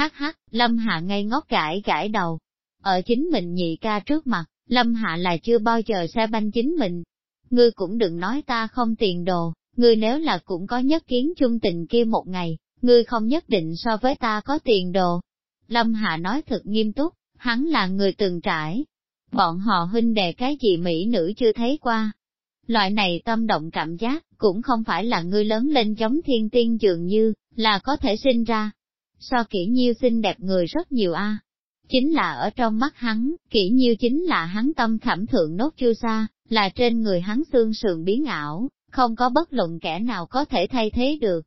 Hát hát, Lâm Hạ ngây ngốc cãi cãi đầu. Ở chính mình nhị ca trước mặt, Lâm Hạ là chưa bao giờ xe banh chính mình. Ngươi cũng đừng nói ta không tiền đồ, ngươi nếu là cũng có nhất kiến chung tình kia một ngày, ngươi không nhất định so với ta có tiền đồ. Lâm Hạ nói thật nghiêm túc, hắn là người từng trải. Bọn họ huynh đệ cái gì mỹ nữ chưa thấy qua. Loại này tâm động cảm giác, cũng không phải là ngươi lớn lên giống thiên tiên dường như, là có thể sinh ra. So kỹ nhiêu xinh đẹp người rất nhiều a Chính là ở trong mắt hắn, kỹ nhiêu chính là hắn tâm khảm thượng nốt chưa xa, là trên người hắn xương sườn biến ảo, không có bất luận kẻ nào có thể thay thế được.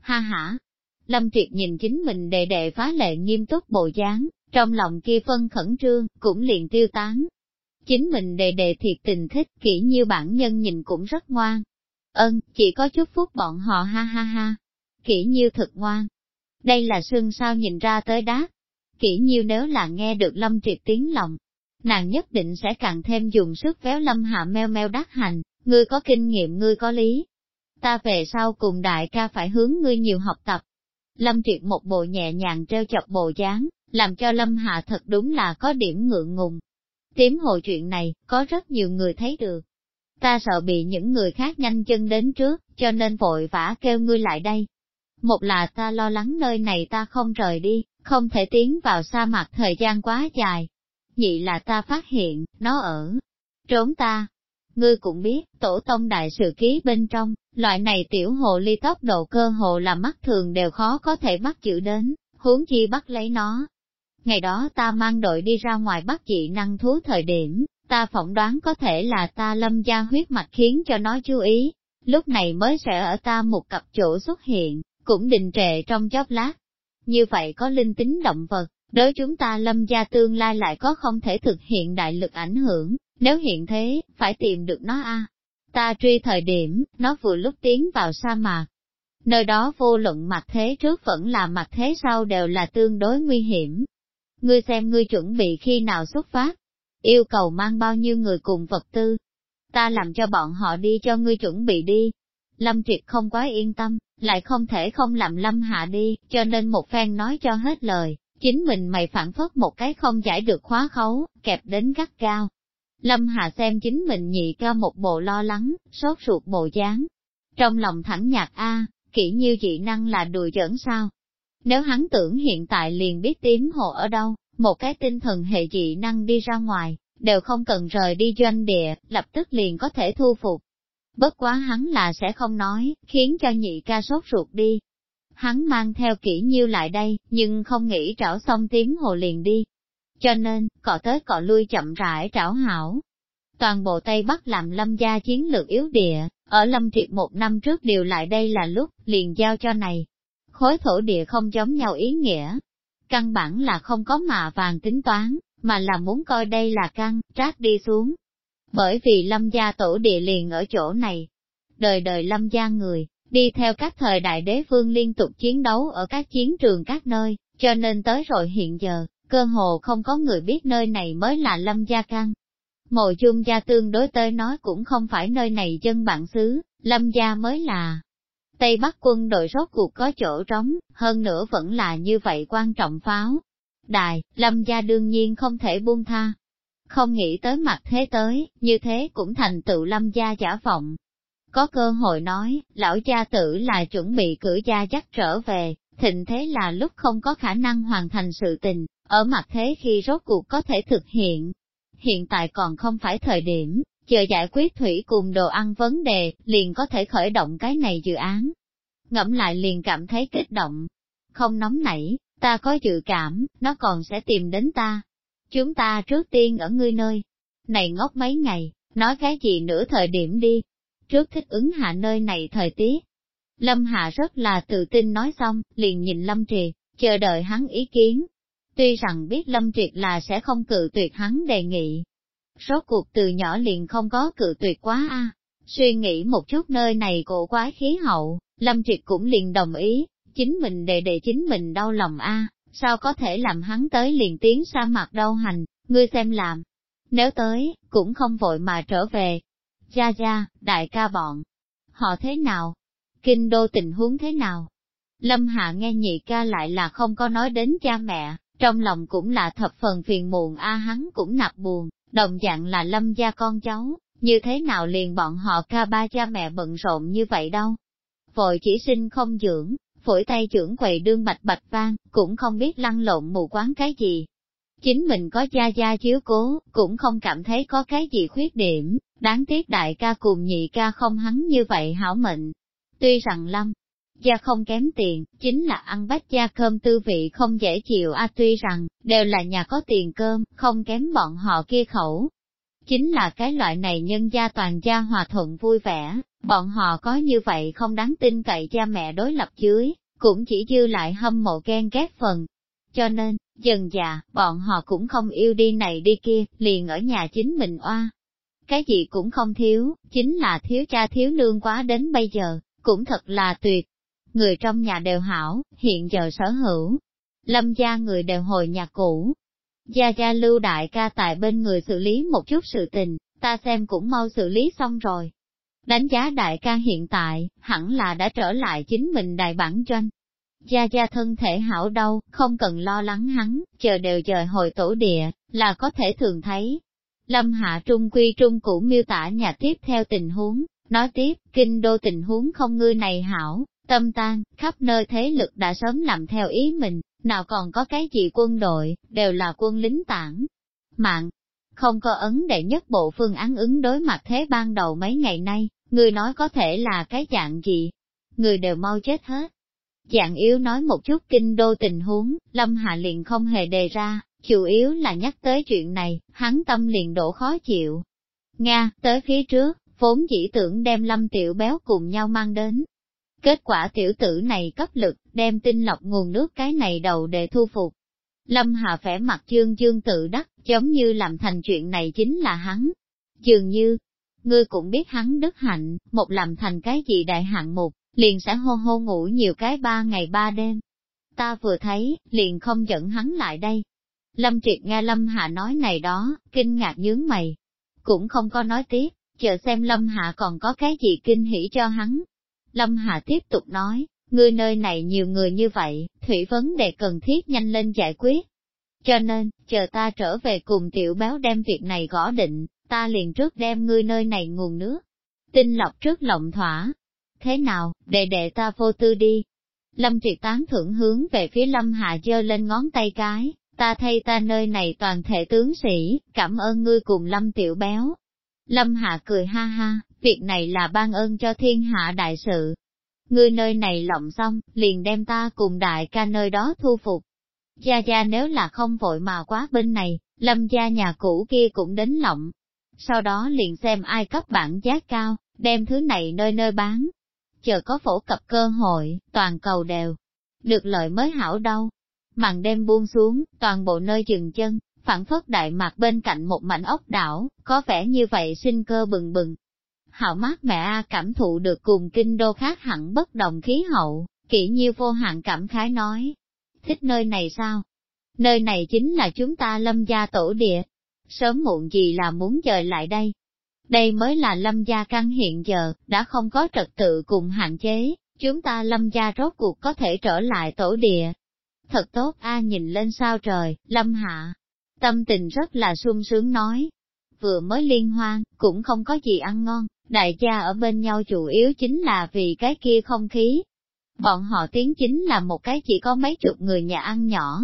Ha ha! Lâm Triệt nhìn chính mình đệ đệ phá lệ nghiêm túc bộ dáng, trong lòng kia phân khẩn trương, cũng liền tiêu tán. Chính mình đệ đệ thiệt tình thích, kỹ nhiêu bản nhân nhìn cũng rất ngoan. Ơn, chỉ có chút phút bọn họ ha ha ha. Kỹ nhiêu thật ngoan. Đây là sương sao nhìn ra tới đá. Kỹ nhiêu nếu là nghe được lâm triệt tiếng lòng, nàng nhất định sẽ càng thêm dùng sức véo lâm hạ meo meo đắc hành, ngươi có kinh nghiệm ngươi có lý. Ta về sau cùng đại ca phải hướng ngươi nhiều học tập. Lâm triệt một bộ nhẹ nhàng treo chọc bộ dáng, làm cho lâm hạ thật đúng là có điểm ngượng ngùng. tiếm hồ chuyện này, có rất nhiều người thấy được. Ta sợ bị những người khác nhanh chân đến trước, cho nên vội vã kêu ngươi lại đây. Một là ta lo lắng nơi này ta không rời đi, không thể tiến vào sa mạc thời gian quá dài. Nhị là ta phát hiện, nó ở trốn ta. Ngươi cũng biết, tổ tông đại sự ký bên trong, loại này tiểu hồ ly tốc độ cơ hồ là mắt thường đều khó có thể bắt chữ đến, huống chi bắt lấy nó. Ngày đó ta mang đội đi ra ngoài bắt dị năng thú thời điểm, ta phỏng đoán có thể là ta lâm gia huyết mạch khiến cho nó chú ý, lúc này mới sẽ ở ta một cặp chỗ xuất hiện, cũng đình trệ trong chốc lát. Như vậy có linh tính động vật, đối chúng ta lâm gia tương lai lại có không thể thực hiện đại lực ảnh hưởng, nếu hiện thế, phải tìm được nó a. Ta truy thời điểm, nó vừa lúc tiến vào sa mạc. Nơi đó vô luận mặt thế trước vẫn là mặt thế sau đều là tương đối nguy hiểm. Ngươi xem ngươi chuẩn bị khi nào xuất phát, yêu cầu mang bao nhiêu người cùng vật tư. Ta làm cho bọn họ đi cho ngươi chuẩn bị đi. Lâm Triệt không quá yên tâm, lại không thể không làm Lâm Hạ đi, cho nên một phen nói cho hết lời, chính mình mày phản phất một cái không giải được khóa khấu, kẹp đến gắt cao. Lâm Hạ xem chính mình nhị ca một bộ lo lắng, sốt ruột bộ dáng. Trong lòng thẳng nhạc A, kỹ như dị năng là đùi giỡn sao. Nếu hắn tưởng hiện tại liền biết tím hồ ở đâu, một cái tinh thần hệ dị năng đi ra ngoài, đều không cần rời đi doanh địa, lập tức liền có thể thu phục. Bất quá hắn là sẽ không nói, khiến cho nhị ca sốt ruột đi. Hắn mang theo kỹ nhiêu lại đây, nhưng không nghĩ trảo xong tím hồ liền đi. Cho nên, cọ tới cọ lui chậm rãi trảo hảo. Toàn bộ Tây Bắc làm lâm gia chiến lược yếu địa, ở lâm triệt một năm trước điều lại đây là lúc, liền giao cho này. Khối thổ địa không giống nhau ý nghĩa. Căn bản là không có mạ vàng tính toán, mà là muốn coi đây là căn, trát đi xuống. Bởi vì lâm gia tổ địa liền ở chỗ này. Đời đời lâm gia người, đi theo các thời đại đế vương liên tục chiến đấu ở các chiến trường các nơi, cho nên tới rồi hiện giờ, cơ hồ không có người biết nơi này mới là lâm gia căn. Mộ chung gia tương đối tới nói cũng không phải nơi này dân bản xứ, lâm gia mới là. Tây Bắc quân đội rốt cuộc có chỗ trống, hơn nữa vẫn là như vậy quan trọng pháo, đài, lâm gia đương nhiên không thể buông tha. Không nghĩ tới mặt thế tới, như thế cũng thành tựu lâm gia giả vọng. Có cơ hội nói, lão gia tử là chuẩn bị cử gia dắt trở về, thịnh thế là lúc không có khả năng hoàn thành sự tình, ở mặt thế khi rốt cuộc có thể thực hiện. Hiện tại còn không phải thời điểm, chờ giải quyết thủy cùng đồ ăn vấn đề, liền có thể khởi động cái này dự án. Ngẫm lại liền cảm thấy kích động. Không nóng nảy, Ta có dự cảm, nó còn sẽ tìm đến ta. Chúng ta trước tiên ở ngươi nơi. Này ngốc mấy ngày, nói cái gì nữa thời điểm đi. Trước thích ứng hạ nơi này thời tiết. Lâm Hạ rất là tự tin nói xong, liền nhìn Lâm Triệt, chờ đợi hắn ý kiến. Tuy rằng biết Lâm Triệt là sẽ không cự tuyệt hắn đề nghị. Rốt cuộc từ nhỏ liền không có cự tuyệt quá a. Suy nghĩ một chút nơi này cổ quái khí hậu, Lâm Triệt cũng liền đồng ý, chính mình đề đề chính mình đau lòng a, sao có thể làm hắn tới liền tiếng sa mặt đau hành, ngươi xem làm. Nếu tới, cũng không vội mà trở về. Gia gia, đại ca bọn, họ thế nào? Kinh đô tình huống thế nào? Lâm Hạ nghe nhị ca lại là không có nói đến cha mẹ, trong lòng cũng là thập phần phiền muộn a hắn cũng nạp buồn, đồng dạng là lâm gia con cháu, như thế nào liền bọn họ ca ba cha mẹ bận rộn như vậy đâu. Vội chỉ sinh không dưỡng, phổi tay trưởng quầy đương bạch bạch vang, cũng không biết lăn lộn mù quán cái gì. Chính mình có gia gia chiếu cố, cũng không cảm thấy có cái gì khuyết điểm, đáng tiếc đại ca cùng nhị ca không hắn như vậy hảo mệnh. Tuy rằng lâm, gia không kém tiền, chính là ăn bách gia cơm tư vị không dễ chịu a tuy rằng, đều là nhà có tiền cơm, không kém bọn họ kia khẩu. Chính là cái loại này nhân gia toàn gia hòa thuận vui vẻ, bọn họ có như vậy không đáng tin cậy cha mẹ đối lập dưới, cũng chỉ dư lại hâm mộ ghen ghét phần. Cho nên, dần già, bọn họ cũng không yêu đi này đi kia, liền ở nhà chính mình oa. Cái gì cũng không thiếu, chính là thiếu cha thiếu nương quá đến bây giờ, cũng thật là tuyệt, người trong nhà đều hảo, hiện giờ sở hữu. Lâm gia người đều hồi nhà cũ. Gia gia lưu đại ca tại bên người xử lý một chút sự tình, ta xem cũng mau xử lý xong rồi. Đánh giá đại ca hiện tại, hẳn là đã trở lại chính mình đại bản doanh. Gia gia thân thể hảo đâu, không cần lo lắng hắn, chờ đều chờ hồi tổ địa, là có thể thường thấy. Lâm Hạ Trung Quy Trung cũ miêu tả nhà tiếp theo tình huống, nói tiếp, kinh đô tình huống không ngư này hảo, Tâm tan, khắp nơi thế lực đã sớm làm theo ý mình, nào còn có cái gì quân đội, đều là quân lính tản. Mạng, không có ấn đệ nhất bộ phương án ứng đối mặt thế ban đầu mấy ngày nay, người nói có thể là cái dạng gì, người đều mau chết hết. Dạng yếu nói một chút kinh đô tình huống, Lâm Hạ liền không hề đề ra, chủ yếu là nhắc tới chuyện này, hắn tâm liền đổ khó chịu. Nga, tới phía trước, vốn chỉ tưởng đem Lâm Tiểu Béo cùng nhau mang đến, Kết quả tiểu tử này cấp lực, đem tinh lọc nguồn nước cái này đầu để thu phục. Lâm Hà vẻ mặt dương dương tự đắc, giống như làm thành chuyện này chính là hắn. Dường như, ngươi cũng biết hắn đức hạnh, một làm thành cái gì đại hạng mục, liền sẽ hô hô ngủ nhiều cái ba ngày ba đêm. Ta vừa thấy, liền không dẫn hắn lại đây. Lâm Triệt nghe Lâm Hạ nói này đó, kinh ngạc nhướng mày. Cũng không có nói tiếp, chờ xem Lâm Hạ còn có cái gì kinh hỉ cho hắn. Lâm Hạ tiếp tục nói, ngươi nơi này nhiều người như vậy, thủy vấn đề cần thiết nhanh lên giải quyết. Cho nên, chờ ta trở về cùng tiểu béo đem việc này gõ định, ta liền trước đem ngươi nơi này nguồn nước. Tinh lọc trước lộng thỏa. Thế nào, đệ đệ ta vô tư đi. Lâm triệt tán thưởng hướng về phía Lâm hạ giơ lên ngón tay cái, ta thay ta nơi này toàn thể tướng sĩ, cảm ơn ngươi cùng Lâm tiểu béo. Lâm Hạ cười ha ha, việc này là ban ơn cho thiên hạ đại sự. Ngươi nơi này lộng xong, liền đem ta cùng đại ca nơi đó thu phục. Gia Gia nếu là không vội mà quá bên này, lâm gia nhà cũ kia cũng đến lộng. Sau đó liền xem ai cấp bản giá cao, đem thứ này nơi nơi bán. Chờ có phổ cập cơ hội, toàn cầu đều. Được lợi mới hảo đâu. Màn đêm buông xuống, toàn bộ nơi dừng chân, phản phất đại mạc bên cạnh một mảnh ốc đảo, có vẻ như vậy sinh cơ bừng bừng, hảo mát mẹ A cảm thụ được cùng kinh đô khác hẳn bất đồng khí hậu, kỹ như vô hạn cảm khái nói. Thích nơi này sao? Nơi này chính là chúng ta lâm gia tổ địa. Sớm muộn gì là muốn dời lại đây. Đây mới là lâm gia căn hiện giờ, đã không có trật tự cùng hạn chế, chúng ta lâm gia rốt cuộc có thể trở lại tổ địa. Thật tốt a nhìn lên sao trời, lâm hạ. Tâm tình rất là sung sướng nói. Vừa mới liên hoan, cũng không có gì ăn ngon, Đại gia ở bên nhau chủ yếu chính là vì cái kia không khí. Bọn họ tiến chính là một cái chỉ có mấy chục người nhà ăn nhỏ.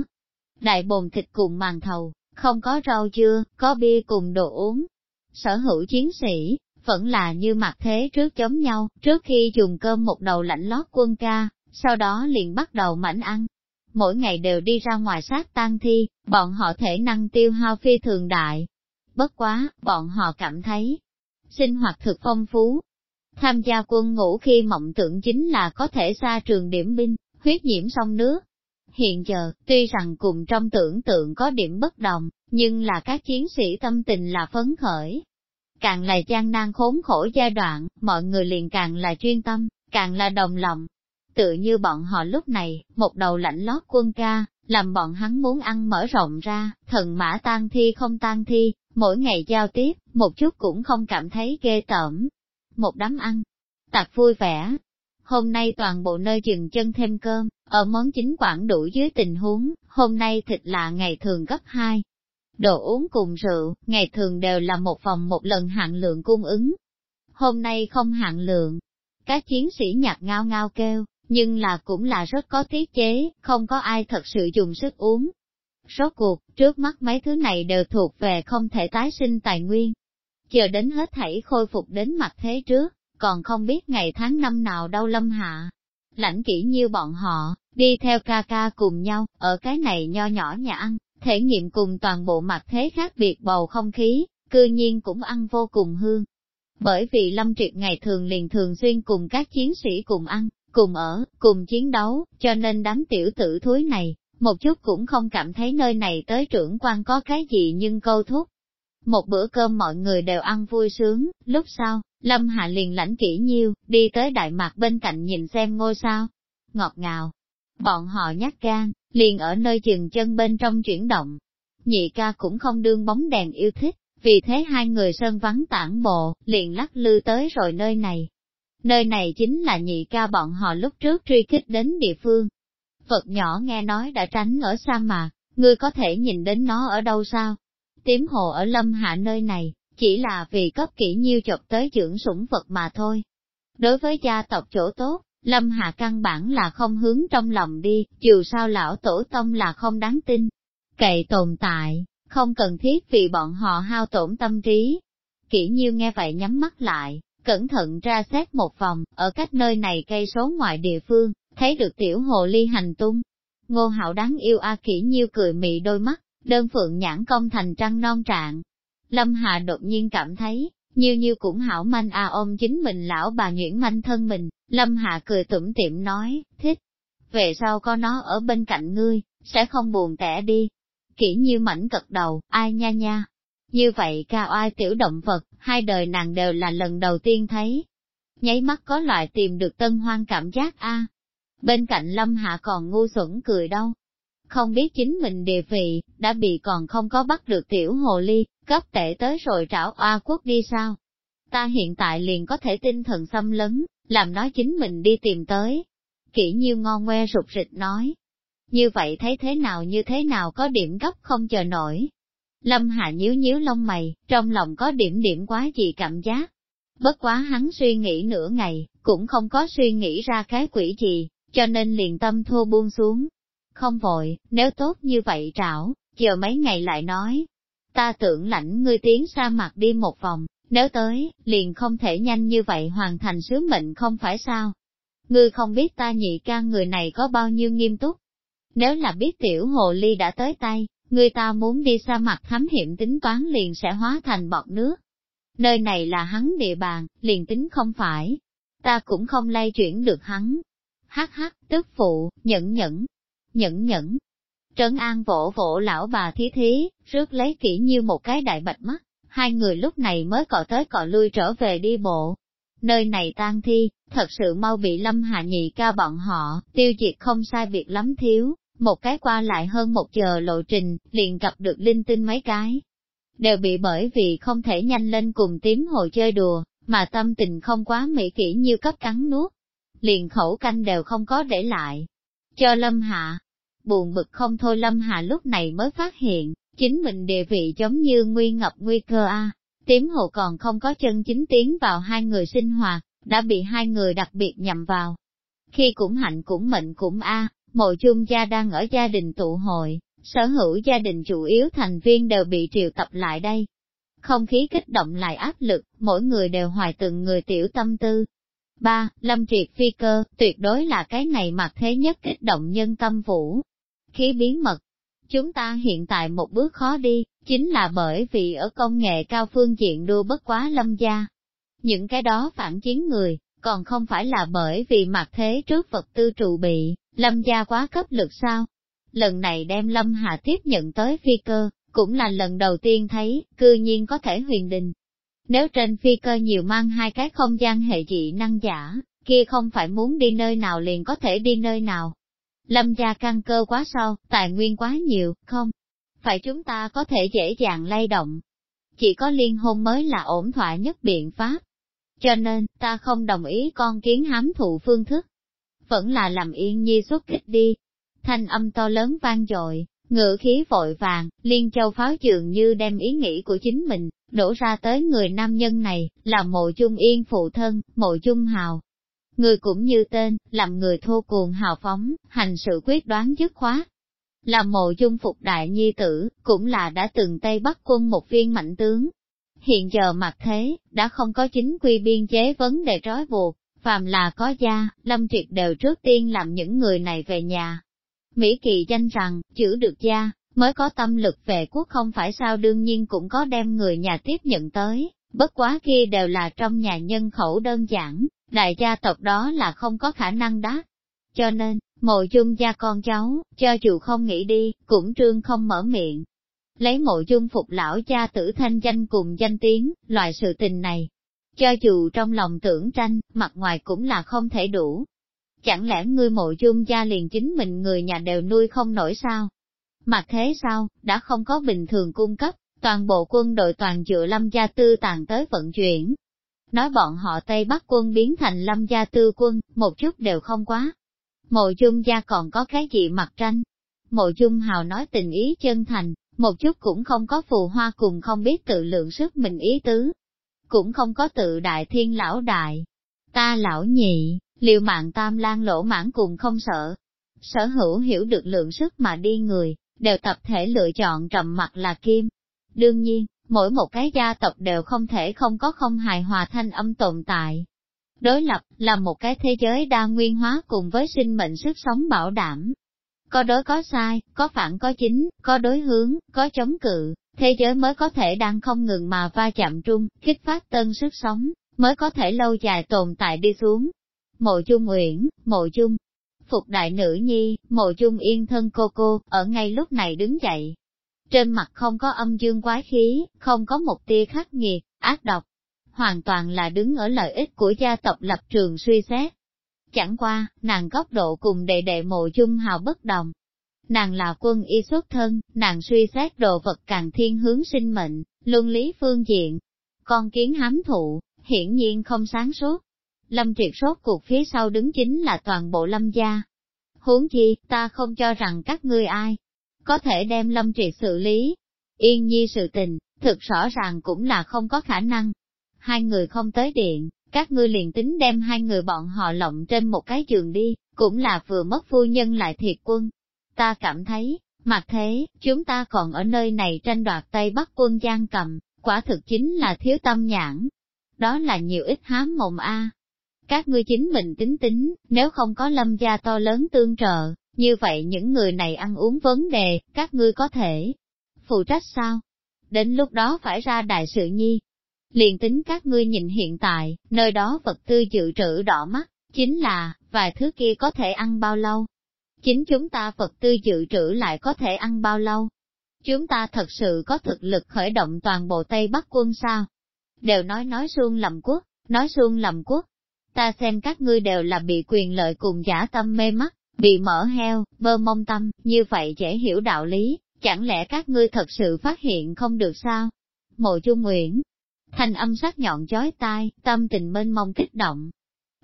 Đại bồn thịt cùng màn thầu, không có rau dưa, có bia cùng đồ uống. Sở hữu chiến sĩ, vẫn là như mặt thế trước chống nhau, trước khi dùng cơm một đầu lạnh lót quân ca, sau đó liền bắt đầu mảnh ăn. Mỗi ngày đều đi ra ngoài sát tang thi, bọn họ thể năng tiêu hao phi thường đại. Bất quá, bọn họ cảm thấy, sinh hoạt thực phong phú. Tham gia quân ngũ khi mộng tưởng chính là có thể xa trường điểm binh, huyết nhiễm sông nước. Hiện giờ, tuy rằng cùng trong tưởng tượng có điểm bất đồng, nhưng là các chiến sĩ tâm tình là phấn khởi. Càng là gian nan khốn khổ giai đoạn, mọi người liền càng là chuyên tâm, càng là đồng lòng. Tự như bọn họ lúc này, một đầu lạnh lót quân ca, làm bọn hắn muốn ăn mở rộng ra, thần mã tan thi không tan thi, mỗi ngày giao tiếp, một chút cũng không cảm thấy ghê tởm. Một đám ăn, tạc vui vẻ hôm nay toàn bộ nơi dừng chân thêm cơm, ở món chính quản đủ dưới tình huống, hôm nay thịt là ngày thường gấp 2. Đồ uống cùng rượu, ngày thường đều là một phòng một lần hạn lượng cung ứng. Hôm nay không hạn lượng. Các chiến sĩ nhạc ngao ngao kêu, nhưng là cũng là rất có tiết chế, không có ai thật sự dùng sức uống. Rốt cuộc, trước mắt mấy thứ này đều thuộc về không thể tái sinh tài nguyên. Chờ đến hết thảy khôi phục đến mặt thế trước, còn không biết ngày tháng năm nào đâu lâm hạ. Lãnh kỹ như bọn họ, đi theo ca ca cùng nhau, ở cái này nho nhỏ nhà ăn, thể nghiệm cùng toàn bộ mặt thế khác biệt bầu không khí, cư nhiên cũng ăn vô cùng hương. Bởi vì Lâm Triệt ngày thường liền thường xuyên cùng các chiến sĩ cùng ăn, cùng ở, cùng chiến đấu, cho nên đám tiểu tử thúi này, một chút cũng không cảm thấy nơi này tới trưởng quan có cái gì nhưng câu thúc. Một bữa cơm mọi người đều ăn vui sướng, lúc sau, Lâm Hạ liền lãnh kỹ nhiêu, đi tới đại mạc bên cạnh nhìn xem ngôi sao. Ngọt ngào. Bọn họ nhắc gan, liền ở nơi chừng chân bên trong chuyển động. Nhị ca cũng không đương bóng đèn yêu thích, vì thế hai người sơn vắng tản bộ, liền lắc lư tới rồi nơi này. Nơi này chính là nhị ca bọn họ lúc trước truy kích đến địa phương. Vật nhỏ nghe nói đã tránh ở sa mạc, ngươi có thể nhìn đến nó ở đâu sao? Tím hồ ở lâm hạ nơi này, chỉ là vì cấp kỹ nhiêu chọc tới dưỡng sủng vật mà thôi. Đối với gia tộc chỗ tốt, Lâm Hạ căn bản là không hướng trong lòng đi, dù sao lão tổ tông là không đáng tin. Cậy tồn tại, không cần thiết vì bọn họ hao tổn tâm trí. Kỹ nhiêu nghe vậy nhắm mắt lại, cẩn thận ra xét một vòng, ở cách nơi này cây số ngoài địa phương, thấy được tiểu hồ ly hành tung. Ngô hạo đáng yêu A kỹ nhiêu cười mị đôi mắt, đơn phượng nhãn công thành trăng non trạng, Lâm Hà đột nhiên cảm thấy, như như cũng hảo manh à ôm chính mình lão bà nhuyễn manh thân mình, Lâm Hà cười tủm tỉm nói, thích. Về sau có nó ở bên cạnh ngươi, sẽ không buồn tẻ đi. Kỹ như mảnh cật đầu, ai nha nha. Như vậy cao ai tiểu động vật, hai đời nàng đều là lần đầu tiên thấy. Nháy mắt có loại tìm được tân hoang cảm giác a. Bên cạnh Lâm Hạ còn ngu xuẩn cười đâu, không biết chính mình địa vị, đã bị còn không có bắt được tiểu hồ ly, cấp tệ tới rồi trảo oa quốc đi sao? Ta hiện tại liền có thể tinh thần xâm lấn, làm nói chính mình đi tìm tới. Kỷ nhiêu ngon ngoe rụt rịch nói. Như vậy thấy thế nào như thế nào có điểm gấp không chờ nổi. Lâm Hạ nhíu nhíu lông mày, trong lòng có điểm điểm quá gì cảm giác. Bất quá hắn suy nghĩ nửa ngày, cũng không có suy nghĩ ra cái quỷ gì, cho nên liền tâm thua buông xuống, không vội, nếu tốt như vậy trảo, chờ mấy ngày lại nói. Ta tưởng lãnh ngươi tiến sa mặt đi một vòng, nếu tới, liền không thể nhanh như vậy hoàn thành sứ mệnh không phải sao. Ngươi không biết ta nhị ca người này có bao nhiêu nghiêm túc. Nếu là biết tiểu hồ ly đã tới tay, người ta muốn đi sa mặt thám hiểm tính toán liền sẽ hóa thành bọt nước. Nơi này là hắn địa bàn, liền tính không phải. Ta cũng không lay chuyển được hắn. Hắc hắc, tức phụ, nhẫn nhẫn, nhẫn nhẫn. Trấn An vỗ vỗ lão bà thí thí, rước lấy kỹ như một cái đại bạch mắt, hai người lúc này mới cọ tới cọ lui trở về đi bộ. Nơi này tan thi, thật sự mau bị lâm hạ nhị ca bọn họ, tiêu diệt không sai việc lắm thiếu, một cái qua lại hơn một giờ lộ trình, liền gặp được linh tinh mấy cái. Đều bị bởi vì không thể nhanh lên cùng tím hồ chơi đùa, mà tâm tình không quá mỹ kỹ như cấp cắn nuốt. Liền khẩu canh đều không có để lại. Cho lâm hạ, buồn bực không thôi Lâm Hà lúc này mới phát hiện, chính mình địa vị giống như nguy ngập nguy cơ a. Tiếm hồ còn không có chân chính tiến vào hai người sinh hoạt, đã bị hai người đặc biệt nhầm vào. Khi cũng hạnh cũng mệnh cũng a, à, mộ chung gia đang ở gia đình tụ hội, sở hữu gia đình chủ yếu thành viên đều bị triệu tập lại đây. Không khí kích động lại áp lực, mỗi người đều hoài từng người tiểu tâm tư. Ba, Lâm Triệt phi cơ, tuyệt đối là cái này mặc thế nhất kích động nhân tâm vũ, khí bí mật. Chúng ta hiện tại một bước khó đi, chính là bởi vì ở công nghệ cao phương diện đua bất quá lâm gia. Những cái đó phản chiến người, còn không phải là bởi vì mặt thế trước vật tư trụ bị, lâm gia quá cấp lực sao? Lần này đem lâm hạ tiếp nhận tới phi cơ, cũng là lần đầu tiên thấy, cư nhiên có thể huyền đình. Nếu trên phi cơ nhiều mang hai cái không gian hệ dị năng giả, kia không phải muốn đi nơi nào liền có thể đi nơi nào, Lâm gia căn cơ quá sâu, tài nguyên quá nhiều, không? Phải chúng ta có thể dễ dàng lay động. Chỉ có liên hôn mới là ổn thỏa nhất biện pháp. cho nên, ta không đồng ý con kiến hám thụ phương thức. Vẫn là làm yên nhi xuất kích đi. Thanh âm to lớn vang dội, ngự khí vội vàng, liên châu pháo dường như đem ý nghĩ của chính mình, đổ ra tới người nam nhân này, là mộ chung yên phụ thân, mộ chung hào. Người cũng như tên, làm người thô cuồng hào phóng, hành sự quyết đoán dứt khoát. Là mộ chung phục đại nhi tử, cũng là đã từng Tây Bắc quân một viên mạnh tướng. Hiện giờ mặt thế, đã không có chính quy biên chế vấn đề trói buộc, phàm là có gia, lâm triệt đều trước tiên làm những người này về nhà. Mỹ kỳ danh rằng, chữ được gia, mới có tâm lực về quốc không phải sao đương nhiên cũng có đem người nhà tiếp nhận tới, bất quá kia đều là trong nhà nhân khẩu đơn giản, đại gia tộc đó là không có khả năng đó. Cho nên, mộ dung gia con cháu, cho dù không nghĩ đi, cũng trương không mở miệng. Lấy mộ dung phục lão cha tử thanh danh cùng danh tiếng, loại sự tình này. Cho dù trong lòng tưởng tranh, mặt ngoài cũng là không thể đủ. Chẳng lẽ ngươi mộ dung gia liền chính mình người nhà đều nuôi không nổi sao? Mặt thế sao, đã không có bình thường cung cấp, toàn bộ quân đội toàn dựa lâm gia tư tàn tới vận chuyển. Nói bọn họ Tây Bắc quân biến thành lâm gia tư quân, một chút đều không quá. Mộ chung gia còn có cái gì mặt tranh. Mộ chung hào nói tình ý chân thành, một chút cũng không có phù hoa cùng không biết tự lượng sức mình ý tứ. Cũng không có tự đại thiên lão đại. Ta lão nhị, liệu mạng tam lan lỗ mãn cùng không sợ. Sở hữu hiểu được lượng sức mà đi người, đều tập thể lựa chọn trầm mặt là kim. Đương nhiên, mỗi một cái gia tộc đều không thể không có không hài hòa thanh âm tồn tại. Đối lập là một cái thế giới đa nguyên hóa cùng với sinh mệnh sức sống bảo đảm. Có đối có sai, có phản có chính, có đối hướng, có chống cự, thế giới mới có thể đang không ngừng mà va chạm trung, kích phát tân sức sống, mới có thể lâu dài tồn tại đi xuống. Mộ Chung Uyển, Mộ Chung, Phục đại nữ nhi, mộ chung yên thân cô cô, ở ngay lúc này đứng dậy. Trên mặt không có âm dương quái khí, không có một tia khắc nghiệt, ác độc. Hoàn toàn là đứng ở lợi ích của gia tộc lập trường suy xét. Chẳng qua, nàng góc độ cùng đệ đệ mộ chung hào bất đồng. Nàng là quân y xuất thân, nàng suy xét đồ vật càng thiên hướng sinh mệnh, luân lý phương diện. Con kiến hám thụ, hiển nhiên không sáng suốt, Lâm Triệt sốt cuộc phía sau đứng chính là toàn bộ Lâm gia. Huống chi, ta không cho rằng các ngươi ai có thể đem Lâm Triệt xử lý. Yên nhi sự tình, thực rõ ràng cũng là không có khả năng. Hai người không tới điện, các ngươi liền tính đem hai người bọn họ lộng trên một cái giường đi, cũng là vừa mất phu nhân lại thiệt quân. Ta cảm thấy, mặt thế, chúng ta còn ở nơi này tranh đoạt Tây Bắc quân gian cầm, quả thực chính là thiếu tâm nhãn. Đó là nhiều ít hám mộng a. Các ngươi chính mình tính tính, nếu không có lâm gia to lớn tương trợ, như vậy những người này ăn uống vấn đề, các ngươi có thể phụ trách sao? Đến lúc đó phải ra đại sự nhi. Liền tính các ngươi nhìn hiện tại, nơi đó vật tư dự trữ đỏ mắt, chính là, vài thứ kia có thể ăn bao lâu? Chính chúng ta vật tư dự trữ lại có thể ăn bao lâu? Chúng ta thật sự có thực lực khởi động toàn bộ Tây Bắc quân sao? Đều nói nói xuông lầm quốc, nói xuông lầm quốc, ta xem các ngươi đều là bị quyền lợi cùng giả tâm mê mắt, bị mở heo, bơ mông tâm, như vậy dễ hiểu đạo lý, chẳng lẽ các ngươi thật sự phát hiện không được sao? Mộ Trung Nguyễn, thành âm sắc nhọn chói tai, tâm tình mênh mông kích động.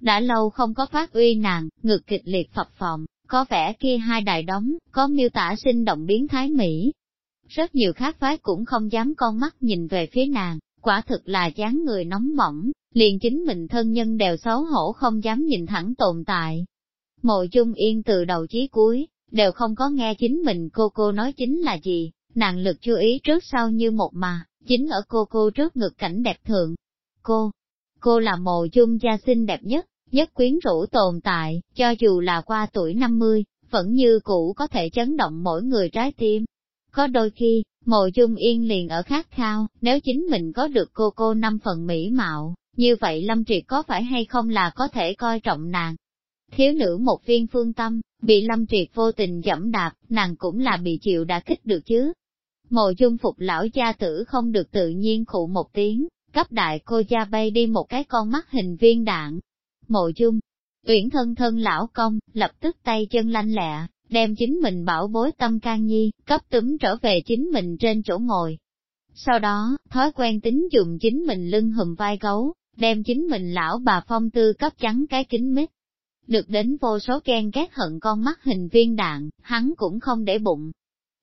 Đã lâu không có phát uy nàng, ngực kịch liệt phập phồng, có vẻ kia hai đài đóng, có miêu tả sinh động biến thái Mỹ. Rất nhiều khác phái cũng không dám con mắt nhìn về phía nàng, quả thực là dáng người nóng bỏng, liền chính mình thân nhân đều xấu hổ không dám nhìn thẳng tồn tại. Mộ chung yên từ đầu chí cuối, đều không có nghe chính mình cô cô nói chính là gì, nàng lực chú ý trước sau như một mà, chính ở cô cô trước ngực cảnh đẹp thượng. Cô, cô là mộ chung gia xinh đẹp nhất, nhất quyến rũ tồn tại, cho dù là qua tuổi 50, vẫn như cũ có thể chấn động mỗi người trái tim. Có đôi khi, mộ chung yên liền ở khát khao, nếu chính mình có được cô cô năm phần mỹ mạo, như vậy Lâm Triệt có phải hay không là có thể coi trọng nàng? Thiếu nữ một viên phương tâm, bị Lâm Triệt vô tình dẫm đạp, nàng cũng là bị chịu đã kích được chứ. Mộ dung phục lão gia tử không được tự nhiên khụ một tiếng, cấp đại cô gia bay đi một cái con mắt hình viên đạn. Mộ dung, uyển thân thân lão công, lập tức tay chân lanh lẹ, đem chính mình bảo bối tâm can nhi, cấp túm trở về chính mình trên chỗ ngồi. Sau đó, thói quen tính dùng chính mình lưng hùm vai gấu, đem chính mình lão bà phong tư cấp trắng cái kính mít. Được đến vô số ghen ghét hận con mắt hình viên đạn, hắn cũng không để bụng.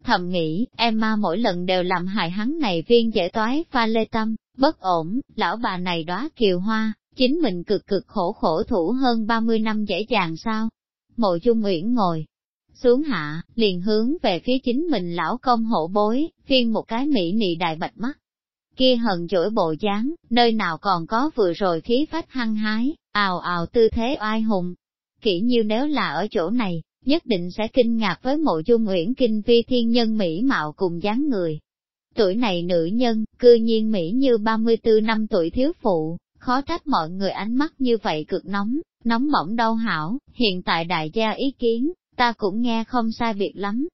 Thầm nghĩ, Emma mỗi lần đều làm hại hắn này viên dễ toái pha lê tâm, bất ổn, lão bà này đóa kiều hoa, chính mình cực cực khổ khổ thủ hơn 30 năm dễ dàng sao? Mộ Trung Uyển ngồi xuống hạ, liền hướng về phía chính mình lão công hộ bối, phiên một cái mỹ nị đại bạch mắt. Kia hận chổi bộ dáng, nơi nào còn có vừa rồi khí phách hăng hái, ào ào tư thế oai hùng. Kỹ như nếu là ở chỗ này, nhất định sẽ kinh ngạc với mộ dung nguyễn kinh phi thiên nhân mỹ mạo cùng dáng người. Tuổi này nữ nhân, cư nhiên mỹ như 34 năm tuổi thiếu phụ, khó trách mọi người ánh mắt như vậy cực nóng, nóng bỏng đau hảo, hiện tại đại gia ý kiến, ta cũng nghe không sai biệt lắm.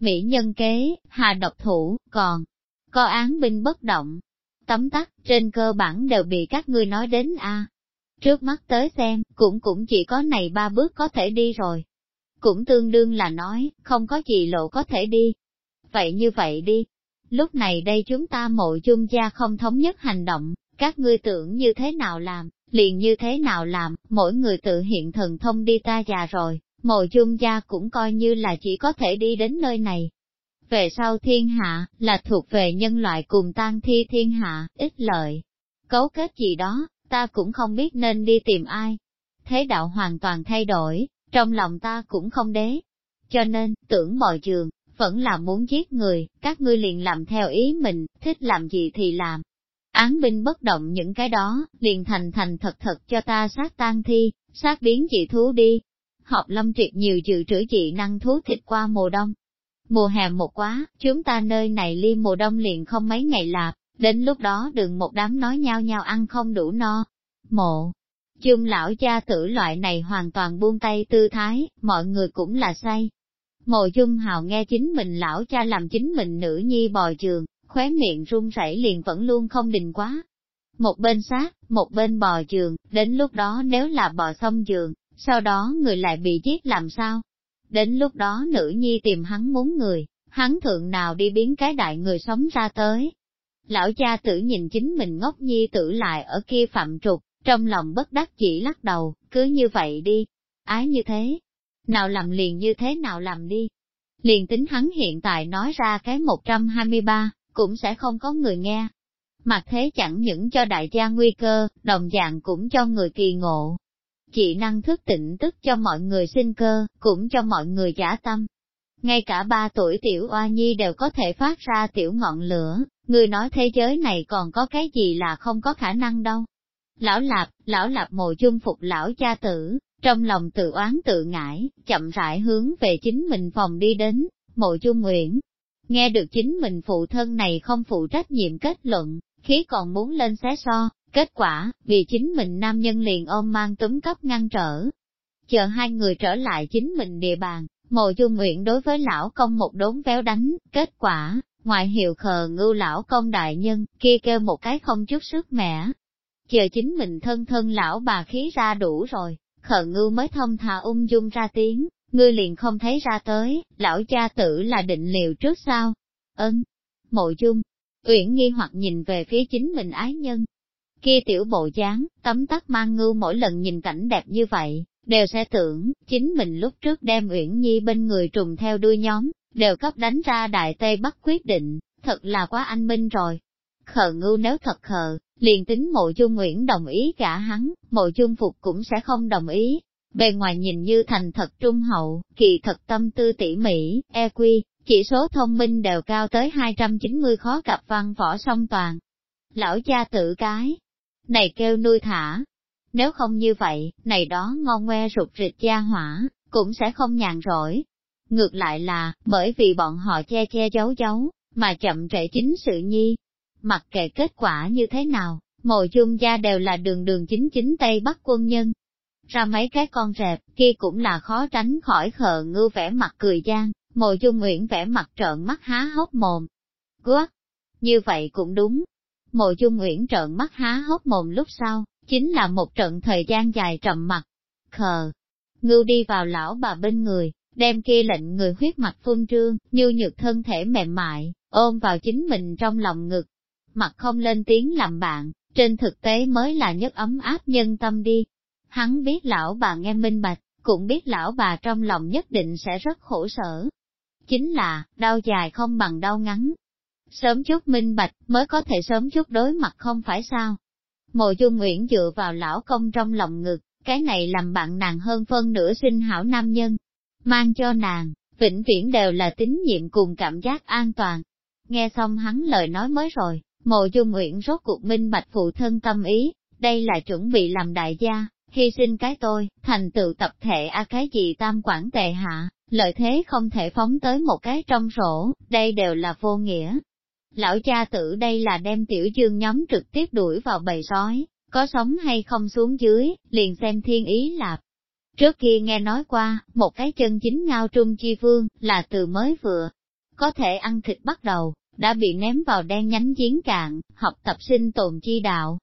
Mỹ nhân kế, hà độc thủ, còn, có án binh bất động. Tấm tắc, trên cơ bản đều bị các ngươi nói đến a. Trước mắt tới xem, cũng cũng chỉ có này ba bước có thể đi rồi. Cũng tương đương là nói, không có gì lộ có thể đi. Vậy như vậy đi. Lúc này đây chúng ta mộ chung gia không thống nhất hành động, các ngươi tưởng như thế nào làm, liền như thế nào làm, mỗi người tự hiện thần thông đi ta già rồi, mộ chung gia cũng coi như là chỉ có thể đi đến nơi này. Về sau thiên hạ, là thuộc về nhân loại cùng tan thi thiên hạ, ít lợi. Cấu kết gì đó, ta cũng không biết nên đi tìm ai. Thế đạo hoàn toàn thay đổi, trong lòng ta cũng không đế. Cho nên, tưởng bồi trường, vẫn là muốn giết người, các ngươi liền làm theo ý mình, thích làm gì thì làm. Án binh bất động những cái đó, liền thành thành thật thật cho ta sát tan thi, sát biến dị thú đi. Học lâm triệt nhiều dự trữ dị năng thú thịt qua mùa đông. Mùa hè một quá, chúng ta nơi này ly mùa đông liền không mấy ngày lạp, đến lúc đó đừng một đám nói nhau nhau ăn không đủ no. Mộ, chung lão cha tử loại này hoàn toàn buông tay tư thái, mọi người cũng là say. Mộ dung hào nghe chính mình lão cha làm chính mình nữ nhi bò trường, khóe miệng run rẩy liền vẫn luôn không đình quá. Một bên sát, một bên bò giường, đến lúc đó nếu là bò xong giường, sau đó người lại bị giết làm sao? Đến lúc đó nữ nhi tìm hắn muốn người, hắn thượng nào đi biến cái đại người sống ra tới. Lão cha tử nhìn chính mình ngốc nhi tử lại ở kia phạm trục, trong lòng bất đắc chỉ lắc đầu, cứ như vậy đi, ái như thế, nào làm liền như thế nào làm đi. Liền tính hắn hiện tại nói ra cái 123, cũng sẽ không có người nghe. Mặt thế chẳng những cho đại gia nguy cơ, đồng dạng cũng cho người kỳ ngộ. Chị năng thức tỉnh tức cho mọi người sinh cơ, cũng cho mọi người giả tâm. Ngay cả ba tuổi tiểu oa nhi đều có thể phát ra tiểu ngọn lửa, người nói thế giới này còn có cái gì là không có khả năng đâu. Lão Lạp, lão Lạp mồ chung phục lão cha tử, trong lòng tự oán tự ngãi, chậm rãi hướng về chính mình phòng đi đến, mộ chung nguyện, Nghe được chính mình phụ thân này không phụ trách nhiệm kết luận, khí còn muốn lên xé so, kết quả, vì chính mình nam nhân liền ôm mang túm cấp ngăn trở. Chờ hai người trở lại chính mình địa bàn, mộ dung nguyện đối với lão công một đốn véo đánh, kết quả, ngoại hiệu khờ ngưu lão công đại nhân, kia kêu một cái không chút sức mẻ. Chờ chính mình thân thân lão bà khí ra đủ rồi, khờ ngưu mới thông thả ung dung ra tiếng, ngươi liền không thấy ra tới, lão cha tử là định liều trước sao? Ân, mộ dung, uyển nghi hoặc nhìn về phía chính mình ái nhân. Kia tiểu bộ dáng, tấm tắc mang ngưu mỗi lần nhìn cảnh đẹp như vậy, đều sẽ tưởng, chính mình lúc trước đem Uyển Nhi bên người trùng theo đuôi nhóm, đều cấp đánh ra đại tây bắc quyết định, thật là quá anh minh rồi. Khờ ngưu nếu thật khờ, liền tính mộ dung Nguyễn đồng ý cả hắn, mộ dung phục cũng sẽ không đồng ý, Bề ngoài nhìn như thành thật trung hậu, kỳ thật tâm tư tỉ mỉ, EQ, chỉ số thông minh đều cao tới 290 khó gặp văn võ song toàn. Lão cha tự cái, này kêu nuôi thả. Nếu không như vậy, này đó ngon ngoe rụt rịch gia hỏa, cũng sẽ không nhàn rỗi. Ngược lại là, bởi vì bọn họ che che giấu giấu, mà chậm trễ chính sự nhi. Mặc kệ kết quả như thế nào, mộ chung gia đều là đường đường chính chính Tây Bắc quân nhân, ra mấy cái con rẹp, kia cũng là khó tránh khỏi khờ ngư vẻ mặt cười gian, mộ dung nguyện vẻ mặt trợn mắt há hốc mồm. Quất! Như vậy cũng đúng. Mộ dung nguyện trợn mắt há hốc mồm lúc sau, chính là một trận thời gian dài trầm mặt. Khờ! Ngưu đi vào lão bà bên người, đem kia lệnh người huyết mặt phun trương, như nhược thân thể mềm mại, ôm vào chính mình trong lòng ngực. Mặt không lên tiếng làm bạn, trên thực tế mới là nhất ấm áp nhân tâm đi. Hắn biết lão bà nghe minh bạch, cũng biết lão bà trong lòng nhất định sẽ rất khổ sở. Chính là, đau dài không bằng đau ngắn. Sớm chút minh bạch mới có thể sớm chút đối mặt không phải sao. Mộ dung Nguyễn dựa vào lão công trong lòng ngực, cái này làm bạn nàng hơn phân nửa sinh hảo nam nhân. Mang cho nàng, vĩnh viễn đều là tín nhiệm cùng cảm giác an toàn. Nghe xong hắn lời nói mới rồi, mộ dung nguyện rốt cuộc minh bạch phụ thân tâm ý, đây là chuẩn bị làm đại gia, hy sinh cái tôi, thành tựu tập thể a cái gì tam quản tệ hạ, lợi thế không thể phóng tới một cái trong sổ, đây đều là vô nghĩa. Lão cha tử đây là đem tiểu dương nhóm trực tiếp đuổi vào bầy sói, có sống hay không xuống dưới, liền xem thiên ý lạp. Trước kia nghe nói qua, một cái chân chính ngao trung chi vương, là từ mới vừa, có thể ăn thịt bắt đầu, đã bị ném vào đen nhánh giếng cạn, học tập sinh tồn chi đạo,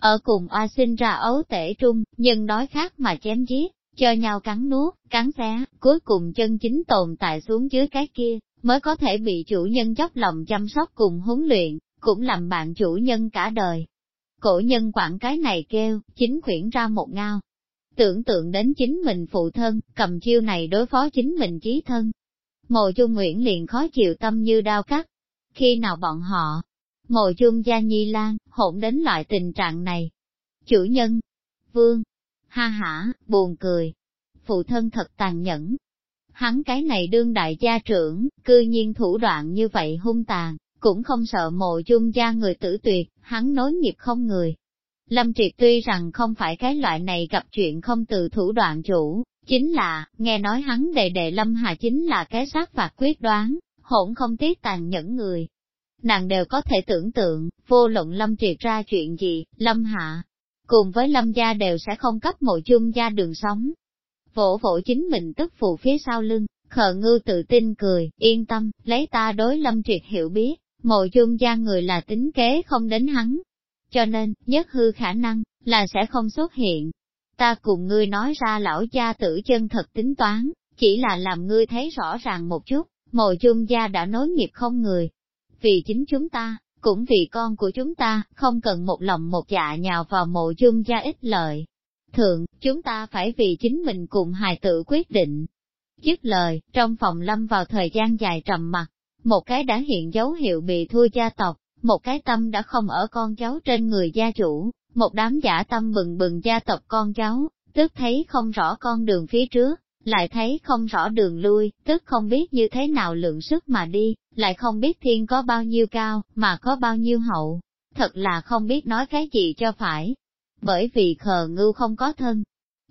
ở cùng oa sinh ra ấu tể trung, nhưng đói khác mà chém giết, cho nhau cắn nuốt, cắn xé, cuối cùng chân chính tồn tại xuống dưới cái kia, mới có thể bị chủ nhân dốc lòng chăm sóc cùng huấn luyện, cũng làm bạn chủ nhân cả đời. Cổ nhân quản cái này kêu, chính khuyển ra một ngao. Tưởng tượng đến chính mình phụ thân, cầm chiêu này đối phó chính mình chí thân. Mộ Dung Nguyễn liền khó chịu tâm như đao cắt. Khi nào bọn họ, Mộ chung gia nhi lan, hỗn đến loại tình trạng này. Chủ nhân, vương, ha hả, buồn cười. Phụ thân thật tàn nhẫn. Hắn cái này đương đại gia trưởng, cư nhiên thủ đoạn như vậy hung tàn, cũng không sợ mộ chung gia người tử tuyệt, hắn nối nghiệp không người. Lâm Triệt tuy rằng không phải cái loại này gặp chuyện không từ thủ đoạn chủ, chính là, nghe nói hắn đệ đệ Lâm Hà chính là cái sát phạt quyết đoán, hỗn không tiếc tàn nhẫn người, nàng đều có thể tưởng tượng, vô luận lâm triệt ra chuyện gì, lâm hạ, cùng với lâm gia đều sẽ không cấp mộ chung gia đường sống. Vỗ vỗ chính mình tức phụ phía sau lưng, khờ ngư tự tin cười, yên tâm, lấy ta đối lâm triệt hiểu biết, mộ chung gia người là tính kế không đến hắn. Cho nên, nhất hư khả năng, là sẽ không xuất hiện. Ta cùng ngươi nói ra lão cha tử chân thật tính toán, chỉ là làm ngươi thấy rõ ràng một chút, mộ chung gia đã nối nghiệp không người, vì chính chúng ta, cũng vì con của chúng ta, không cần một lòng một dạ nhào vào mộ chung gia ích lợi. Thượng, chúng ta phải vì chính mình cùng hài tự quyết định. Dứt lời, trong phòng lâm vào thời gian dài trầm mặt, một cái đã hiện dấu hiệu bị thua gia tộc, một cái tâm đã không ở con cháu trên người gia chủ, một đám giả tâm bừng bừng gia tộc con cháu, tức thấy không rõ con đường phía trước, lại thấy không rõ đường lui, tức không biết như thế nào lượng sức mà đi, lại không biết thiên có bao nhiêu cao, mà có bao nhiêu hậu. Thật là không biết nói cái gì cho phải. Bởi vì khờ ngưu không có thân.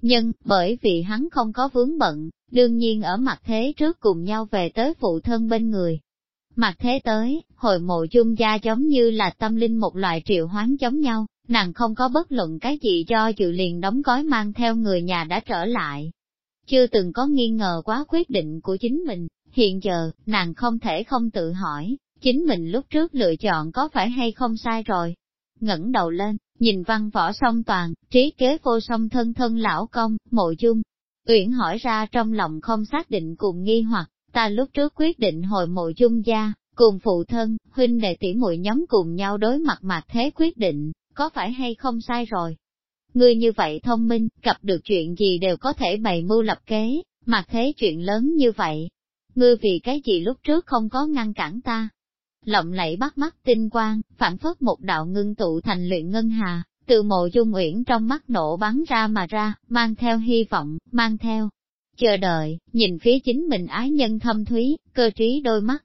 Nhưng, bởi vì hắn không có vướng bận, đương nhiên ở mặt thế trước cùng nhau về tới phụ thân bên người. Mặt thế tới, hồi mộ chung gia giống như là tâm linh một loại triệu hoán giống nhau, nàng không có bất luận cái gì do dự liền đóng gói mang theo người nhà đã trở lại, chưa từng có nghi ngờ quá quyết định của chính mình, hiện giờ, nàng không thể không tự hỏi, chính mình lúc trước lựa chọn có phải hay không sai rồi. ngẩng đầu lên, nhìn văn võ song toàn, trí kế vô song thân thân lão công, mộ dung. Uyển hỏi ra trong lòng không xác định cùng nghi hoặc, ta lúc trước quyết định hồi mộ dung gia, cùng phụ thân, huynh đệ tỷ muội nhóm cùng nhau đối mặt mặt thế quyết định, có phải hay không sai rồi. Ngươi như vậy thông minh, gặp được chuyện gì đều có thể bày mưu lập kế, mà thế chuyện lớn như vậy. Ngươi vì cái gì lúc trước không có ngăn cản ta? Lộng lẫy bắt mắt tinh quang, phản phất một đạo ngưng tụ thành luyện ngân hà, từ mộ dung uyển trong mắt nổ bắn ra mà ra, mang theo hy vọng, mang theo chờ đợi, nhìn phía chính mình ái nhân thâm thúy, cơ trí đôi mắt.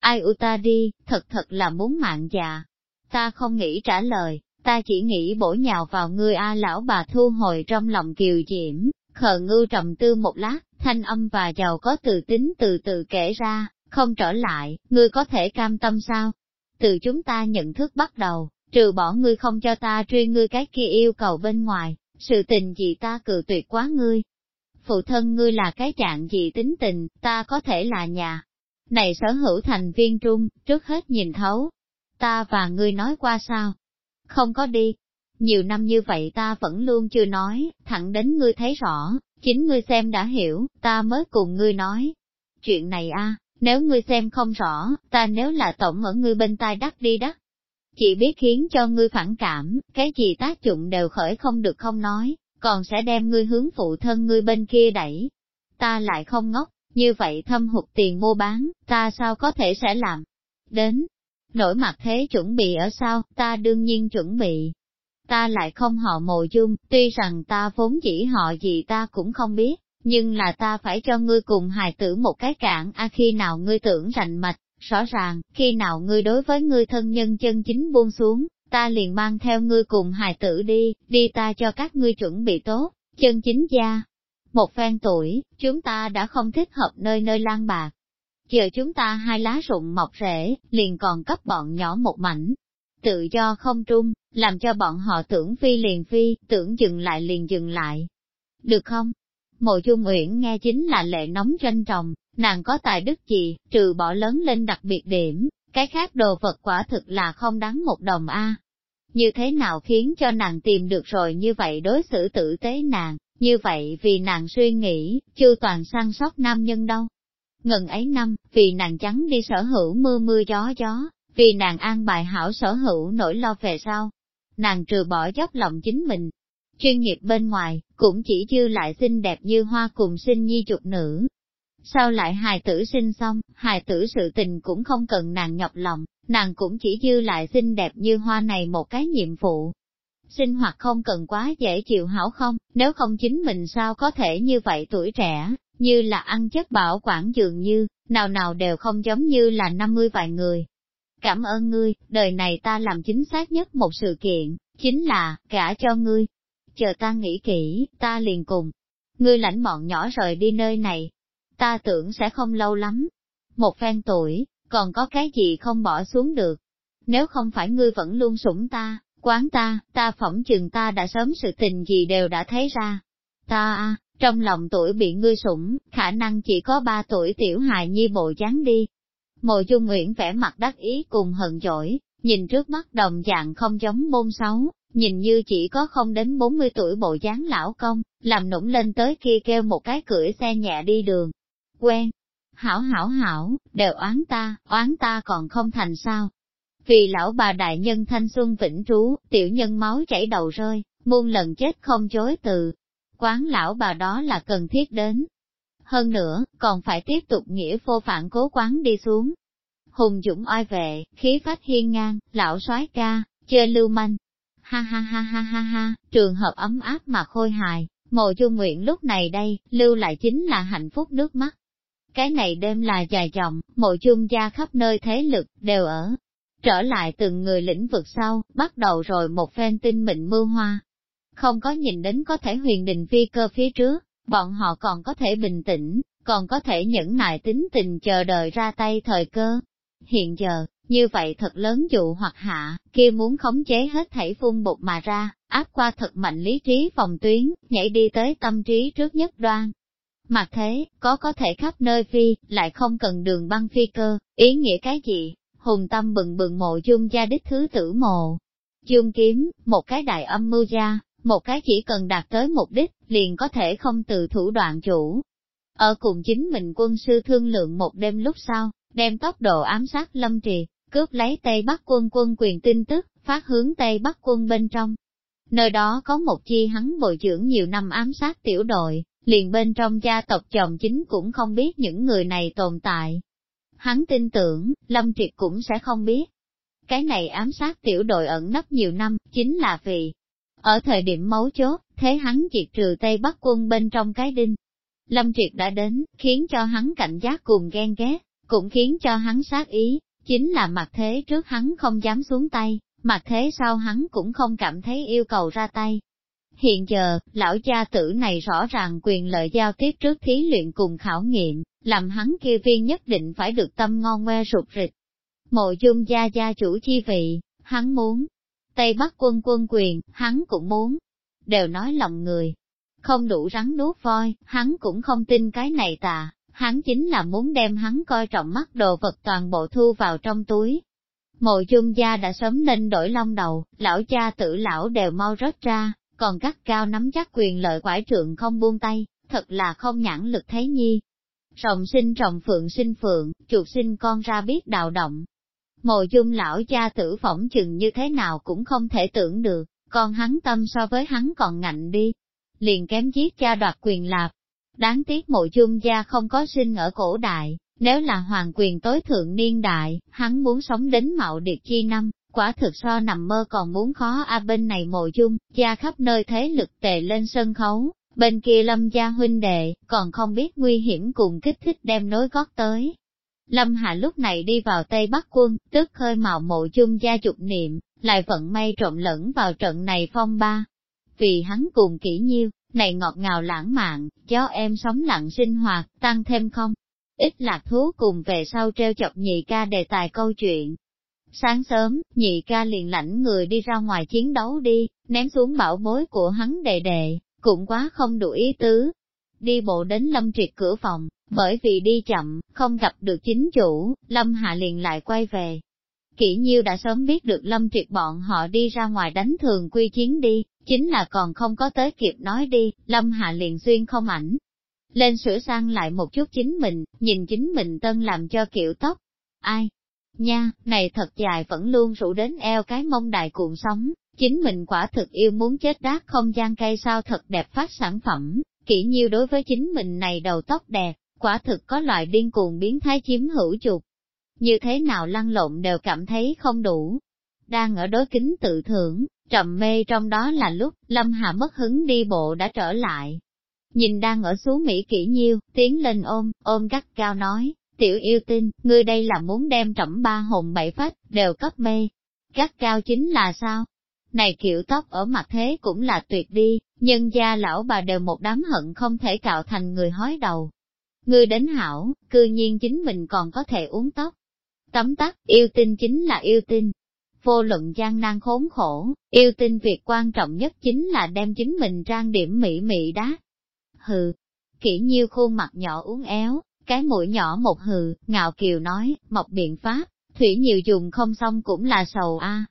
Ai u ta đi, thật thật là muốn mạng già. Ta không nghĩ trả lời, ta chỉ nghĩ bổ nhào vào ngươi A lão bà thu hồi trong lòng kiều diễm, khờ ngư trầm tư một lát, thanh âm và giàu có từ tính từ từ kể ra, không trở lại, ngươi có thể cam tâm sao? Từ chúng ta nhận thức bắt đầu, trừ bỏ ngươi không cho ta truy ngươi cái kia yêu cầu bên ngoài, sự tình gì ta cự tuyệt quá ngươi. Phụ thân ngươi là cái trạng gì tính tình, ta có thể là nhà. Này sở hữu thành viên trung, trước hết nhìn thấu. Ta và ngươi nói qua sao, không có đi. Nhiều năm như vậy ta vẫn luôn chưa nói, thẳng đến ngươi thấy rõ, chính ngươi xem đã hiểu, ta mới cùng ngươi nói. Chuyện này a, nếu ngươi xem không rõ, ta nếu là tổng ở ngươi bên tai đắc đi đắc. chỉ biết khiến cho ngươi phản cảm, cái gì tác dụng đều khởi không được không nói, còn sẽ đem ngươi hướng phụ thân ngươi bên kia đẩy. Ta lại không ngốc, như vậy thâm hụt tiền mua bán, ta sao có thể sẽ làm? Đến, nổi mặt thế chuẩn bị ở sao, ta đương nhiên chuẩn bị. Ta lại không họ mồ dung, tuy rằng ta vốn chỉ họ gì ta cũng không biết, nhưng là ta phải cho ngươi cùng hài tử một cái cản a khi nào ngươi tưởng rành mạch, rõ ràng, khi nào ngươi đối với ngươi thân nhân chân chính buông xuống, ta liền mang theo ngươi cùng hài tử đi, đi ta cho các ngươi chuẩn bị tốt, chân chính gia. Một phen tuổi, chúng ta đã không thích hợp nơi nơi lan bạc. Chờ chúng ta hai lá rụng mọc rễ, liền còn cấp bọn nhỏ một mảnh. Tự do không trung, làm cho bọn họ tưởng phi liền phi, tưởng dừng lại liền dừng lại. Được không? Mộ Dung Uyển nghe chính là lệ nóng tranh trồng, nàng có tài đức gì, trừ bỏ lớn lên đặc biệt điểm, cái khác đồ vật quả thực là không đáng một đồng a. Như thế nào khiến cho nàng tìm được rồi như vậy đối xử tử tế nàng, như vậy vì nàng suy nghĩ, chưa toàn săn sóc nam nhân đâu. Ngần ấy năm, vì nàng trắng đi sở hữu mưa mưa gió gió, vì nàng an bài hảo sở hữu nỗi lo về sau. Nàng trừ bỏ dốc lòng chính mình, chuyên nghiệp bên ngoài, cũng chỉ dư lại xinh đẹp như hoa cùng sinh nhi chục nữ. Sau lại hài tử sinh xong, hài tử sự tình cũng không cần nàng nhọc lòng, nàng cũng chỉ dư lại xinh đẹp như hoa này một cái nhiệm vụ. Sinh hoạt không cần quá dễ chịu hảo không, nếu không chính mình sao có thể như vậy tuổi trẻ, như là ăn chất bảo quản dường như, nào nào đều không giống như là 50 vài người. Cảm ơn ngươi, đời này ta làm chính xác nhất một sự kiện, chính là, cả cho ngươi, chờ ta nghĩ kỹ, ta liền cùng. Ngươi lãnh bọn nhỏ rời đi nơi này, ta tưởng sẽ không lâu lắm. Một phen tuổi, còn có cái gì không bỏ xuống được. Nếu không phải ngươi vẫn luôn sủng ta, quán ta, ta phỏng chừng ta đã sớm sự tình gì đều đã thấy ra. Ta trong lòng tuổi bị ngươi sủng, khả năng chỉ có ba tuổi tiểu hài nhi bộ dáng đi. Mộ Dung Nguyễn vẻ mặt đắc ý cùng hận dỗi, nhìn trước mắt đồng dạng không giống môn xấu, nhìn như chỉ có không đến 40 tuổi bộ dáng lão công, làm nũng lên tới kia kêu một cái cưỡi xe nhẹ đi đường. Quen, hảo hảo hảo, đều oán ta, oán ta còn không thành sao. Vì lão bà đại nhân thanh xuân vĩnh trú, tiểu nhân máu chảy đầu rơi, muôn lần chết không chối từ. Quán lão bà đó là cần thiết đến. Hơn nữa, còn phải tiếp tục nghĩa phô phản cố quán đi xuống. Hùng dũng oai vệ, khí phách hiên ngang, lão soái ca, chơi lưu manh, ha ha ha ha ha ha, trường hợp ấm áp mà khôi hài, mộ dung nguyện lúc này đây, lưu lại chính là hạnh phúc nước mắt. Cái này đêm là dài dòng, mộ chung gia khắp nơi thế lực, đều ở. Trở lại từng người lĩnh vực sau, bắt đầu rồi một phen tinh mịn mưu hoa. Không có nhìn đến có thể huyền đình phi cơ phía trước, bọn họ còn có thể bình tĩnh, còn có thể nhẫn nại tính tình chờ đợi ra tay thời cơ. Hiện giờ, như vậy thật lớn dụ hoặc hạ, kia muốn khống chế hết thảy phun bột mà ra, áp qua thật mạnh lý trí phòng tuyến, nhảy đi tới tâm trí trước nhất đoan. Mặt thế, có có thể khắp nơi phi, lại không cần đường băng phi cơ, ý nghĩa cái gì? Hùng tâm bừng bừng mộ dung gia đích thứ tử mộ. dung kiếm, một cái đại âm mưu gia, một cái chỉ cần đạt tới mục đích, liền có thể không từ thủ đoạn chủ. Ở cùng chính mình quân sư thương lượng một đêm lúc sau, đem tốc độ ám sát lâm trì, cướp lấy Tây Bắc quân quân quyền tin tức, phát hướng Tây Bắc quân bên trong. Nơi đó có một chi hắn bồi dưỡng nhiều năm ám sát tiểu đội, liền bên trong gia tộc chồng chính cũng không biết những người này tồn tại. Hắn tin tưởng, Lâm Triệt cũng sẽ không biết. Cái này ám sát tiểu đội ẩn nấp nhiều năm, chính là vì, ở thời điểm mấu chốt, thế hắn diệt trừ Tây Bắc quân bên trong cái đinh. Lâm Triệt đã đến, khiến cho hắn cảnh giác cùng ghen ghét, cũng khiến cho hắn sát ý, Chính là mặt thế trước hắn không dám xuống tay, mặt thế sau hắn cũng không cảm thấy yêu cầu ra tay. Hiện giờ, lão gia tử này rõ ràng quyền lợi giao tiếp trước thí luyện cùng khảo nghiệm, làm hắn kia viên nhất định phải được tâm ngon ngoe rụt rịch. Mộ dung gia gia chủ chi vị, hắn muốn. Tây Bắc quân quân quyền, hắn cũng muốn. Đều nói lòng người. Không đủ rắn nuốt voi, hắn cũng không tin cái này tà, hắn chính là muốn đem hắn coi trọng mắt đồ vật toàn bộ thu vào trong túi. Mộ dung gia đã sớm nên đổi long đầu, lão cha tử lão đều mau rớt ra, còn gắt cao nắm chắc quyền lợi quải trượng không buông tay, thật là không nhãn lực thế nhi. Rồng sinh rồng phượng sinh phượng, chuột sinh con ra biết đào động. Mộ dung lão cha tử phỏng chừng như thế nào cũng không thể tưởng được, còn hắn tâm so với hắn còn ngạnh đi. Liền kém giết cha đoạt quyền lạp. Đáng tiếc mộ dung gia không có sinh ở cổ đại, nếu là hoàng quyền tối thượng niên đại, hắn muốn sống đến mạo điệt chi năm, quả thực so nằm mơ còn muốn khó a bên này mộ dung, gia khắp nơi thế lực tề lên sân khấu, bên kia lâm gia huynh đệ, còn không biết nguy hiểm cùng kích thích đem nối gót tới. Lâm Hạ lúc này đi vào Tây Bắc quân, tức khơi mạo mộ chung gia chục niệm, lại vận may trộn lẫn vào trận này phong ba. Vì hắn cùng kỹ nhiêu, này ngọt ngào lãng mạn, cho em sống lặng sinh hoạt, tăng thêm không? Ít lạc thú cùng về sau treo chọc nhị ca đề tài câu chuyện. Sáng sớm, nhị ca liền lãnh người đi ra ngoài chiến đấu đi, ném xuống bảo bối của hắn đệ đệ, cũng quá không đủ ý tứ. Đi bộ đến lâm triệt cửa phòng, bởi vì đi chậm, không gặp được chính chủ, lâm hạ liền lại quay về. Kỷ nhiêu đã sớm biết được lâm triệt bọn họ đi ra ngoài đánh thường quy chiến đi, chính là còn không có tới kịp nói đi, lâm hạ liền xuyên không ảnh. Lên sửa sang lại một chút chính mình, nhìn chính mình tân làm cho kiểu tóc. Ai? Nha, này thật dài vẫn luôn rủ đến eo cái mông đại cuộn sóng, Chính mình quả thực yêu muốn chết đát không gian cây sao thật đẹp phát sản phẩm, kỹ nhiêu đối với chính mình này đầu tóc đẹp, quả thực có loại điên cuồng biến thái chiếm hữu chụp. Như thế nào lăn lộn đều cảm thấy không đủ. Đang ở đối kính tự thưởng, trầm mê trong đó là lúc Lâm Hà mất hứng đi bộ đã trở lại. Nhìn đang ở xuống Mỹ kỹ nhiêu, tiến lên ôm, ôm gắt cao nói, tiểu yêu tinh, ngươi đây là muốn đem trẫm ba hồn bảy phách, đều cấp mê. Gắt cao chính là sao? này kiểu tóc ở mặt thế cũng là tuyệt đi, nhân gia lão bà đều một đám hận không thể cạo thành người hói đầu. Ngươi đến hảo, cư nhiên chính mình còn có thể uống tóc. Tấm tắc, yêu tinh chính là yêu tinh. Vô luận gian nan khốn khổ, yêu tinh việc quan trọng nhất chính là đem chính mình trang điểm mỹ mỹ đá. Hừ, kỹ nhiêu khuôn mặt nhỏ uống éo, cái mũi nhỏ một hừ, ngạo kiều nói, mọc biện pháp, thủy nhiều dùng không xong cũng là sầu a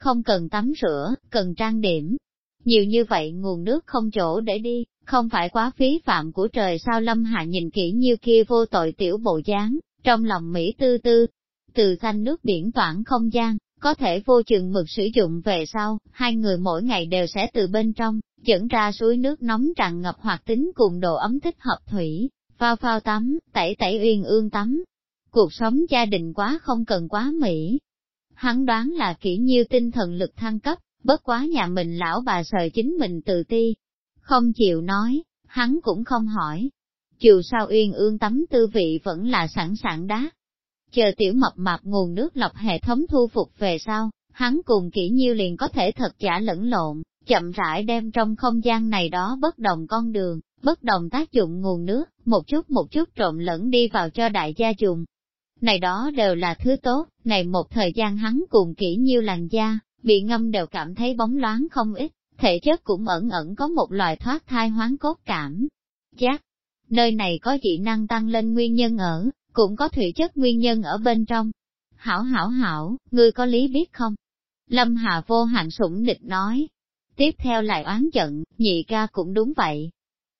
không cần tắm rửa, cần trang điểm. Nhiều như vậy nguồn nước không chỗ để đi, không phải quá phí phạm của trời sao Lâm Hạ nhìn kỹ như kia vô tội tiểu bộ dáng, trong lòng Mỹ tư tư. Từ xanh nước biển toảng không gian, có thể vô chừng mực sử dụng về sau, hai người mỗi ngày đều sẽ từ bên trong, dẫn ra suối nước nóng tràn ngập hoạt tính cùng độ ấm thích hợp thủy, phao phao tắm, tẩy tẩy uyên ương tắm. Cuộc sống gia đình quá không cần quá mỹ, Hắn đoán là kỹ nhiêu tinh thần lực thăng cấp, bất quá nhà mình lão bà sợ chính mình tự ti. Không chịu nói, hắn cũng không hỏi. Chiều sao uyên ương tắm tư vị vẫn là sẵn sàng đá. Chờ tiểu mập mạp nguồn nước lọc hệ thống thu phục về sau, hắn cùng kỹ nhiêu liền có thể thật giả lẫn lộn, chậm rãi đem trong không gian này đó bất đồng con đường, bất đồng tác dụng nguồn nước, một chút một chút trộn lẫn đi vào cho đại gia dùng, này đó đều là thứ tốt, này một thời gian hắn cùng kỹ nhiêu làn da, bị ngâm đều cảm thấy bóng loáng không ít, thể chất cũng ẩn ẩn có một loài thoát thai hoán cốt cảm. Giác, nơi này có dị năng tăng lên nguyên nhân ở, cũng có thủy chất nguyên nhân ở bên trong. Hảo hảo hảo, ngươi có lý biết không? Lâm Hà vô hạn sủng địch nói. Tiếp theo lại oán giận, nhị ca cũng đúng vậy.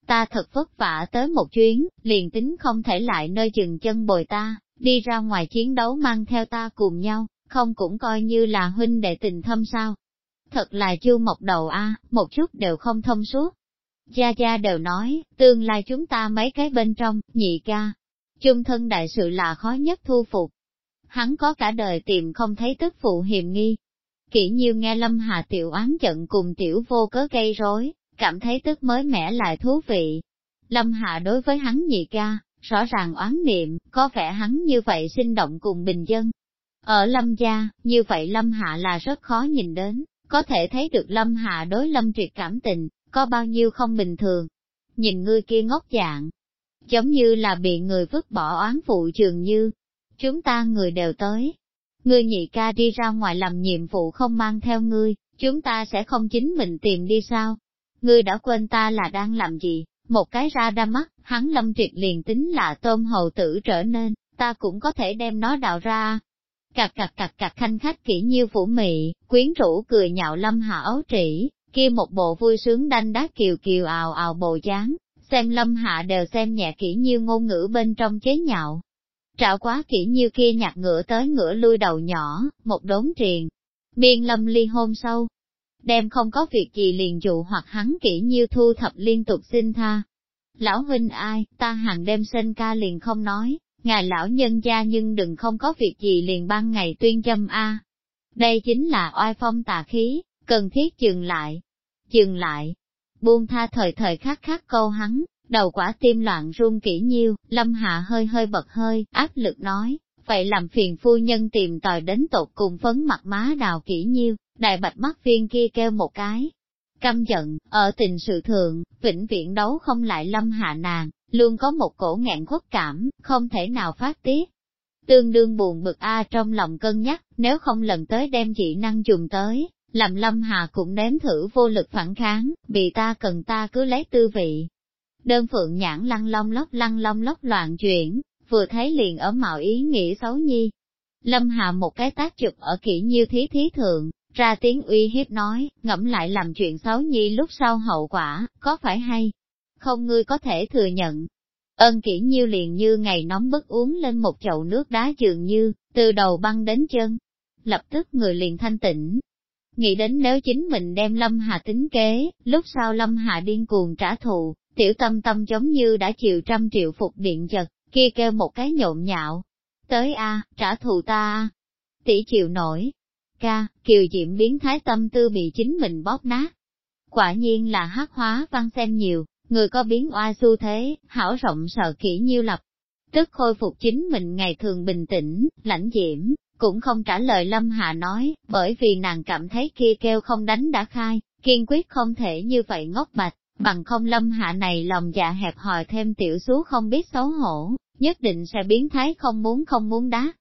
Ta thật vất vả tới một chuyến, liền tính không thể lại nơi chừng chân bồi ta, đi ra ngoài chiến đấu mang theo ta cùng nhau, không cũng coi như là huynh đệ tình thâm sao. Thật là chu mộc đầu a, một chút đều không thông suốt. Gia Gia đều nói, tương lai chúng ta mấy cái bên trong, nhị ca. Chung thân đại sự là khó nhất thu phục. Hắn có cả đời tìm không thấy tức phụ hiềm nghi. Kỷ nhiêu nghe Lâm Hà tiểu oán giận cùng tiểu vô cớ gây rối, cảm thấy tức mới mẻ lại thú vị. Lâm Hạ đối với hắn nhị ca, rõ ràng oán niệm, có vẻ hắn như vậy sinh động cùng bình dân. Ở Lâm gia, như vậy Lâm Hạ là rất khó nhìn đến, có thể thấy được Lâm Hạ đối Lâm Triệt cảm tình, có bao nhiêu không bình thường. Nhìn ngươi kia ngốc dạng, giống như là bị người vứt bỏ oán phụ trường như, chúng ta người đều tới. Ngươi nhị ca đi ra ngoài làm nhiệm vụ không mang theo ngươi, chúng ta sẽ không chính mình tìm đi sao? Ngươi đã quên ta là đang làm gì? một cái ra đa mắt, hắn lâm triệt liền tính là tôm hầu tử trở nên, ta cũng có thể đem nó đào ra. Cạc cạc cạc cạc khanh khách kỹ nhiêu phủ mị, quyến rũ cười nhạo lâm hạ ấu trĩ, kia một bộ vui sướng đanh đá kiều kiều ào ào bộ dáng, xem lâm hạ đều xem nhẹ kỹ nhiêu ngôn ngữ bên trong chế nhạo trạo quá kỹ như kia nhặt ngựa tới ngựa lui đầu nhỏ, một đốn triền. Miên lâm ly hôn sâu, đem không có việc gì liền dụ hoặc hắn kỹ như thu thập liên tục xin tha. Lão huynh ai, ta hàng đêm sinh ca liền không nói, ngài lão nhân gia nhưng đừng không có việc gì liền ban ngày tuyên châm a. Đây chính là oai phong tà khí, cần thiết dừng lại, dừng lại, buông tha thời thời khắc khắc câu hắn, đầu quả tim loạn run kỹ nhiêu, lâm hạ hơi hơi bật hơi, áp lực nói, vậy làm phiền phu nhân tìm tòi đến tột cùng phấn mặt má đào kỹ nhiêu, đại bạch mắt viên kia kêu một cái. Căm giận, ở tình sự thượng vĩnh viễn đấu không lại lâm hạ nàng, luôn có một cổ ngạn khuất cảm, không thể nào phát tiết. Tương đương buồn bực a trong lòng cân nhắc, nếu không lần tới đem dị năng dùng tới, làm lâm hạ cũng nếm thử vô lực phản kháng, bị ta cần ta cứ lấy tư vị. Đơn phượng nhãn lăng long lóc lăng long lóc loạn chuyển, vừa thấy liền ở mạo ý nghĩ xấu nhi. Lâm hà một cái tác chụp ở kỹ như thí thí thượng, ra tiếng uy hiếp nói, ngẫm lại làm chuyện xấu nhi lúc sau hậu quả, có phải hay? Không ngươi có thể thừa nhận. Ân kỹ nhiêu liền như ngày nóng bức uống lên một chậu nước đá dường như, từ đầu băng đến chân. Lập tức người liền thanh tĩnh. Nghĩ đến nếu chính mình đem Lâm Hà tính kế, lúc sau Lâm Hà điên cuồng trả thù, tiểu tâm tâm giống như đã chịu trăm triệu phục điện giật, kia kêu một cái nhộn nhạo. Tới a trả thù ta a Tỷ chịu nổi, ca, kiều diệm biến thái tâm tư bị chính mình bóp nát. Quả nhiên là hát hóa văn xem nhiều, người có biến oa xu thế, hảo rộng sợ kỹ nhiêu lập. Tức khôi phục chính mình ngày thường bình tĩnh, lãnh diễm, cũng không trả lời Lâm hạ nói, bởi vì nàng cảm thấy kia kêu không đánh đã khai, kiên quyết không thể như vậy ngốc bạch, bằng không Lâm Hạ này lòng dạ hẹp hòi thêm tiểu số không biết xấu hổ, nhất định sẽ biến thái không muốn không muốn đá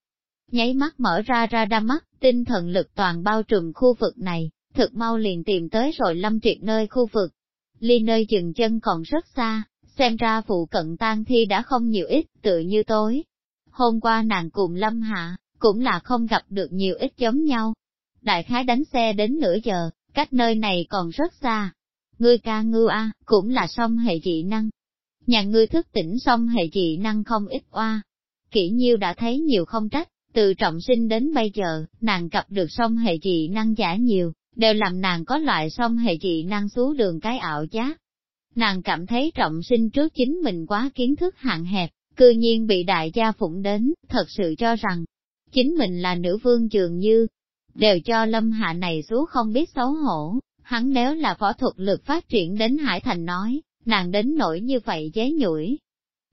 nháy mắt mở ra ra đa mắt, tinh thần lực toàn bao trùm khu vực này, thực mau liền tìm tới rồi lâm triệt nơi khu vực. Ly nơi dừng chân còn rất xa, xem ra phụ cận tang thi đã không nhiều ít, tự như tối. Hôm qua nàng cùng lâm hạ, cũng là không gặp được nhiều ít giống nhau. Đại khái đánh xe đến nửa giờ, cách nơi này còn rất xa. Ngươi ca ngư a, cũng là song hệ dị năng. Nhà ngươi thức tỉnh song hệ dị năng không ít oa. Kỷ nhiêu đã thấy nhiều không trách, từ trọng sinh đến bây giờ, nàng gặp được song hệ dị năng giả nhiều, đều làm nàng có loại song hệ dị năng xuống đường cái ảo giác. Nàng cảm thấy trọng sinh trước chính mình quá kiến thức hạn hẹp, cư nhiên bị đại gia phụng đến, thật sự cho rằng, chính mình là nữ vương trường như, đều cho lâm hạ này xuống không biết xấu hổ, hắn nếu là võ thuật lực phát triển đến Hải Thành nói, nàng đến nỗi như vậy dế nhủi.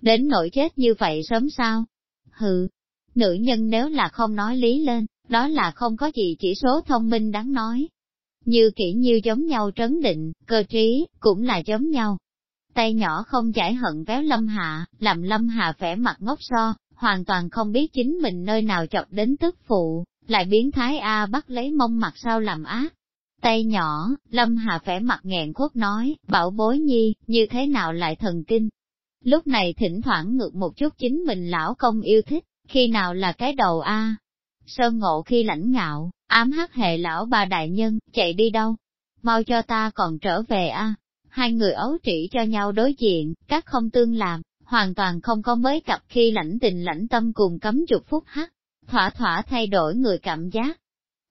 Đến nỗi chết như vậy sớm sao? Hừ, Nữ nhân nếu là không nói lý lên, đó là không có gì chỉ số thông minh đáng nói. Như kỹ như giống nhau trấn định, cơ trí, cũng là giống nhau. Tay nhỏ không giải hận véo lâm hạ, làm lâm hạ vẻ mặt ngốc so, hoàn toàn không biết chính mình nơi nào chọc đến tức phụ, lại biến thái A bắt lấy mông mặt sau làm ác. Tay nhỏ, lâm hà vẻ mặt nghẹn khuất nói, bảo bối nhi, như thế nào lại thần kinh. Lúc này thỉnh thoảng ngược một chút chính mình lão công yêu thích, khi nào là cái đầu a? Sơn ngộ khi lãnh ngạo, ám hắc hệ lão bà đại nhân, chạy đi đâu? Mau cho ta còn trở về a. Hai người ấu trĩ cho nhau đối diện, các không tương làm, hoàn toàn không có mới cặp khi lãnh tình lãnh tâm cùng cấm chục phút hắc, thỏa thỏa thay đổi người cảm giác.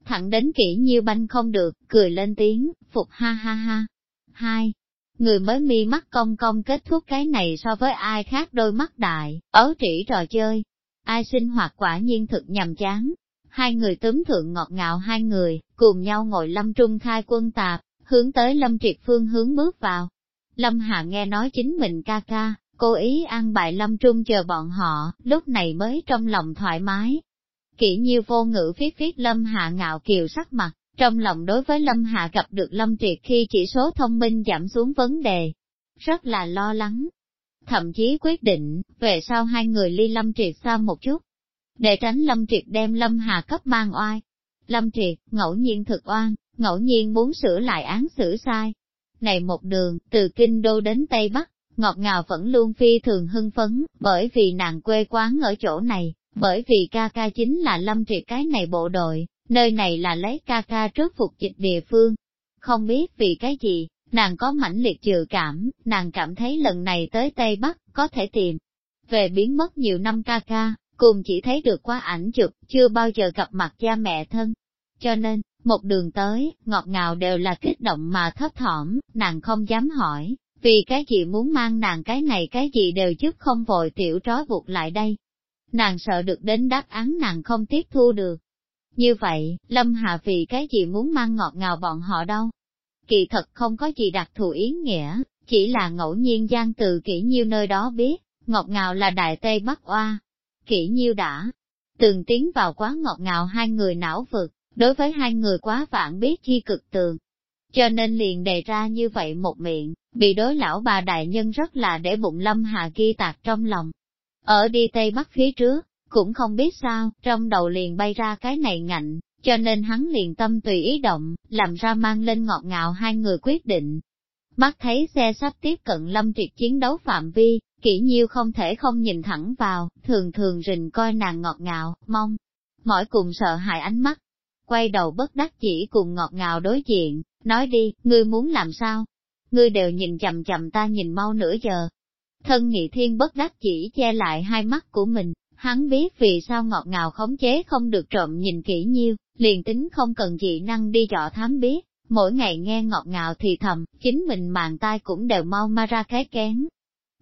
Thẳng đến kỹ nhiêu banh không được, cười lên tiếng, phục ha ha ha. Hai, người mới mi mắt cong cong kết thúc cái này so với ai khác đôi mắt đại, ấu trĩ trò chơi, ai sinh hoạt quả nhiên thực nhầm chán. Hai người tấm thượng ngọt ngào hai người, cùng nhau ngồi lâm trung khai quân tạp, hướng tới lâm triệt phương hướng bước vào. Lâm Hạ nghe nói chính mình ca ca, cố ý ăn bài lâm trung chờ bọn họ, lúc này mới trong lòng thoải mái. Kỷ nhiêu vô ngữ viết viết lâm hạ ngạo kiều sắc mặt, trong lòng đối với lâm hạ gặp được lâm triệt khi chỉ số thông minh giảm xuống vấn đề. Rất là lo lắng, thậm chí quyết định, về sau hai người ly Lâm Triệt xa một chút, để tránh Lâm Triệt đem Lâm Hà cấp mang oai. Lâm Triệt, ngẫu nhiên thực oan, ngẫu nhiên muốn sửa lại án xử sai. Này một đường, từ Kinh Đô đến Tây Bắc, ngọt ngào vẫn luôn phi thường hưng phấn, bởi vì nàng quê quán ở chỗ này, bởi vì ca ca chính là Lâm Triệt cái này bộ đội, nơi này là lấy ca ca trước phục dịch địa phương. Không biết vì cái gì, Nàng có mãnh liệt dự cảm, nàng cảm thấy lần này tới Tây Bắc, có thể tìm về biến mất nhiều năm ca ca, cùng chỉ thấy được qua ảnh chụp, chưa bao giờ gặp mặt cha mẹ thân. Cho nên, một đường tới, ngọt ngào đều là kích động mà thấp thỏm, nàng không dám hỏi, vì cái gì muốn mang nàng cái này cái gì đều chứ không vội tiểu trói buộc lại đây. Nàng sợ được đến đáp án nàng không tiếp thu được. Như vậy, Lâm Hạ vì cái gì muốn mang ngọt ngào bọn họ đâu? Kỳ thật không có gì đặc thù ý nghĩa, chỉ là ngẫu nhiên gian từ kỹ nhiêu nơi đó biết, ngọt ngào là đại tây bắc oa. Kỹ nhiêu đã, từng tiến vào quá ngọt ngào hai người não vực, đối với hai người quá vạn biết chi cực tường. Cho nên liền đề ra như vậy một miệng, bị đối lão bà đại nhân rất là để bụng lâm hà ghi tạc trong lòng. Ở đi Tây Bắc phía trước, cũng không biết sao, trong đầu liền bay ra cái này ngạnh, cho nên hắn liền tâm tùy ý động, làm ra mang lên ngọt ngào hai người quyết định. Mắt thấy xe sắp tiếp cận lâm triệt chiến đấu phạm vi, kỹ nhiêu không thể không nhìn thẳng vào, thường thường rình coi nàng ngọt ngào, mong, mỏi cùng sợ hại ánh mắt. Quay đầu bất đắc chỉ cùng ngọt ngào đối diện, nói đi, ngươi muốn làm sao? Ngươi đều nhìn chầm chầm ta nhìn mau nửa giờ. Thân nghị thiên bất đắc chỉ che lại hai mắt của mình, hắn biết vì sao ngọt ngào khống chế không được trộm nhìn kỹ nhiêu, liền tính không cần dị năng đi rõ thám biết, mỗi ngày nghe ngọt ngào thì thầm, chính mình màn tai cũng đều mau ma ra cái kén.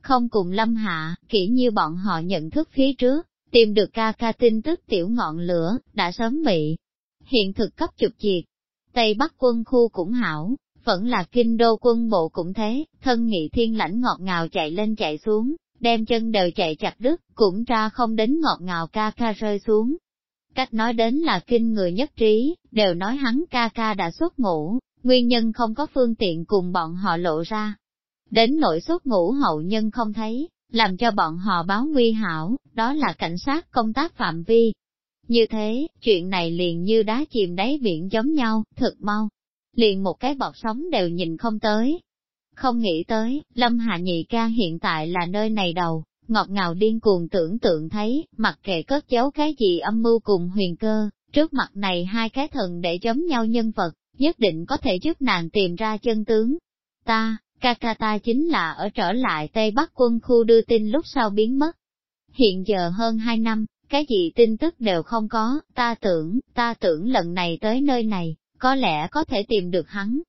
Không cùng lâm hạ, kỹ như bọn họ nhận thức phía trước, tìm được ca ca tin tức tiểu ngọn lửa, đã sớm bị hiện thực cấp chụp diệt. Tây Bắc quân khu cũng hảo, vẫn là kinh đô quân bộ cũng thế, thân nghị thiên lãnh ngọt ngào chạy lên chạy xuống, đem chân đều chạy chặt đứt, cũng ra không đến ngọt ngào ca ca rơi xuống. Cách nói đến là kinh người nhất trí, đều nói hắn ca ca đã xuất ngủ, nguyên nhân không có phương tiện cùng bọn họ lộ ra. Đến nỗi xuất ngủ hậu nhân không thấy, làm cho bọn họ báo nguy hảo, đó là cảnh sát công tác phạm vi. Như thế, chuyện này liền như đá chìm đáy biển giống nhau, thật mau. Liền một cái bọt sóng đều nhìn không tới, không nghĩ tới, Lâm Hạ Nhị ca hiện tại là nơi này đầu, ngọt ngào điên cuồng tưởng tượng thấy, mặc kệ cất giấu cái gì âm mưu cùng huyền cơ, trước mặt này hai cái thần để giống nhau nhân vật, nhất định có thể giúp nàng tìm ra chân tướng. Ta, ca ca ta chính là ở trở lại Tây Bắc quân khu đưa tin lúc sau biến mất. Hiện giờ hơn hai năm, cái gì tin tức đều không có, ta tưởng, ta tưởng lần này tới nơi này, có lẽ có thể tìm được hắn.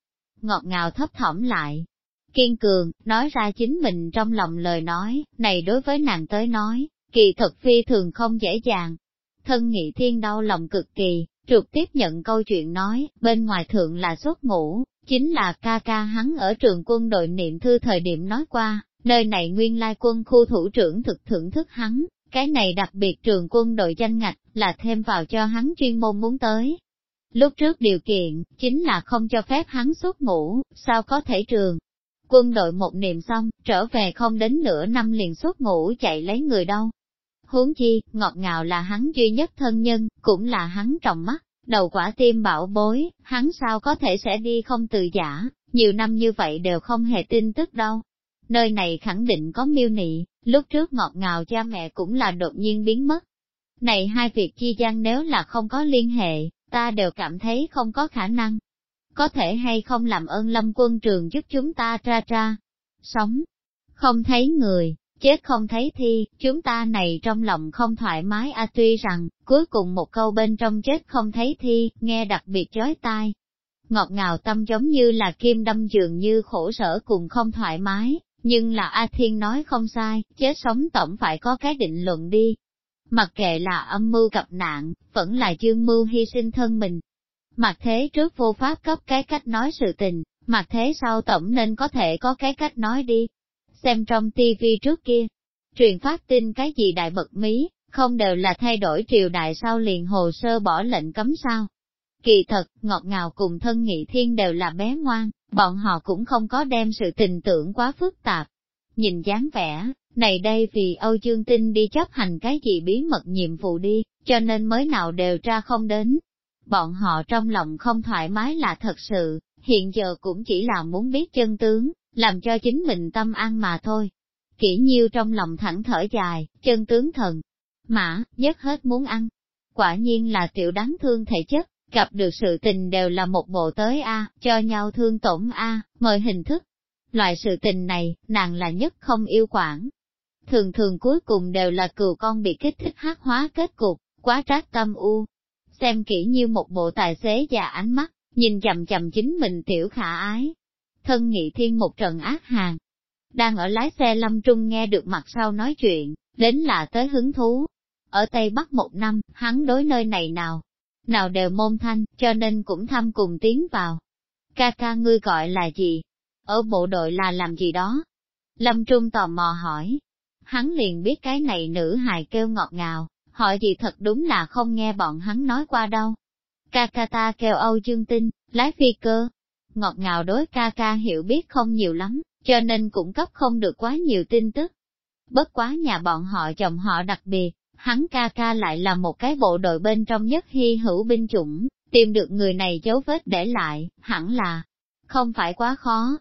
Ngọt ngào thấp thỏm lại, kiên cường, nói ra chính mình trong lòng lời nói, này đối với nàng tới nói, kỳ thật phi thường không dễ dàng. Thân nghị thiên đau lòng cực kỳ, trực tiếp nhận câu chuyện nói, bên ngoài thượng là xuất ngủ, chính là ca ca hắn ở trường quân đội niệm thư thời điểm nói qua, nơi này nguyên lai quân khu thủ trưởng thực thưởng thức hắn, cái này đặc biệt trường quân đội danh ngạch, là thêm vào cho hắn chuyên môn muốn tới. Lúc trước điều kiện, chính là không cho phép hắn xuất ngủ, sao có thể trường, Quân đội một niệm xong, trở về không đến nửa năm liền suốt ngủ chạy lấy người đâu. Huống chi, ngọt ngào là hắn duy nhất thân nhân, cũng là hắn trọng mắt, đầu quả tim bảo bối, hắn sao có thể sẽ đi không từ giả, nhiều năm như vậy đều không hề tin tức đâu. Nơi này khẳng định có miêu nị, lúc trước ngọt ngào cha mẹ cũng là đột nhiên biến mất. Này hai việc chi gian nếu là không có liên hệ, ta đều cảm thấy không có khả năng có thể hay không làm ơn lâm quân trường giúp chúng ta ra ra sống, không thấy người, chết không thấy thi, chúng ta này trong lòng không thoải mái a tuy rằng, cuối cùng một câu bên trong chết không thấy thi, nghe đặc biệt chói tai. Ngọt ngào tâm giống như là kim đâm dường như khổ sở cùng không thoải mái, nhưng là A Thiên nói không sai, chết sống tổng phải có cái định luận đi. Mặc kệ là âm mưu gặp nạn, vẫn là dương mưu hy sinh thân mình, Mặt thế trước vô pháp cấp cái cách nói sự tình, mặt thế sau tổng nên có thể có cái cách nói đi. Xem trong tivi trước kia, truyền phát tin cái gì đại bật mí, không đều là thay đổi triều đại sau liền hồ sơ bỏ lệnh cấm sao. Kỳ thật, ngọt ngào cùng thân nghị thiên đều là bé ngoan, bọn họ cũng không có đem sự tình tưởng quá phức tạp. Nhìn dáng vẻ, này đây vì Âu Dương Tinh đi chấp hành cái gì bí mật nhiệm vụ đi, cho nên mới nào đều ra không đến, bọn họ trong lòng không thoải mái là thật sự, hiện giờ cũng chỉ là muốn biết chân tướng, làm cho chính mình tâm an mà thôi. Kỷ nhiêu trong lòng thẳng thở dài, chân tướng thần, mã, nhất hết muốn ăn. Quả nhiên là tiểu đáng thương thể chất, gặp được sự tình đều là một bộ tới A, cho nhau thương tổn A, mời hình thức. Loại sự tình này, nàng là nhất không yêu quản thường thường cuối cùng đều là cừu con bị kích thích hát hóa kết cục, quá trác tâm u. Xem kỹ như một bộ tài xế già ánh mắt, nhìn chầm chầm chính mình tiểu khả ái. Thân nghị thiên một trận ác hàng. Đang ở lái xe lâm trung nghe được mặt sau nói chuyện, đến là tới hứng thú. Ở Tây Bắc một năm, hắn đối nơi này nào, nào đều môn thanh, cho nên cũng thăm cùng tiến vào. Ca ca ngươi gọi là gì? Ở bộ đội là làm gì đó? Lâm Trung tò mò hỏi. Hắn liền biết cái này nữ hài kêu ngọt ngào, hỏi gì thật đúng là không nghe bọn hắn nói qua đâu. Ca ca ta kêu Âu Dương Tinh, lái phi cơ. Ngọt ngào đối ca ca hiểu biết không nhiều lắm, cho nên cũng cấp không được quá nhiều tin tức. Bất quá nhà bọn họ chồng họ đặc biệt, hắn ca ca lại là một cái bộ đội bên trong nhất hy hữu binh chủng, tìm được người này dấu vết để lại, hẳn là không phải quá khó.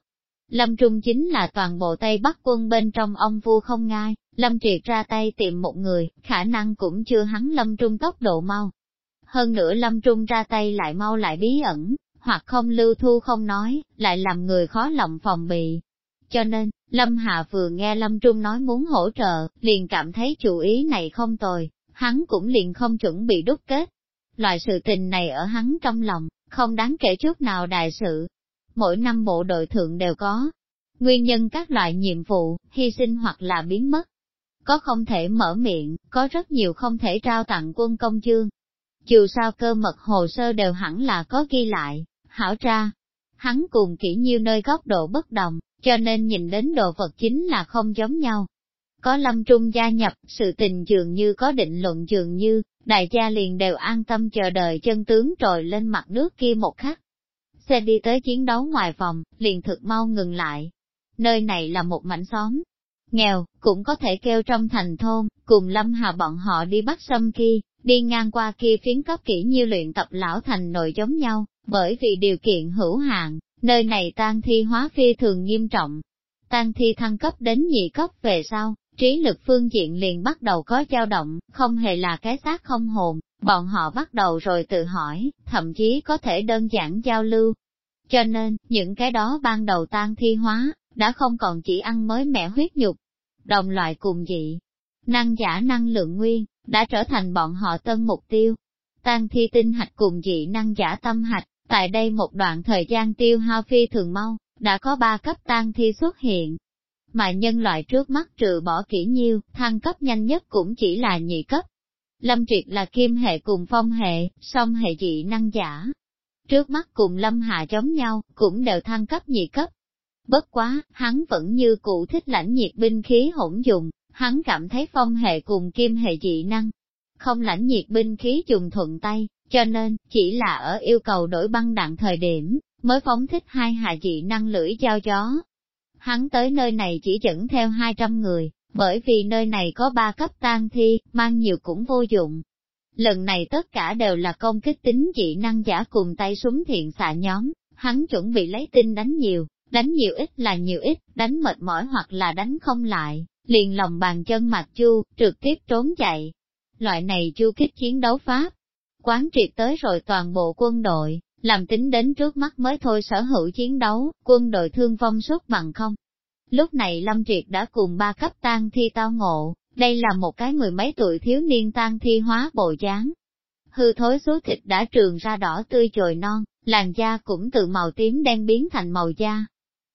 Lâm Trung chính là toàn bộ Tây Bắc quân bên trong ông vua không ngai, Lâm Triệt ra tay tìm một người, khả năng cũng chưa hắn Lâm Trung tốc độ mau. Hơn nữa Lâm Trung ra tay lại mau lại bí ẩn, hoặc không lưu thu không nói, lại làm người khó lòng phòng bị. Cho nên, Lâm Hạ vừa nghe Lâm Trung nói muốn hỗ trợ, liền cảm thấy chủ ý này không tồi, hắn cũng liền không chuẩn bị đúc kết. Loại sự tình này ở hắn trong lòng, không đáng kể chút nào đại sự. Mỗi năm bộ đội thượng đều có nguyên nhân các loại nhiệm vụ, hy sinh hoặc là biến mất. Có không thể mở miệng, có rất nhiều không thể trao tặng quân công chương. Dù sao cơ mật hồ sơ đều hẳn là có ghi lại, hảo tra. Hắn cùng kỹ nhiêu nơi góc độ bất đồng, cho nên nhìn đến đồ vật chính là không giống nhau. Có lâm trung gia nhập, sự tình dường như có định luận dường như, đại gia liền đều an tâm chờ đợi chân tướng trồi lên mặt nước kia một khắc. Xe đi tới chiến đấu ngoài vòng liền thực mau ngừng lại. Nơi này là một mảnh xóm, nghèo, cũng có thể kêu trong thành thôn, cùng lâm hà bọn họ đi bắt sâm kia, đi ngang qua kia phiến cấp kỹ như luyện tập lão thành nội giống nhau, bởi vì điều kiện hữu hạn, nơi này tan thi hóa phi thường nghiêm trọng. Tan thi thăng cấp đến nhị cấp về sau, trí lực phương diện liền bắt đầu có dao động, không hề là cái xác không hồn, bọn họ bắt đầu rồi tự hỏi, thậm chí có thể đơn giản giao lưu. Cho nên, những cái đó ban đầu tan thi hóa, đã không còn chỉ ăn mới mẻ huyết nhục, đồng loại cùng dị. Năng giả năng lượng nguyên, đã trở thành bọn họ tân mục tiêu. Tan thi tinh hạch cùng dị năng giả tâm hạch, tại đây một đoạn thời gian tiêu hao phi thường mau, đã có ba cấp tan thi xuất hiện. Mà nhân loại trước mắt trừ bỏ kỹ nhiêu, thăng cấp nhanh nhất cũng chỉ là nhị cấp. Lâm Triệt là kim hệ cùng phong hệ, song hệ dị năng giả. Trước mắt cùng Lâm Hạ giống nhau, cũng đều thăng cấp nhị cấp. Bất quá, hắn vẫn như cụ thích lãnh nhiệt binh khí hỗn dùng, hắn cảm thấy phong hệ cùng kim hệ dị năng. Không lãnh nhiệt binh khí dùng thuận tay, cho nên, chỉ là ở yêu cầu đổi băng đạn thời điểm, mới phóng thích hai hạ dị năng lưỡi dao gió. Hắn tới nơi này chỉ dẫn theo 200 người, bởi vì nơi này có ba cấp tang thi, mang nhiều cũng vô dụng. Lần này tất cả đều là công kích tính dị năng giả cùng tay súng thiện xạ nhóm, hắn chuẩn bị lấy tinh đánh nhiều, đánh nhiều ít là nhiều ít, đánh mệt mỏi hoặc là đánh không lại, liền lòng bàn chân mặt chu, trực tiếp trốn chạy. Loại này chu kích chiến đấu pháp, quán triệt tới rồi toàn bộ quân đội, làm tính đến trước mắt mới thôi sở hữu chiến đấu, quân đội thương vong suốt bằng không. Lúc này Lâm Triệt đã cùng ba cấp tang thi tao ngộ, đây là một cái mười mấy tuổi thiếu niên tang thi hóa bộ dáng. Hư thối số thịt đã trường ra đỏ tươi chồi non, làn da cũng từ màu tím đen biến thành màu da.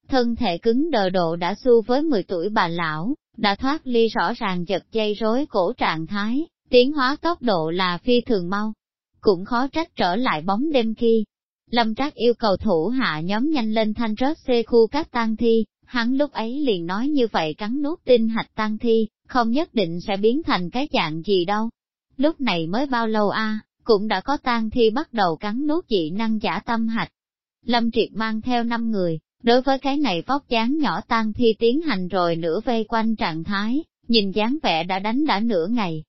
Thân thể cứng đờ độ đã xu với 10 tuổi bà lão, đã thoát ly rõ ràng giật dây rối cổ trạng thái, tiến hóa tốc độ là phi thường mau, cũng khó trách trở lại bóng đêm kia. Lâm Trác yêu cầu thủ hạ nhóm nhanh lên thanh rớt xê khu các tang thi, hắn lúc ấy liền nói như vậy cắn nuốt tinh hạch tang thi, không nhất định sẽ biến thành cái dạng gì đâu. Lúc này mới bao lâu a cũng đã có tang thi bắt đầu cắn nuốt dị năng giả tâm hạch. Lâm Triệt mang theo năm người, đối với cái này vóc dáng nhỏ tang thi tiến hành rồi nửa vây quanh trạng thái, nhìn dáng vẻ đã đánh đã nửa ngày.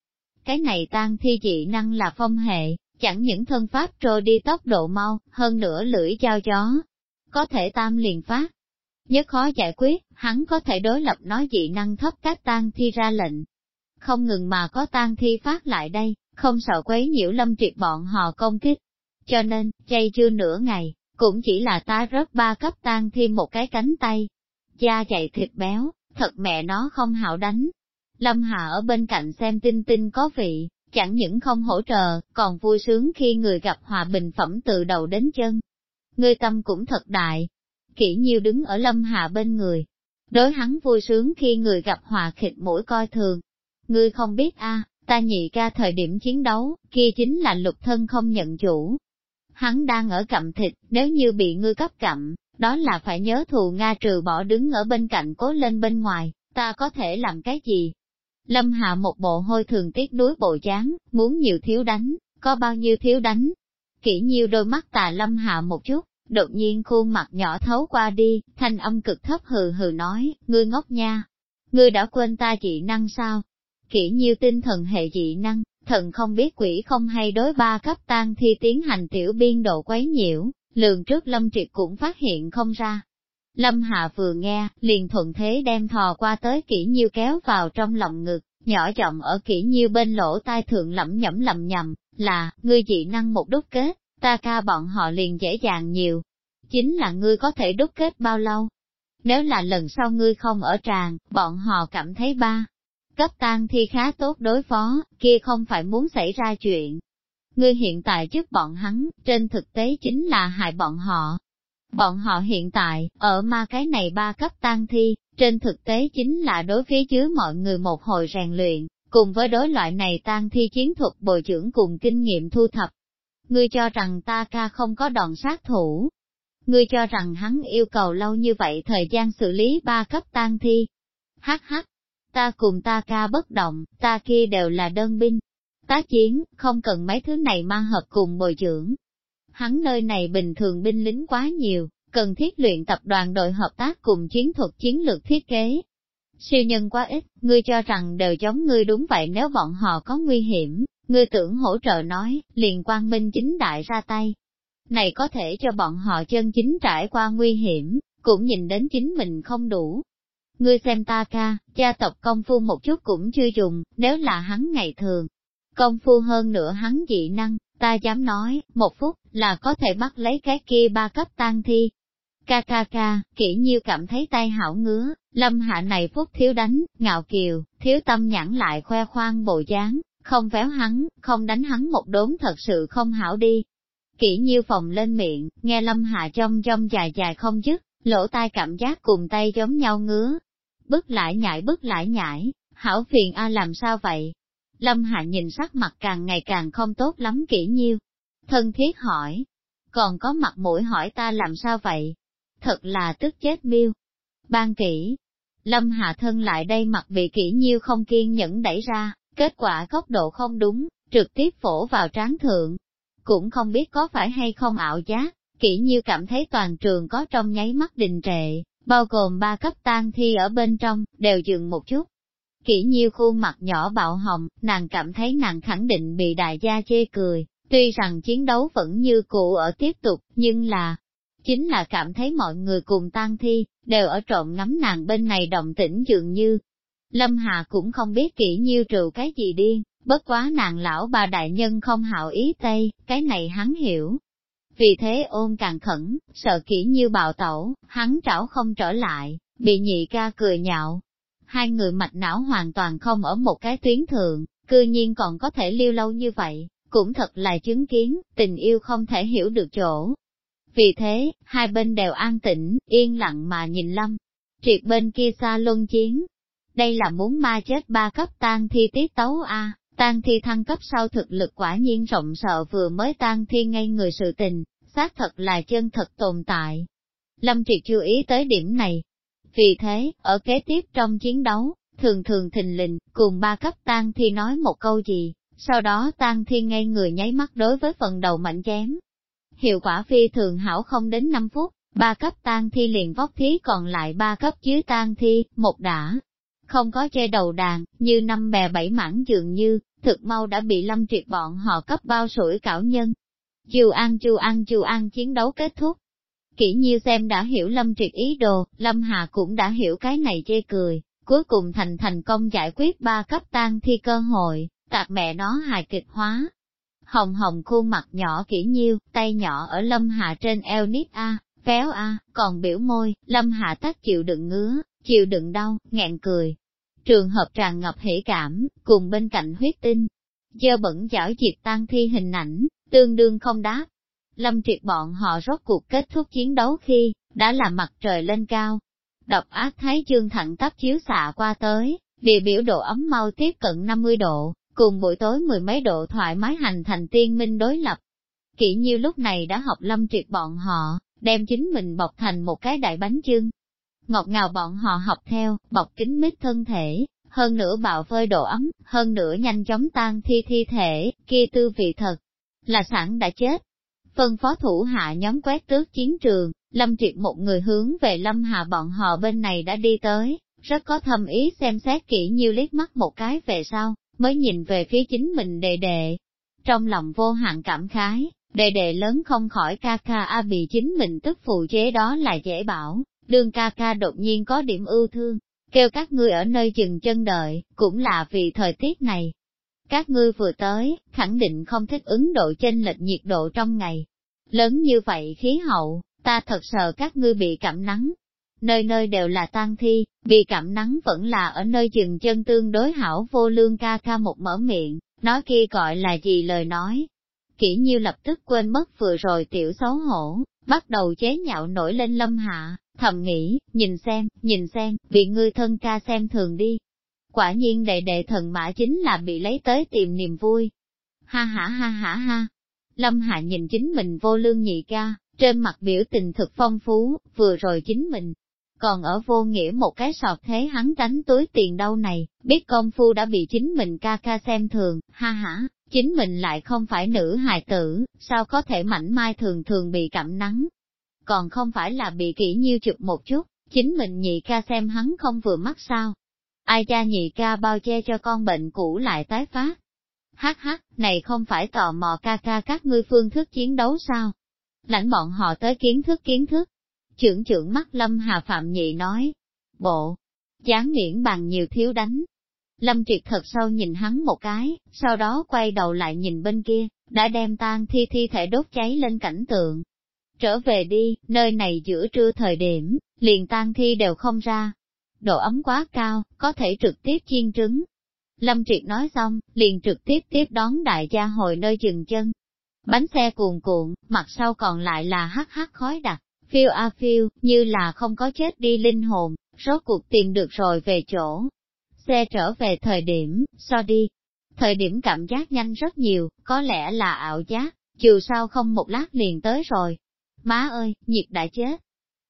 Cái này tang thi dị năng là phong hệ, chẳng những thân pháp trôi đi tốc độ mau, hơn nữa lưỡi dao gió, có thể tam liền phát. Nhất khó giải quyết, hắn có thể đối lập nói dị năng thấp các tang thi ra lệnh. Không ngừng mà có tang thi phát lại đây, không sợ quấy nhiễu lâm triệt bọn họ công kích. Cho nên, chay chưa nửa ngày, cũng chỉ là ta rớt ba cấp tang thi một cái cánh tay. Da dày thịt béo, thật mẹ nó không hảo đánh. Lâm Hà ở bên cạnh xem tinh tinh có vị, chẳng những không hỗ trợ, còn vui sướng khi người gặp hòa bình phẩm từ đầu đến chân. Ngươi tâm cũng thật đại. Kỷ nhiêu đứng ở Lâm hạ bên người. Đối hắn vui sướng khi người gặp hòa khịt mũi coi thường. Ngươi không biết a, ta nhị ca thời điểm chiến đấu, kia chính là lục thân không nhận chủ. Hắn đang ở cặm thịt, nếu như bị ngươi cấp cặm, đó là phải nhớ thù Nga trừ bỏ đứng ở bên cạnh cố lên bên ngoài, ta có thể làm cái gì? Lâm Hạ một bộ hôi thường tiếc đuối bộ dáng, muốn nhiều thiếu đánh, có bao nhiêu thiếu đánh. Kỷ nhiêu đôi mắt tà Lâm Hạ một chút, đột nhiên khuôn mặt nhỏ thấu qua đi, thanh âm cực thấp hừ hừ nói, ngươi ngốc nha, ngươi đã quên ta dị năng sao? Kỷ nhiêu tinh thần hệ dị năng, thần không biết quỷ không hay đối ba cấp tan thi tiến hành tiểu biên độ quấy nhiễu, lường trước Lâm Triệt cũng phát hiện không ra. Lâm Hạ vừa nghe, liền thuận thế đem thò qua tới kỹ nhiêu kéo vào trong lòng ngực, nhỏ giọng ở kỹ nhiêu bên lỗ tai thượng lẩm nhẩm lầm nhầm, là, ngươi dị năng một đúc kết, ta ca bọn họ liền dễ dàng nhiều. Chính là ngươi có thể đúc kết bao lâu? Nếu là lần sau ngươi không ở tràng, bọn họ cảm thấy ba. Cấp tan thi khá tốt đối phó, kia không phải muốn xảy ra chuyện. Ngươi hiện tại trước bọn hắn, trên thực tế chính là hại bọn họ. Bọn họ hiện tại, ở ma cái này ba cấp tan thi, trên thực tế chính là đối phía dưới mọi người một hồi rèn luyện, cùng với đối loại này tan thi chiến thuật bồi dưỡng cùng kinh nghiệm thu thập. Ngươi cho rằng ta ca không có đòn sát thủ. Ngươi cho rằng hắn yêu cầu lâu như vậy thời gian xử lý ba cấp tan thi. Hắc hắc, ta cùng ta ca bất động, ta kia đều là đơn binh. tá chiến, không cần mấy thứ này mang hợp cùng bồi dưỡng. Hắn nơi này bình thường binh lính quá nhiều, cần thiết luyện tập đoàn đội hợp tác cùng chiến thuật chiến lược thiết kế. Siêu nhân quá ít, ngươi cho rằng đều giống ngươi đúng vậy nếu bọn họ có nguy hiểm, ngươi tưởng hỗ trợ nói, liền quan minh chính đại ra tay. Này có thể cho bọn họ chân chính trải qua nguy hiểm, cũng nhìn đến chính mình không đủ. Ngươi xem ta ca, gia tộc công phu một chút cũng chưa dùng, nếu là hắn ngày thường. Công phu hơn nữa hắn dị năng, ta dám nói, một phút, là có thể bắt lấy cái kia ba cấp tan thi, Ca ca ca, kỹ nhiêu cảm thấy tay hảo ngứa, lâm hạ này phút thiếu đánh, ngạo kiều, thiếu tâm nhãn lại khoe khoang bộ dáng, không véo hắn, không đánh hắn một đốn thật sự không hảo đi. Kỹ nhiêu phòng lên miệng, nghe lâm hạ trong trong dài dài không dứt, lỗ tai cảm giác cùng tay giống nhau ngứa. Bức lại nhảy bức lại nhảy, hảo phiền a làm sao vậy? Lâm hạ nhìn sắc mặt càng ngày càng không tốt lắm kỹ nhiêu. Thân thiết hỏi, còn có mặt mũi hỏi ta làm sao vậy? thật là tức chết miêu. Ban kỹ, Lâm Hạ Thân lại đây mặt bị kỹ nhiêu không kiên nhẫn đẩy ra, kết quả góc độ không đúng, trực tiếp phổ vào trán thượng. Cũng không biết có phải hay không ảo giác, kỹ nhiêu cảm thấy toàn trường có trong nháy mắt đình trệ, bao gồm ba cấp tan thi ở bên trong, đều dừng một chút. Kỹ nhiêu khuôn mặt nhỏ bạo hồng, nàng cảm thấy nàng khẳng định bị đại gia chê cười, tuy rằng chiến đấu vẫn như cũ ở tiếp tục, nhưng là, chính là cảm thấy mọi người cùng tan thi, đều ở trộm ngắm nàng bên này động tĩnh dường như. Lâm Hà cũng không biết kỹ nhiêu trừ cái gì điên, bất quá nàng lão bà đại nhân không hạo ý tây, cái này hắn hiểu. Vì thế ôm càng khẩn, sợ kỹ nhiêu bạo tẩu, hắn trảo không trở lại, bị nhị ca cười nhạo. Hai người mạch não hoàn toàn không ở một cái tuyến thượng, cư nhiên còn có thể lưu lâu như vậy, cũng thật là chứng kiến, tình yêu không thể hiểu được chỗ, vì thế, hai bên đều an tĩnh, yên lặng mà nhìn lâm. Triệt bên kia xa luân chiến. Đây là muốn ma chết ba cấp tan thi tiết tấu A, tan thi thăng cấp sau thực lực quả nhiên rộng sợ vừa mới tan thi ngay người sự tình, xác thật là chân thật tồn tại. Lâm Triệt chú ý tới điểm này. Vì thế, ở kế tiếp trong chiến đấu, thường thường thình lình, cùng ba cấp tan thi nói một câu gì, sau đó tan thi ngay người nháy mắt đối với phần đầu mạnh chém, hiệu quả phi thường hảo không đến 5 phút, ba cấp tan thi liền vóc thí còn lại ba cấp dưới tan thi, một đã. Không có che đầu đàn, như năm bè bảy mảng dường như, thực mau đã bị lâm triệt bọn họ cấp bao sủi cảo nhân. Chiều an chiều an chiều an chiến đấu kết thúc. Kỷ nhiêu xem đã hiểu lâm triệt ý đồ, lâm hà cũng đã hiểu cái này chê cười, cuối cùng thành thành công giải quyết ba cấp tan thi cơ hội, tạc mẹ nó hài kịch hóa, hồng hồng khuôn mặt nhỏ kỹ nhiêu, tay nhỏ ở lâm hạ trên eo nít a, véo a, còn biểu môi, lâm hạ tác chịu đựng ngứa, chịu đựng đau, ngẹn cười. trường hợp tràn ngập hỉ cảm, cùng bên cạnh huyết tinh. Dơ bẩn giỏi diệt tan thi hình ảnh, tương đương không đáp. Lâm triệt bọn họ rốt cuộc kết thúc chiến đấu khi, đã là mặt trời lên cao. Độc ác thái dương thẳng tắp chiếu xạ qua tới, vì biểu độ ấm mau tiếp cận 50 độ, cùng buổi tối mười mấy độ thoải mái hành thành tiên minh đối lập. Kỷ nhiêu lúc này đã học lâm triệt bọn họ, đem chính mình bọc thành một cái đại bánh chưng. Ngọt ngào bọn họ học theo, bọc kính mít thân thể, hơn nữa bạo phơi độ ấm, hơn nữa nhanh chóng tan thi thi thể, kia tư vị thật, là sẵn đã chết. Phân phó thủ hạ nhóm quét tước chiến trường, Lâm Triệt một người hướng về Lâm Hà bọn họ bên này đã đi tới, rất có thâm ý xem xét kỹ nhiêu liếc mắt một cái về sau, mới nhìn về phía chính mình đề đệ. Trong lòng vô hạn cảm khái, đề đệ lớn không khỏi ca ca a bị chính mình tức phụ chế đó là dễ bảo, đương ca ca đột nhiên có điểm ưu thương, kêu các ngươi ở nơi dừng chân đợi, cũng là vì thời tiết này. Các ngươi vừa tới, khẳng định không thích ứng độ chênh lệch nhiệt độ trong ngày. Lớn như vậy khí hậu, ta thật sợ các ngươi bị cảm nắng. Nơi nơi đều là tan thi, bị cảm nắng vẫn là ở nơi dừng chân tương đối hảo vô lương ca ca một mở miệng, nói kia gọi là gì lời nói. Kỷ nhiêu lập tức quên mất vừa rồi tiểu xấu hổ, bắt đầu chế nhạo nổi lên lâm hạ, thầm nghĩ, nhìn xem, nhìn xem, bị ngươi thân ca xem thường đi. Quả nhiên đệ đệ thần mã chính là bị lấy tới tìm niềm vui. Ha ha ha ha ha. Lâm Hạ nhìn chính mình vô lương nhị ca, trên mặt biểu tình thực phong phú, vừa rồi chính mình. Còn ở vô nghĩa một cái sọt thế hắn tránh túi tiền đâu này, biết công phu đã bị chính mình ca ca xem thường, ha ha, chính mình lại không phải nữ hài tử, sao có thể mảnh mai thường thường bị cảm nắng, còn không phải là bị kỹ nhiêu chụp một chút, chính mình nhị ca xem hắn không vừa mắt sao. Ai cha nhị ca bao che cho con bệnh cũ lại tái phát. Hắc hắc, này không phải tò mò ca ca các ngươi phương thức chiến đấu sao? Lãnh bọn họ tới kiến thức kiến thức. Trưởng trưởng mắt Lâm Hà Phạm Nhị nói, bộ, chán miễn bằng nhiều thiếu đánh. Lâm Triệt thật sâu nhìn hắn một cái, sau đó quay đầu lại nhìn bên kia, đã đem tan thi thi thể đốt cháy lên cảnh tượng, Trở về đi, nơi này giữa trưa thời điểm, liền tan thi đều không ra. Độ ấm quá cao, có thể trực tiếp chiên trứng. Lâm Triệt nói xong, liền trực tiếp tiếp đón đại gia hồi nơi dừng chân. Bánh xe cuồn cuộn, mặt sau còn lại là hắc hắc khói đặc, phiêu a phiêu, như là không có chết đi linh hồn, rốt cuộc tìm được rồi về chỗ. Xe trở về thời điểm, so đi. Thời điểm cảm giác nhanh rất nhiều, có lẽ là ảo giác, dù sao không một lát liền tới rồi, Má ơi, nhiệt đã chết.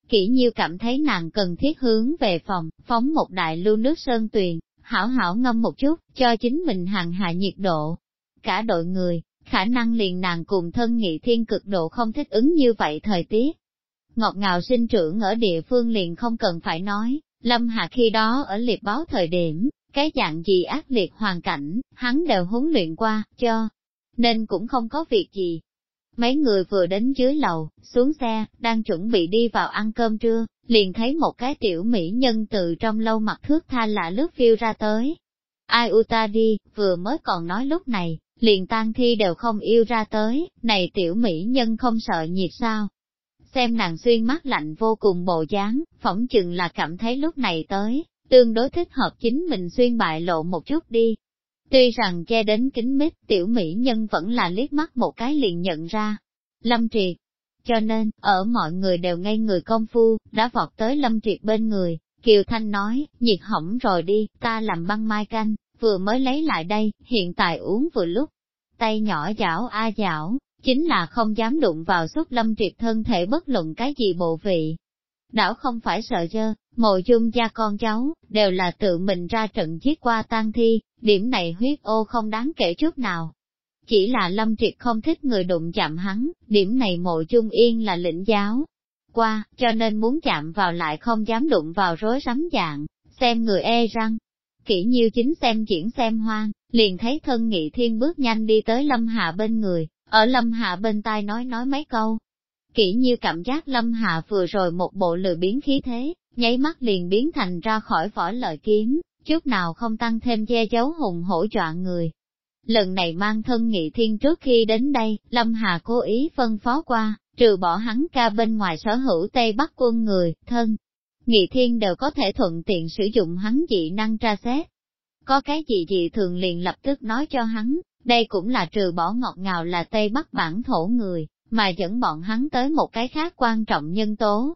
Kỷ nhiêu cảm thấy nàng cần thiết hướng về phòng, phóng một đại lưu nước sơn tuyền, hảo hảo ngâm một chút, cho chính mình hàng hạ nhiệt độ. Cả đội người, khả năng liền nàng cùng thân nghị thiên cực độ không thích ứng như vậy thời tiết. Ngọt ngào sinh trưởng ở địa phương liền không cần phải nói, Lâm Hạ khi đó ở liệt báo thời điểm, cái dạng gì ác liệt hoàn cảnh, hắn đều huấn luyện qua, cho, nên cũng không có việc gì. Mấy người vừa đến dưới lầu, xuống xe, đang chuẩn bị đi vào ăn cơm trưa, liền thấy một cái tiểu mỹ nhân từ trong lâu mặt thước tha lạ lướt phiêu ra tới. Ai u ta đi, vừa mới còn nói lúc này, liền tan thi đều không yêu ra tới, này tiểu mỹ nhân không sợ nhiệt sao. Xem nàng xuyên mắt lạnh vô cùng bộ dáng, phỏng chừng là cảm thấy lúc này tới, tương đối thích hợp chính mình xuyên bại lộ một chút đi, Tuy rằng che đến kính mít tiểu mỹ nhân vẫn là liếc mắt một cái liền nhận ra. Lâm Triệt. Cho nên, ở mọi người đều ngay người công phu, đã vọt tới Lâm Triệt bên người, Kiều Thanh nói, nhiệt hỏng rồi đi, ta làm băng mai canh, vừa mới lấy lại đây, hiện tại uống vừa lúc. Tay nhỏ dảo a dảo, chính là không dám đụng vào xúc Lâm Triệt thân thể bất luận cái gì bộ vị. Đảo không phải sợ dơ, mộ dung gia con cháu, đều là tự mình ra trận giết qua tang thi, điểm này huyết ô không đáng kể chút nào. Chỉ là lâm triệt không thích người đụng chạm hắn, điểm này mộ dung yên là lĩnh giáo. Qua, cho nên muốn chạm vào lại không dám đụng vào rối rắm dạng, xem người e răng. Kỹ nhiêu chính xem diễn xem hoang, liền thấy thân nghị thiên bước nhanh đi tới lâm hạ bên người, ở lâm hạ bên tai nói nói mấy câu. Kỹ nhiêu cảm giác lâm hạ vừa rồi một bộ lười biến khí thế, nháy mắt liền biến thành ra khỏi vỏ lợi kiếm, chút nào không tăng thêm che giấu hùng hổ dọa người. Lần này mang thân nghị thiên trước khi đến đây, Lâm Hà cố ý phân phó qua, trừ bỏ hắn ca bên ngoài sở hữu Tây Bắc quân người, thân. Nghị Thiên đều có thể thuận tiện sử dụng hắn dị năng tra xét. Có cái gì dị thường liền lập tức nói cho hắn, đây cũng là trừ bỏ ngọt ngào là Tây Bắc bản thổ người, mà dẫn bọn hắn tới một cái khác quan trọng nhân tố.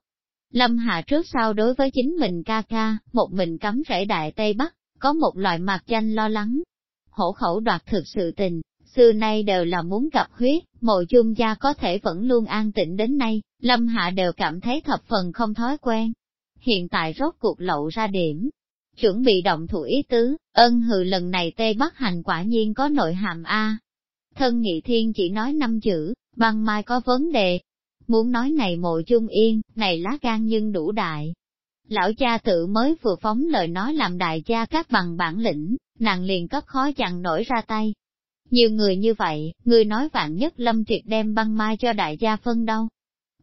Lâm Hạ trước sau đối với chính mình ca ca, một mình cắm rễ đại Tây Bắc, có một loại mặt danh lo lắng. Hổ khẩu đoạt thực sự tình, xưa nay đều là muốn gặp huyết, mộ chung gia có thể vẫn luôn an tĩnh đến nay, Lâm Hạ đều cảm thấy thập phần không thói quen. Hiện tại rốt cuộc lậu ra điểm, chuẩn bị động thủ ý tứ, ân hừ lần này Tây Bắc hành quả nhiên có nội hàm A. Thân nghị thiên chỉ nói năm chữ, băng mai có vấn đề. Muốn nói này mộ chung yên, này lá gan nhưng đủ đại. Lão cha tự mới vừa phóng lời nói làm đại cha các bằng bản lĩnh, nàng liền cấp khó chặn nổi ra tay. Nhiều người như vậy, người nói vạn nhất lâm triệt đem băng mai cho đại gia phân đâu.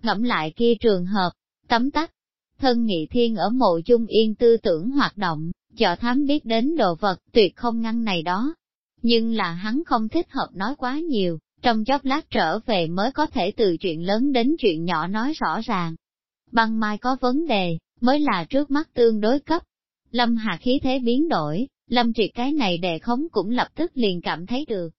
Ngẫm lại kia trường hợp, tấm tắc, thân nghị thiên ở mộ chung yên tư tưởng hoạt động, dò thám biết đến đồ vật tuyệt không ngăn này đó. Nhưng là hắn không thích hợp nói quá nhiều, trong chốc lát trở về mới có thể từ chuyện lớn đến chuyện nhỏ nói rõ ràng. Băng mai có vấn đề, mới là trước mắt tương đối cấp. Lâm Hà khí thế biến đổi, Lâm Triệt cái này đề khống cũng lập tức liền cảm thấy được.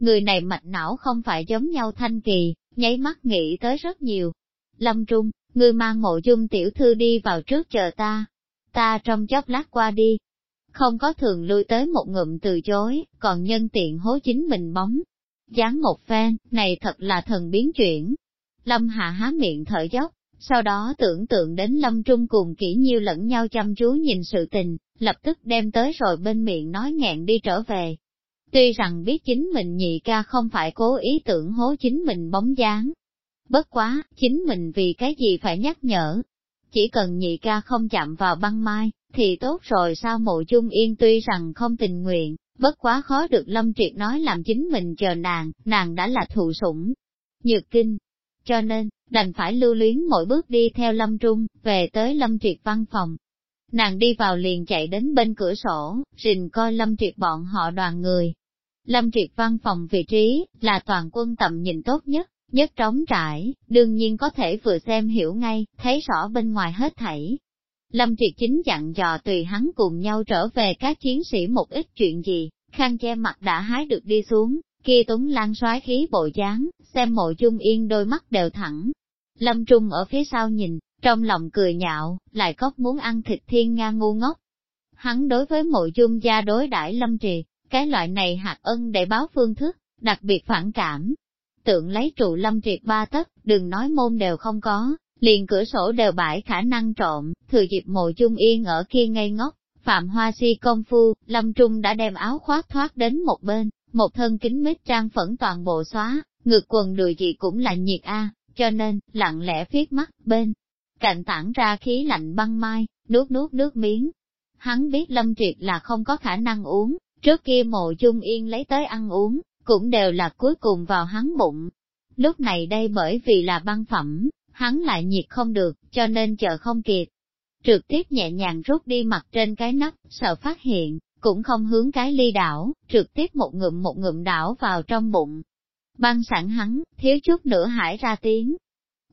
Người này mạch não không phải giống nhau thanh kỳ, nháy mắt nghĩ tới rất nhiều. Lâm Trung, ngươi mang mộ dung tiểu thư đi vào trước chờ ta. Ta trong chốc lát qua đi. Không có thường lui tới một ngụm từ chối, còn nhân tiện hố chính mình bóng. Dán một phen, này thật là thần biến chuyển. Lâm Hạ há miệng thở dốc, sau đó tưởng tượng đến Lâm Trung cùng kỹ nhiêu lẫn nhau chăm chú nhìn sự tình, lập tức đem tới rồi bên miệng nói nghẹn đi trở về. Tuy rằng biết chính mình nhị ca không phải cố ý tưởng hố chính mình bóng dáng, Bất quá, chính mình vì cái gì phải nhắc nhở. Chỉ cần nhị ca không chạm vào băng mai, thì tốt rồi sao mộ chung yên tuy rằng không tình nguyện, bất quá khó được Lâm Triệt nói làm chính mình chờ nàng, nàng đã là thụ sủng. Nhược kinh, cho nên, đành phải lưu luyến mỗi bước đi theo Lâm Trung, về tới Lâm Triệt văn phòng. Nàng đi vào liền chạy đến bên cửa sổ, rình coi Lâm Triệt bọn họ đoàn người. Lâm Triệt văn phòng vị trí, là toàn quân tầm nhìn tốt nhất, nhất trống trải, đương nhiên có thể vừa xem hiểu ngay, thấy rõ bên ngoài hết thảy. Lâm Triệt chính dặn dò tùy hắn cùng nhau trở về các chiến sĩ một ít chuyện gì, khăn che mặt đã hái được đi xuống, kia tuấn lan xoái khí bộ dáng, xem mộ Trung yên đôi mắt đều thẳng. Lâm Trung ở phía sau nhìn, trong lòng cười nhạo, lại khóc muốn ăn thịt thiên nga ngu ngốc. Hắn đối với mộ Trung gia đối đãi Lâm Triệt, cái loại này hạt ân để báo phương thức, đặc biệt phản cảm, tượng lấy trụ lâm triệt ba tấc, đừng nói môn đều không có, liền cửa sổ đều bãi khả năng trộm, thừa dịp mộ chung yên ở kia ngây ngốc, phạm hoa si công phu, lâm trung đã đem áo khoác thoát đến một bên, một thân kính mít trang phẫn toàn bộ xóa, ngực quần đùi gì cũng là nhiệt a, cho nên, lặng lẽ viết mắt bên, cạnh tản ra khí lạnh băng mai, nuốt nuốt nước miếng. Hắn biết lâm triệt là không có khả năng uống, trước kia mộ chung yên lấy tới ăn uống, cũng đều là cuối cùng vào hắn bụng. Lúc này đây bởi vì là băng phẩm, hắn lại nhiệt không được, cho nên chờ không kịp. Trực tiếp nhẹ nhàng rút đi mặt trên cái nắp, sợ phát hiện, cũng không hướng cái ly đảo, trực tiếp một ngụm một ngụm đảo vào trong bụng. Băng sẵn hắn, thiếu chút nữa hải ra tiếng.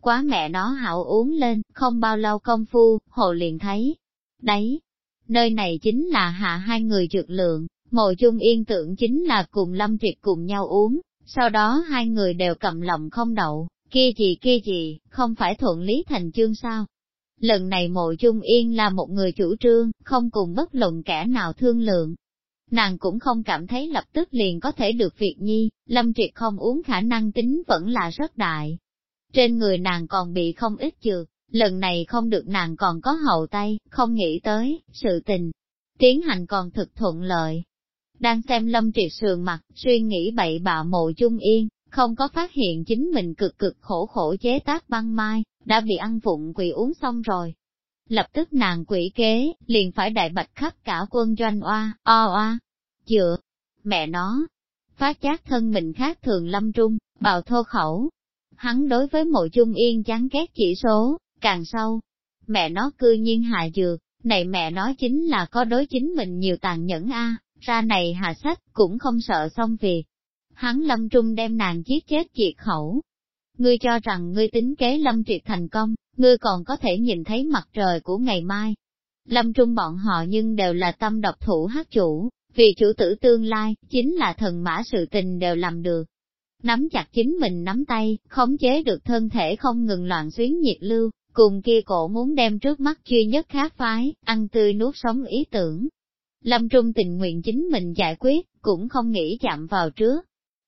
Quá mẹ nó hảo uống lên, không bao lâu công phu, hồ liền thấy. Đấy, nơi này chính là hạ hai người trượt lượng, Mộ chung yên tưởng chính là cùng Lâm Triệt cùng nhau uống, sau đó hai người đều cầm lòng không đậu, kia gì kia gì, không phải thuận lý thành chương sao. Lần này mộ chung yên là một người chủ trương, không cùng bất luận kẻ nào thương lượng. Nàng cũng không cảm thấy lập tức liền có thể được việc nhi, Lâm Triệt không uống khả năng tính vẫn là rất đại. Trên người nàng còn bị không ít trượt, lần này không được nàng còn có hậu tay, không nghĩ tới, sự tình. Tiến hành còn thực thuận lợi, đang xem lâm triệt sườn mặt, suy nghĩ bậy bạ mộ chung yên, không có phát hiện chính mình cực cực khổ khổ chế tác băng mai, đã bị ăn vụng quỷ uống xong rồi. Lập tức nàng quỷ kế, liền phải đại bạch khắp cả quân doanh oa, o oa, chữa, mẹ nó. Phát giác thân mình khác thường lâm trung, bào thô khẩu. Hắn đối với mộ chung yên chán ghét chỉ số, càng sâu. Mẹ nó cư nhiên hạ dược, này mẹ nó chính là có đối chính mình nhiều tàn nhẫn a ra này hạ sách, cũng không sợ xong việc. Hắn lâm trung đem nàng giết chết diệt khẩu. Ngươi cho rằng ngươi tính kế lâm triệt thành công, ngươi còn có thể nhìn thấy mặt trời của ngày mai. Lâm Trung bọn họ nhưng đều là tâm độc thủ hát chủ, vì chủ tử tương lai, chính là thần mã sự tình đều làm được. Nắm chặt chính mình nắm tay, khống chế được thân thể không ngừng loạn xuyến nhiệt lưu, cùng kia cổ muốn đem trước mắt duy nhất khác phái, ăn tươi nuốt sống ý tưởng. Lâm Trung tình nguyện chính mình giải quyết, cũng không nghĩ chạm vào trước.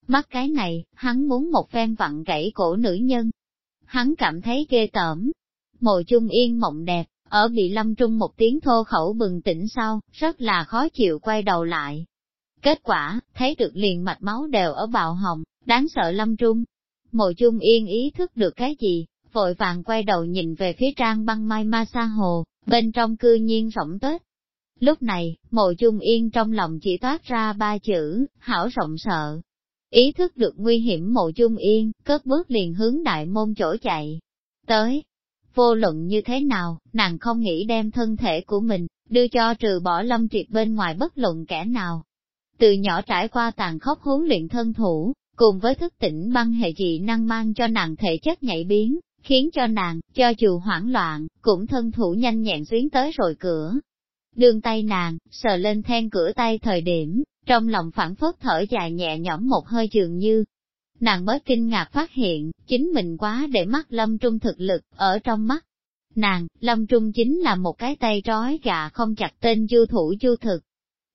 Mắt cái này, hắn muốn một phen vặn gãy cổ nữ nhân. Hắn cảm thấy ghê tởm. Mộ chung yên mộng đẹp, ở bị Lâm Trung một tiếng thô khẩu bừng tỉnh sau, rất là khó chịu quay đầu lại. Kết quả, thấy được liền mạch máu đều ở bạo hồng, đáng sợ Lâm Trung. Mộ chung yên ý thức được cái gì, vội vàng quay đầu nhìn về phía trang băng mai ma sa hồ, bên trong cư nhiên rộng tết. Lúc này, mộ chung yên trong lòng chỉ toát ra ba chữ, hảo rộng sợ. Ý thức được nguy hiểm mộ chung yên, cất bước liền hướng đại môn chỗ chạy. Tới, vô luận như thế nào, nàng không nghĩ đem thân thể của mình, đưa cho trừ bỏ lâm triệt bên ngoài bất luận kẻ nào. Từ nhỏ trải qua tàn khốc huấn luyện thân thủ, cùng với thức tỉnh băng hệ dị năng mang cho nàng thể chất nhảy biến, khiến cho nàng, cho dù hoảng loạn, cũng thân thủ nhanh nhẹn xuyến tới rồi cửa. Đường tay nàng, sờ lên then cửa tay thời điểm, trong lòng phản phất thở dài nhẹ nhõm một hơi dường như. Nàng mới kinh ngạc phát hiện, chính mình quá để mắt lâm trung thực lực, ở trong mắt. Nàng, lâm trung chính là một cái tay trói gà không chặt tên du thủ du thực.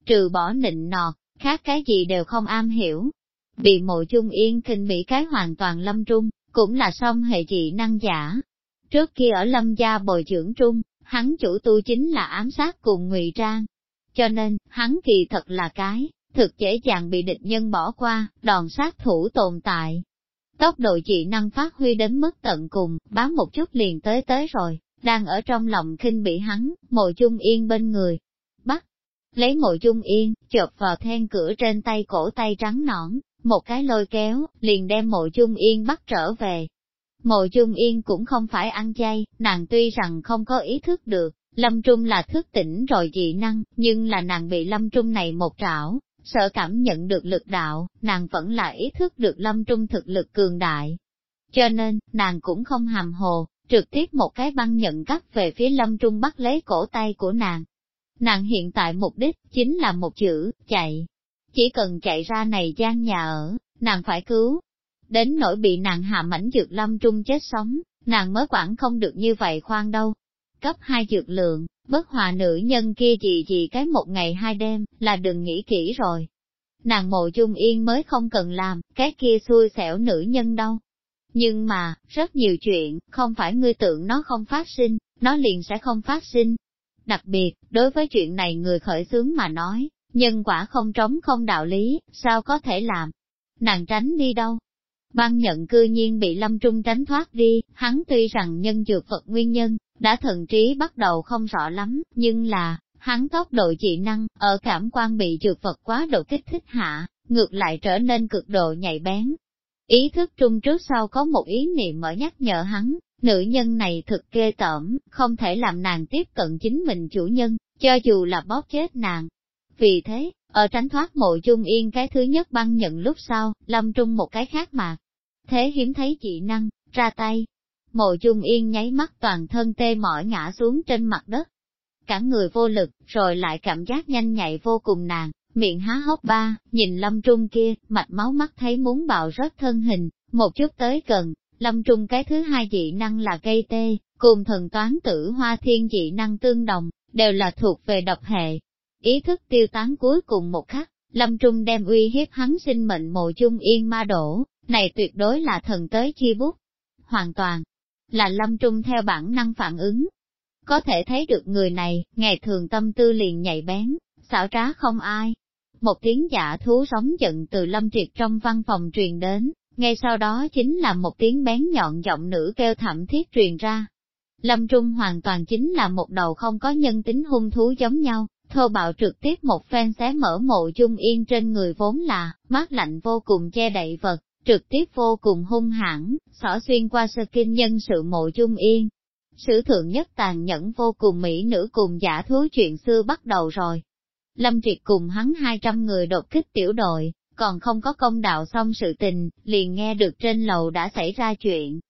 Trừ bỏ nịnh nọt, khác cái gì đều không am hiểu. Bị mộ chung yên kinh bị cái hoàn toàn lâm trung, cũng là song hệ dị năng giả. Trước kia ở lâm gia bồi dưỡng trung, hắn chủ tu chính là ám sát cùng ngụy trang. Cho nên, hắn kỳ thật là cái, thực dễ dàng bị địch nhân bỏ qua, đòn sát thủ tồn tại. Tốc độ dị năng phát huy đến mức tận cùng, bám một chút liền tới tới rồi, đang ở trong lòng khinh bị hắn, mộ chung yên bên người. Bắt, lấy mộ chung yên, chộp vào then cửa trên tay cổ tay trắng nõn, một cái lôi kéo, liền đem mộ chung yên bắt trở về. Mộ chung yên cũng không phải ăn chay, nàng tuy rằng không có ý thức được, lâm trung là thức tỉnh rồi dị năng, nhưng là nàng bị lâm trung này một trảo, sợ cảm nhận được lực đạo, nàng vẫn là ý thức được lâm trung thực lực cường đại. Cho nên, nàng cũng không hàm hồ, trực tiếp một cái băng nhận cắt về phía lâm trung bắt lấy cổ tay của nàng. Nàng hiện tại mục đích chính là một chữ, chạy. Chỉ cần chạy ra này gian nhà ở, nàng phải cứu. Đến nỗi bị nàng hạ mảnh dược lâm trung chết sống, nàng mới quản không được như vậy khoan đâu. Cấp hai dược lượng, bất hòa nữ nhân kia gì gì cái một ngày hai đêm, là đừng nghĩ kỹ rồi. Nàng mộ chung yên mới không cần làm, cái kia xui xẻo nữ nhân đâu. Nhưng mà, rất nhiều chuyện, không phải ngươi tưởng nó không phát sinh, nó liền sẽ không phát sinh. Đặc biệt, đối với chuyện này người khởi xướng mà nói, Nhân quả không trống không đạo lý, sao có thể làm? Nàng tránh đi đâu? Băng nhận cư nhiên bị lâm trung tránh thoát đi, hắn tuy rằng nhân dược vật nguyên nhân, đã thần trí bắt đầu không rõ lắm, nhưng là, hắn tốc độ dị năng, ở cảm quan bị dược vật quá độ kích thích hạ, ngược lại trở nên cực độ nhạy bén. Ý thức trung trước sau có một ý niệm mở nhắc nhở hắn, nữ nhân này thực ghê tởm, không thể làm nàng tiếp cận chính mình chủ nhân, cho dù là bóp chết nàng, vì thế, ở tránh thoát mộ chung yên cái thứ nhất băng nhận lúc sau, lâm trung một cái khác mà. Thế hiếm thấy dị năng, ra tay. Mộ Trung yên nháy mắt toàn thân tê mỏi ngã xuống trên mặt đất. Cả người vô lực, rồi lại cảm giác nhanh nhạy vô cùng nàng, miệng há hốc ba, nhìn lâm trung kia, mạch máu mắt thấy muốn bạo rớt thân hình, một chút tới gần, lâm trung cái thứ hai dị năng là gây tê, cùng thần toán tử hoa thiên dị năng tương đồng, đều là thuộc về độc hệ, Ý thức tiêu tán cuối cùng một khắc, Lâm Trung đem uy hiếp hắn sinh mệnh mộ chung yên ma đổ, này tuyệt đối là thần tới chi bút. Hoàn toàn, là Lâm Trung theo bản năng phản ứng. Có thể thấy được người này, ngày thường tâm tư liền nhạy bén, xảo trá không ai. Một tiếng giả thú sóng giận từ Lâm Triệt trong văn phòng truyền đến, ngay sau đó chính là một tiếng bén nhọn giọng nữ kêu thảm thiết truyền ra. Lâm Trung hoàn toàn chính là một đầu không có nhân tính hung thú giống nhau, thô bạo trực tiếp một phen xé mở mộ chung yên trên người vốn là, mát lạnh vô cùng che đậy vật, trực tiếp vô cùng hung hãn, xỏ xuyên qua sơ kinh nhân sự mộ chung yên. Sử thượng nhất tàn nhẫn vô cùng mỹ nữ cùng giả thú chuyện xưa bắt đầu rồi. Lâm Triệt cùng hắn 200 người đột kích tiểu đội, còn không có công đạo xong sự tình, liền nghe được trên lầu đã xảy ra chuyện.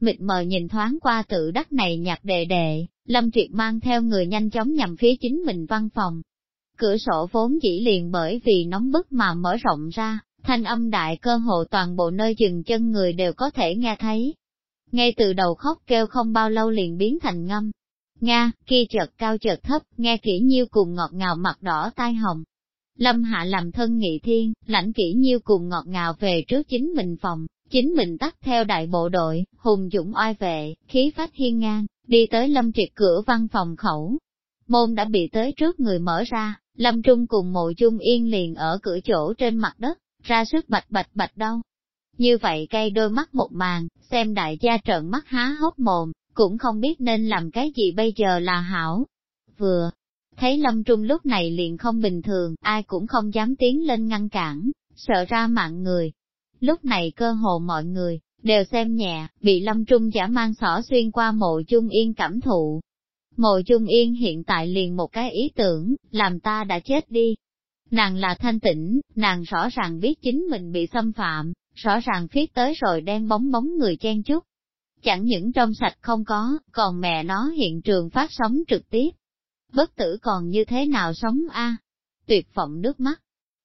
Mịt mờ nhìn thoáng qua tự đắc này nhạc đề đề, Lâm Triệt mang theo người nhanh chóng nhằm phía chính mình văn phòng. Cửa sổ vốn chỉ liền bởi vì nóng bức mà mở rộng ra, thanh âm đại cơ hộ toàn bộ nơi dừng chân người đều có thể nghe thấy. Ngay từ đầu khóc kêu không bao lâu liền biến thành ngâm. Nga, kia chợt cao chợt thấp, nghe kỹ nhiêu cùng ngọt ngào mặt đỏ tai hồng. Lâm hạ làm thân nghị thiên, lãnh kỹ nhiêu cùng ngọt ngào về trước chính mình phòng, chính mình tắt theo đại bộ đội, hùng dũng oai vệ, khí phách hiên ngang, đi tới lâm triệt cửa văn phòng khẩu. Môn đã bị tới trước người mở ra, lâm trung cùng mộ chung yên liền ở cửa chỗ trên mặt đất, ra sức bạch bạch bạch đâu. Như vậy cây đôi mắt một màn, xem đại gia trợn mắt há hốc mồm, cũng không biết nên làm cái gì bây giờ là hảo. Vừa, thấy lâm trung lúc này liền không bình thường, ai cũng không dám tiến lên ngăn cản, sợ ra mạng người. Lúc này cơ hồ mọi người, đều xem nhẹ, bị lâm trung giả mang xỏ xuyên qua mộ chung yên cảm thụ. Mộ chung yên hiện tại liền một cái ý tưởng, làm ta đã chết đi, Nàng là thanh tĩnh, nàng rõ ràng biết chính mình bị xâm phạm, rõ ràng phiết tới rồi đen bóng bóng người chen chút. Chẳng những trong sạch không có, còn mẹ nó hiện trường phát sóng trực tiếp. Bất tử còn như thế nào sống a? Tuyệt vọng nước mắt.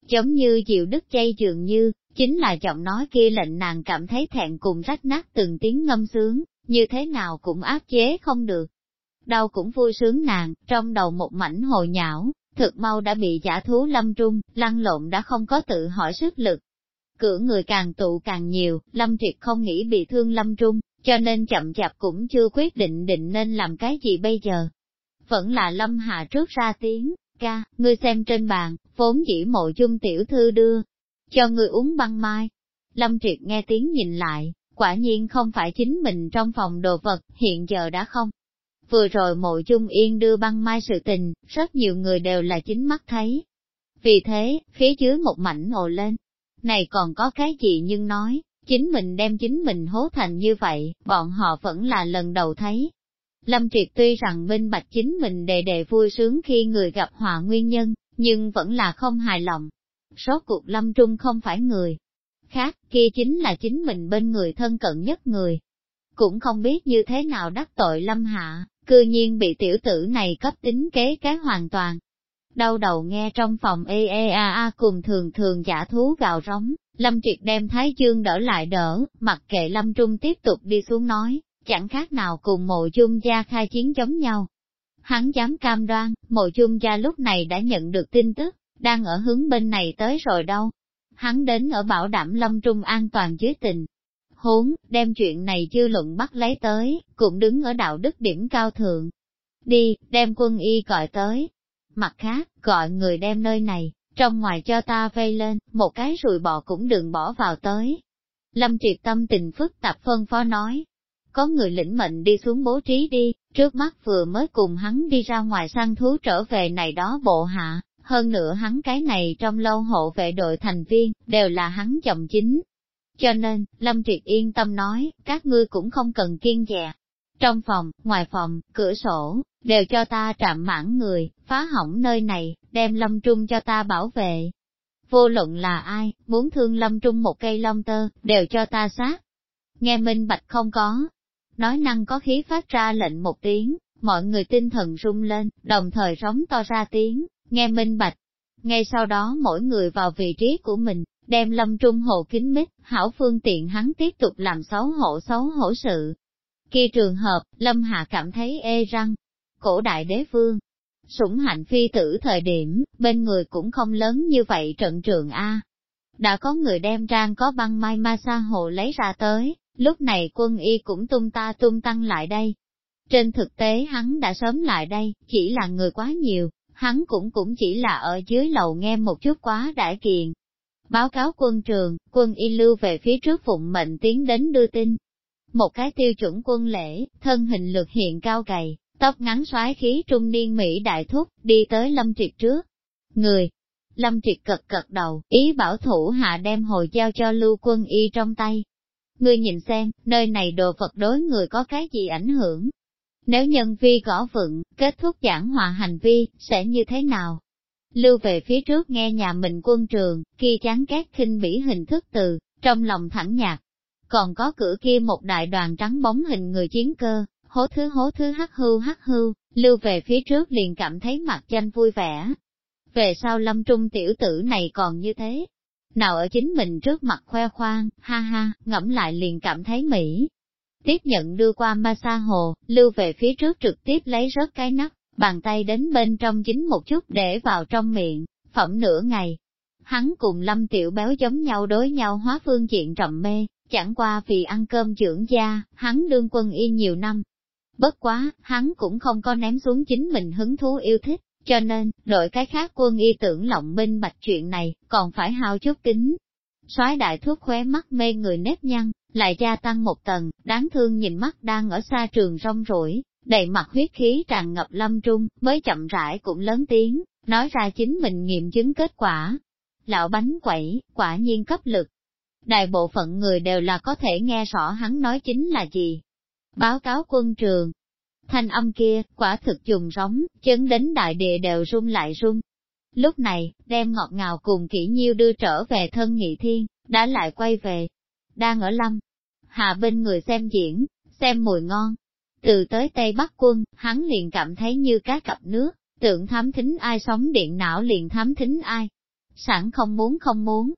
Giống như diệu đứt chay dường như, chính là giọng nói kia lệnh nàng cảm thấy thẹn cùng rách nát từng tiếng ngâm sướng, như thế nào cũng áp chế không được. Đau cũng vui sướng nàng, trong đầu một mảnh hồi nhão, thực mau đã bị giả thú lâm trung, lăn lộn đã không có tự hỏi sức lực. Cửa người càng tụ càng nhiều, lâm triệt không nghĩ bị thương lâm trung, cho nên chậm chạp cũng chưa quyết định định nên làm cái gì bây giờ. Vẫn là lâm hạ trước ra tiếng, ca, ngươi xem trên bàn, vốn dĩ mộ chung tiểu thư đưa, cho ngươi uống băng mai. Lâm triệt nghe tiếng nhìn lại, quả nhiên không phải chính mình trong phòng đồ vật, hiện giờ đã không, Vừa rồi mộ dung yên đưa băng mai sự tình, rất nhiều người đều là chính mắt thấy. Vì thế, phía dưới một mảnh ồ lên. Này còn có cái gì nhưng nói, chính mình đem chính mình hố thành như vậy, bọn họ vẫn là lần đầu thấy. Lâm Triệt tuy rằng minh bạch chính mình đề đề vui sướng khi người gặp họa nguyên nhân, nhưng vẫn là không hài lòng. Số cuộc Lâm Trung không phải người khác, kia chính là chính mình bên người thân cận nhất người. Cũng không biết như thế nào đắc tội Lâm Hạ, cư nhiên bị tiểu tử này cấp tính kế cái hoàn toàn. Đau đầu nghe trong phòng EEAA cùng thường thường giả thú gào rống, Lâm Triệt đem Thái Dương đỡ lại đỡ, mặc kệ Lâm Trung tiếp tục đi xuống nói, chẳng khác nào cùng mộ chung gia khai chiến chống nhau. Hắn dám cam đoan, mộ chung gia lúc này đã nhận được tin tức, đang ở hướng bên này tới rồi đâu. Hắn đến ở bảo đảm Lâm Trung an toàn dưới tình, huống, đem chuyện này chưa luận bắt lấy tới, cũng đứng ở đạo đức điểm cao thượng. Đi, đem quân y gọi tới. Mặt khác, gọi người đem nơi này, trong ngoài cho ta vây lên, một cái rùi bò cũng đừng bỏ vào tới. Lâm triệt tâm tình phức tạp phân phó nói. Có người lĩnh mệnh đi xuống bố trí đi, trước mắt vừa mới cùng hắn đi ra ngoài săn thú trở về này đó bộ hạ, hơn nữa hắn cái này trong lâu hộ vệ đội thành viên, đều là hắn chồng chính, cho nên, Lâm Triệt yên tâm nói, các ngươi cũng không cần kiên dè. Trong phòng, ngoài phòng, cửa sổ, đều cho ta trạm mãn người, phá hỏng nơi này, đem Lâm Trung cho ta bảo vệ. Vô luận là ai, muốn thương Lâm Trung một cây lông tơ, đều cho ta sát. Nghe minh bạch không có. Nói năng có khí phát ra lệnh một tiếng, mọi người tinh thần rung lên, đồng thời rống to ra tiếng, nghe minh bạch. Ngay sau đó mỗi người vào vị trí của mình, đem lâm trung hộ kính mít, hảo phương tiện hắn tiếp tục làm xấu hổ xấu hổ sự. Khi trường hợp, lâm hạ cảm thấy ê răng, cổ đại đế vương, sủng hạnh phi tử thời điểm, bên người cũng không lớn như vậy trận trường A. Đã có người đem trang có băng mai ma sa hồ lấy ra tới, lúc này quân y cũng tung ta tung tăng lại đây. Trên thực tế hắn đã sớm lại đây, chỉ là người quá nhiều, hắn cũng cũng chỉ là ở dưới lầu nghe một chút quá đại kiện. Báo cáo quân trường, quân y lưu về phía trước phụng mệnh tiến đến đưa tin. Một cái tiêu chuẩn quân lễ, thân hình lực hiện cao gầy, tóc ngắn xoái khí trung niên Mỹ đại thúc, đi tới lâm triệt trước. Người, lâm triệt cật cật đầu, ý bảo thủ hạ đem hồi giao cho lưu quân y trong tay. Ngươi nhìn xem, nơi này đồ vật đối người có cái gì ảnh hưởng. Nếu nhân vi gõ vựng, kết thúc giảng hòa hành vi, sẽ như thế nào? Lưu về phía trước nghe nhà mình quân trường, kia chán ghét khinh bỉ hình thức từ, trong lòng thẳng nhạc. còn có cửa kia một đại đoàn trắng bóng hình người chiến cơ, hố thứ hố thứ hắc hưu hắc hưu, lưu về phía trước liền cảm thấy mặt tranh vui vẻ. Về sau lâm trung tiểu tử này còn như thế, nào ở chính mình trước mặt khoe khoang, ha ha, ngẫm lại liền cảm thấy mỹ. Tiếp nhận đưa qua ma sa hồ, lưu về phía trước trực tiếp lấy rớt cái nắp, bàn tay đến bên trong chính một chút để vào trong miệng, phẩm nửa ngày. Hắn cùng lâm tiểu béo giống nhau đối nhau hóa phương diện trầm mê, chẳng qua vì ăn cơm dưỡng da, hắn đương quân y nhiều năm. Bất quá, hắn cũng không có ném xuống chính mình hứng thú yêu thích, cho nên, đội cái khác quân y tưởng lộng minh bạch chuyện này, còn phải hao chút kính. soái đại thuốc khóe mắt mê người nếp nhăn, lại gia tăng một tầng, đáng thương nhìn mắt đang ở xa trường rong rỗi đầy mặt huyết khí tràn ngập lâm trung, mới chậm rãi cũng lớn tiếng, nói ra chính mình nghiệm chứng kết quả. Lão bánh quẩy, quả nhiên cấp lực. Đại bộ phận người đều là có thể nghe rõ hắn nói chính là gì. Báo cáo quân trường, Thanh âm kia, quả thực dùng rống, chấn đến đại địa đều rung lại rung. Lúc này, đem ngọt ngào cùng kỹ nhiêu đưa trở về thân nghị thiên, đã lại quay về. Đang ở lâm, hạ bên người xem diễn, xem mùi ngon. Từ tới Tây Bắc quân, hắn liền cảm thấy như cá cặp nước, tưởng thám thính ai sống điện não liền thám thính ai. Sẵn không muốn không muốn.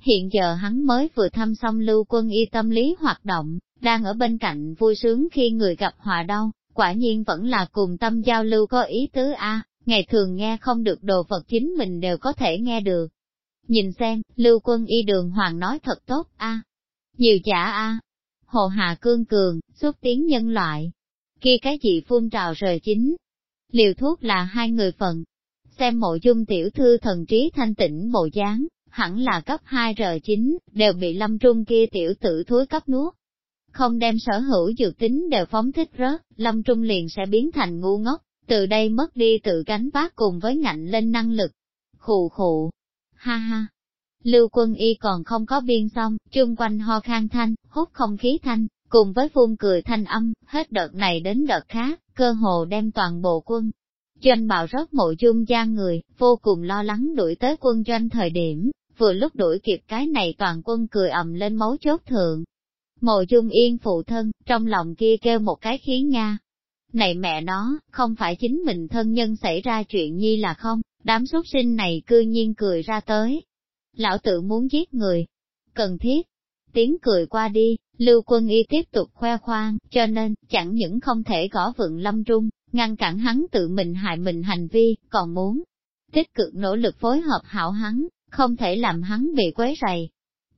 Hiện giờ hắn mới vừa thăm xong lưu quân y tâm lý hoạt động, đang ở bên cạnh vui sướng khi người gặp hòa đau, Quả nhiên vẫn là cùng tâm giao lưu có ý tứ a ngày thường nghe không được đồ vật chính mình đều có thể nghe được. Nhìn xem, lưu quân y đường hoàng nói thật tốt a Nhiều giả a Hồ Hà Cương Cường, xuất tiếng nhân loại khi cái gì phun trào rời chính. Liều thuốc là hai người phần. Xem mộ dung tiểu thư thần trí thanh tĩnh bộ dáng, hẳn là cấp 2 r chính đều bị lâm trung kia tiểu tử thúi cấp nuốt không đem sở hữu dược tính đều phóng thích rớt, lâm trung liền sẽ biến thành ngu ngốc, từ đây mất đi tự gánh vác cùng với ngạnh lên năng lực. Khù khụ, ha ha. Lưu quân y còn không có biên xong, chung quanh ho khang thanh, hút không khí thanh, cùng với phun cười thanh âm, hết đợt này đến đợt khác, cơ hồ đem toàn bộ quân. Doanh bạo rót mộ dung gian người, vô cùng lo lắng đuổi tới quân doanh thời điểm, vừa lúc đuổi kịp cái này toàn quân cười ầm lên máu chốt thượng, Mộ dung yên phụ thân, trong lòng kia kêu một cái khí Nga. Này mẹ nó, không phải chính mình thân nhân xảy ra chuyện nhi là không, đám xuất sinh này cư nhiên cười ra tới. Lão tự muốn giết người. Cần thiết. Tiếng cười qua đi, lưu quân y tiếp tục khoe khoang, cho nên, chẳng những không thể gõ vượng lâm trung, ngăn cản hắn tự mình hại mình hành vi, còn muốn tích cực nỗ lực phối hợp hảo hắn, không thể làm hắn bị quấy rầy,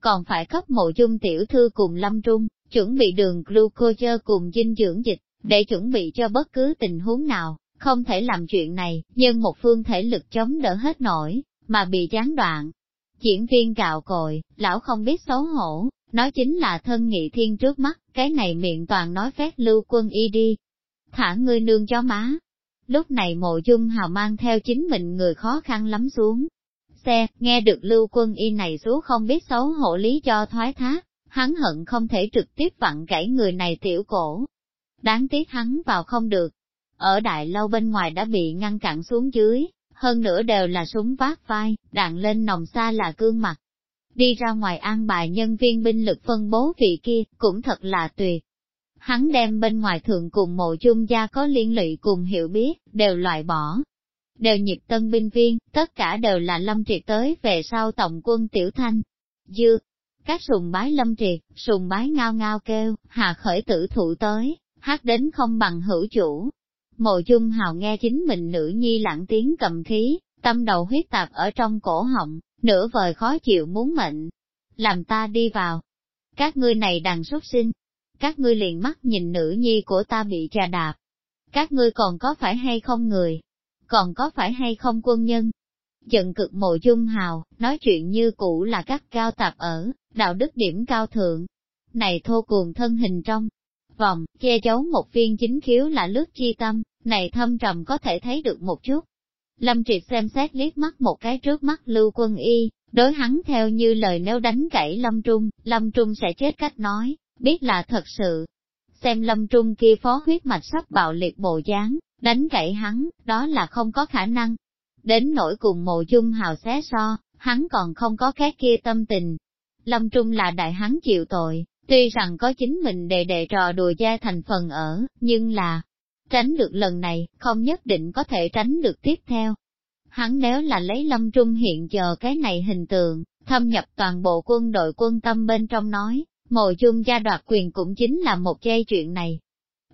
còn phải cấp mộ dung tiểu thư cùng lâm trung, chuẩn bị đường glucose cùng dinh dưỡng dịch, để chuẩn bị cho bất cứ tình huống nào, không thể làm chuyện này, nhưng một phương thể lực chống đỡ hết nổi, mà bị gián đoạn. Diễn viên gạo cội, lão không biết xấu hổ, nói chính là thân nghị thiên trước mắt, cái này miệng toàn nói phép lưu quân y đi. Thả ngươi nương cho má. Lúc này mộ dung hào mang theo chính mình người khó khăn lắm xuống, xe, nghe được lưu quân y này xuống không biết xấu hổ lý cho thoái thác, hắn hận không thể trực tiếp vặn gãy người này tiểu cổ. Đáng tiếc hắn vào không được. Ở đại lâu bên ngoài đã bị ngăn cản xuống dưới, hơn nữa đều là súng vác vai, đạn lên nòng xa là cương mặt. Đi ra ngoài an bài nhân viên binh lực phân bố vị kia, cũng thật là tuyệt. Hắn đem bên ngoài thượng cùng mộ chung gia có liên lụy cùng hiểu biết, đều loại bỏ, đều nhịp tân binh viên, tất cả đều là lâm triệt tới về sau tổng quân tiểu thanh. Dư, các sùng bái lâm triệt, sùng bái ngao ngao kêu, hạ khởi tử thụ tới, hát đến không bằng hữu chủ. Mộ dung hào nghe chính mình nữ nhi lãng tiếng cầm khí, tâm đầu huyết tạp ở trong cổ họng, nửa vời khó chịu muốn mệnh. Làm ta đi vào. Các ngươi này đàn xuất sinh. Các ngươi liền mắt nhìn nữ nhi của ta bị trà đạp. Các ngươi còn có phải hay không người, còn có phải hay không quân nhân? Giận cực mộ dung hào, nói chuyện như cũ là các cao tạp ở, đạo đức điểm cao thượng. Này thô cuồng thân hình trong vòng, che giấu một viên chính khiếu là lướt chi tâm, này thâm trầm có thể thấy được một chút. Lâm Triệt xem xét liếc mắt một cái trước mắt lưu quân y, đối hắn theo như lời nếu đánh gãy Lâm Trung, Lâm Trung sẽ chết cách nói, biết là thật sự. Xem Lâm Trung kia phó huyết mạch sắp bạo liệt bộ dáng, đánh gãy hắn, đó là không có khả năng. Đến nỗi cùng mộ dung hào xé so, hắn còn không có cái kia tâm tình. Lâm Trung là đại hắn chịu tội, Tuy rằng có chính mình đề đệ trò đùa gia thành phần ở, nhưng là, tránh được lần này, không nhất định có thể tránh được tiếp theo. Hắn nếu là lấy lâm trung hiện giờ cái này hình tượng, thâm nhập toàn bộ quân đội quân tâm bên trong nói, mộ dung gia đoạt quyền cũng chính là một dây chuyện này.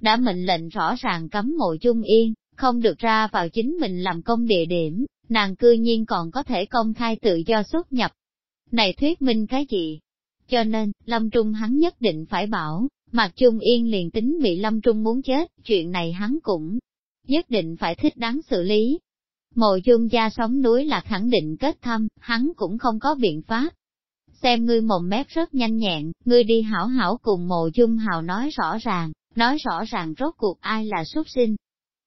Đã mệnh lệnh rõ ràng cấm mộ dung yên, không được ra vào chính mình làm công địa điểm, nàng cư nhiên còn có thể công khai tự do xuất nhập. Này thuyết minh cái gì? Cho nên, Lâm Trung hắn nhất định phải bảo, Mạc Trung Yên liền tính bị Lâm Trung muốn chết, chuyện này hắn cũng nhất định phải thích đáng xử lý. Mộ dung gia sống núi là khẳng định kết thăm, hắn cũng không có biện pháp. Xem ngươi mồm mép rất nhanh nhẹn, ngươi đi hảo hảo cùng mộ dung hào nói rõ ràng, nói rõ ràng rốt cuộc ai là xuất sinh.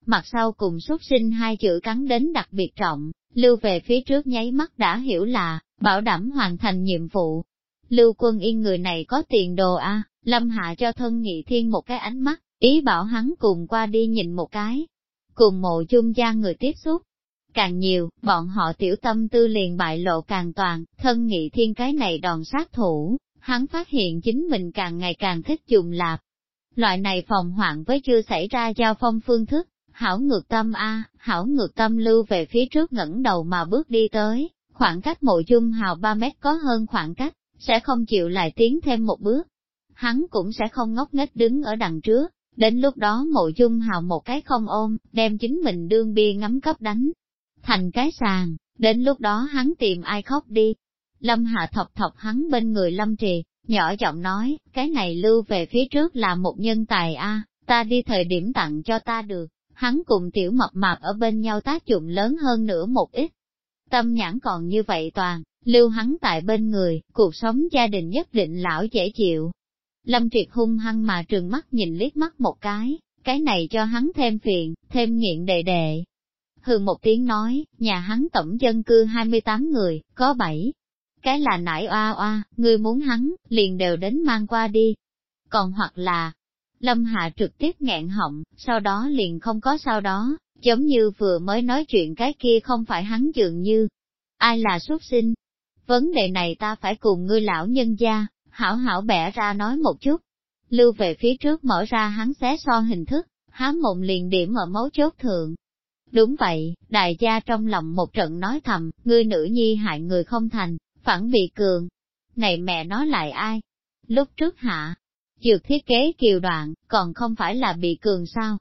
Mặt sau cùng xuất sinh hai chữ cắn đến đặc biệt trọng, lưu về phía trước nháy mắt đã hiểu là, bảo đảm hoàn thành nhiệm vụ. Lưu quân yên người này có tiền đồ a lâm hạ cho thân nghị thiên một cái ánh mắt, ý bảo hắn cùng qua đi nhìn một cái. Cùng mộ chung gia người tiếp xúc, càng nhiều, bọn họ tiểu tâm tư liền bại lộ càng toàn, thân nghị thiên cái này đòn sát thủ, hắn phát hiện chính mình càng ngày càng thích dùng lạp. Loại này phòng hoạn với chưa xảy ra giao phong phương thức, hảo ngược tâm A, hảo ngược tâm lưu về phía trước ngẩng đầu mà bước đi tới, khoảng cách mộ dung hào 3 mét có hơn khoảng cách, sẽ không chịu lại tiến thêm một bước. Hắn cũng sẽ không ngốc nghếch đứng ở đằng trước, đến lúc đó mộ dung hào một cái không ôm, đem chính mình đương bia ngắm cấp đánh. Thành cái sàn, đến lúc đó hắn tìm ai khóc đi. Lâm Hạ thọc thọc hắn bên người Lâm Trì, nhỏ giọng nói, cái này lưu về phía trước là một nhân tài a, ta đi thời điểm tặng cho ta được hắn cùng tiểu mập mạp ở bên nhau tác dụng lớn hơn nữa một ít. Tâm nhãn còn như vậy toàn, lưu hắn tại bên người, cuộc sống gia đình nhất định lão dễ chịu. Lâm Triệt hung hăng mà trường mắt nhìn liếc mắt một cái, cái này cho hắn thêm phiền, thêm nghiện đệ đệ. Hường một tiếng nói, nhà hắn tổng dân cư 28 người, có 7. Cái là nải oa oa, người muốn hắn, liền đều đến mang qua đi. Còn hoặc là, Lâm Hạ trực tiếp nghẹn họng, sau đó liền không có sau đó, giống như vừa mới nói chuyện cái kia không phải hắn dường như. Ai là xuất sinh? Vấn đề này ta phải cùng ngươi lão nhân gia, hảo hảo bẻ ra nói một chút. Lưu về phía trước mở ra hắn xé so hình thức, há mộng liền điểm ở mấu chốt thượng. Đúng vậy, đại gia trong lòng một trận nói thầm, ngươi nữ nhi hại người không thành, phản bị cường. Này mẹ nói lại ai? Lúc trước hạ, Dược thiết kế kiều đoạn, còn không phải là bị cường sao.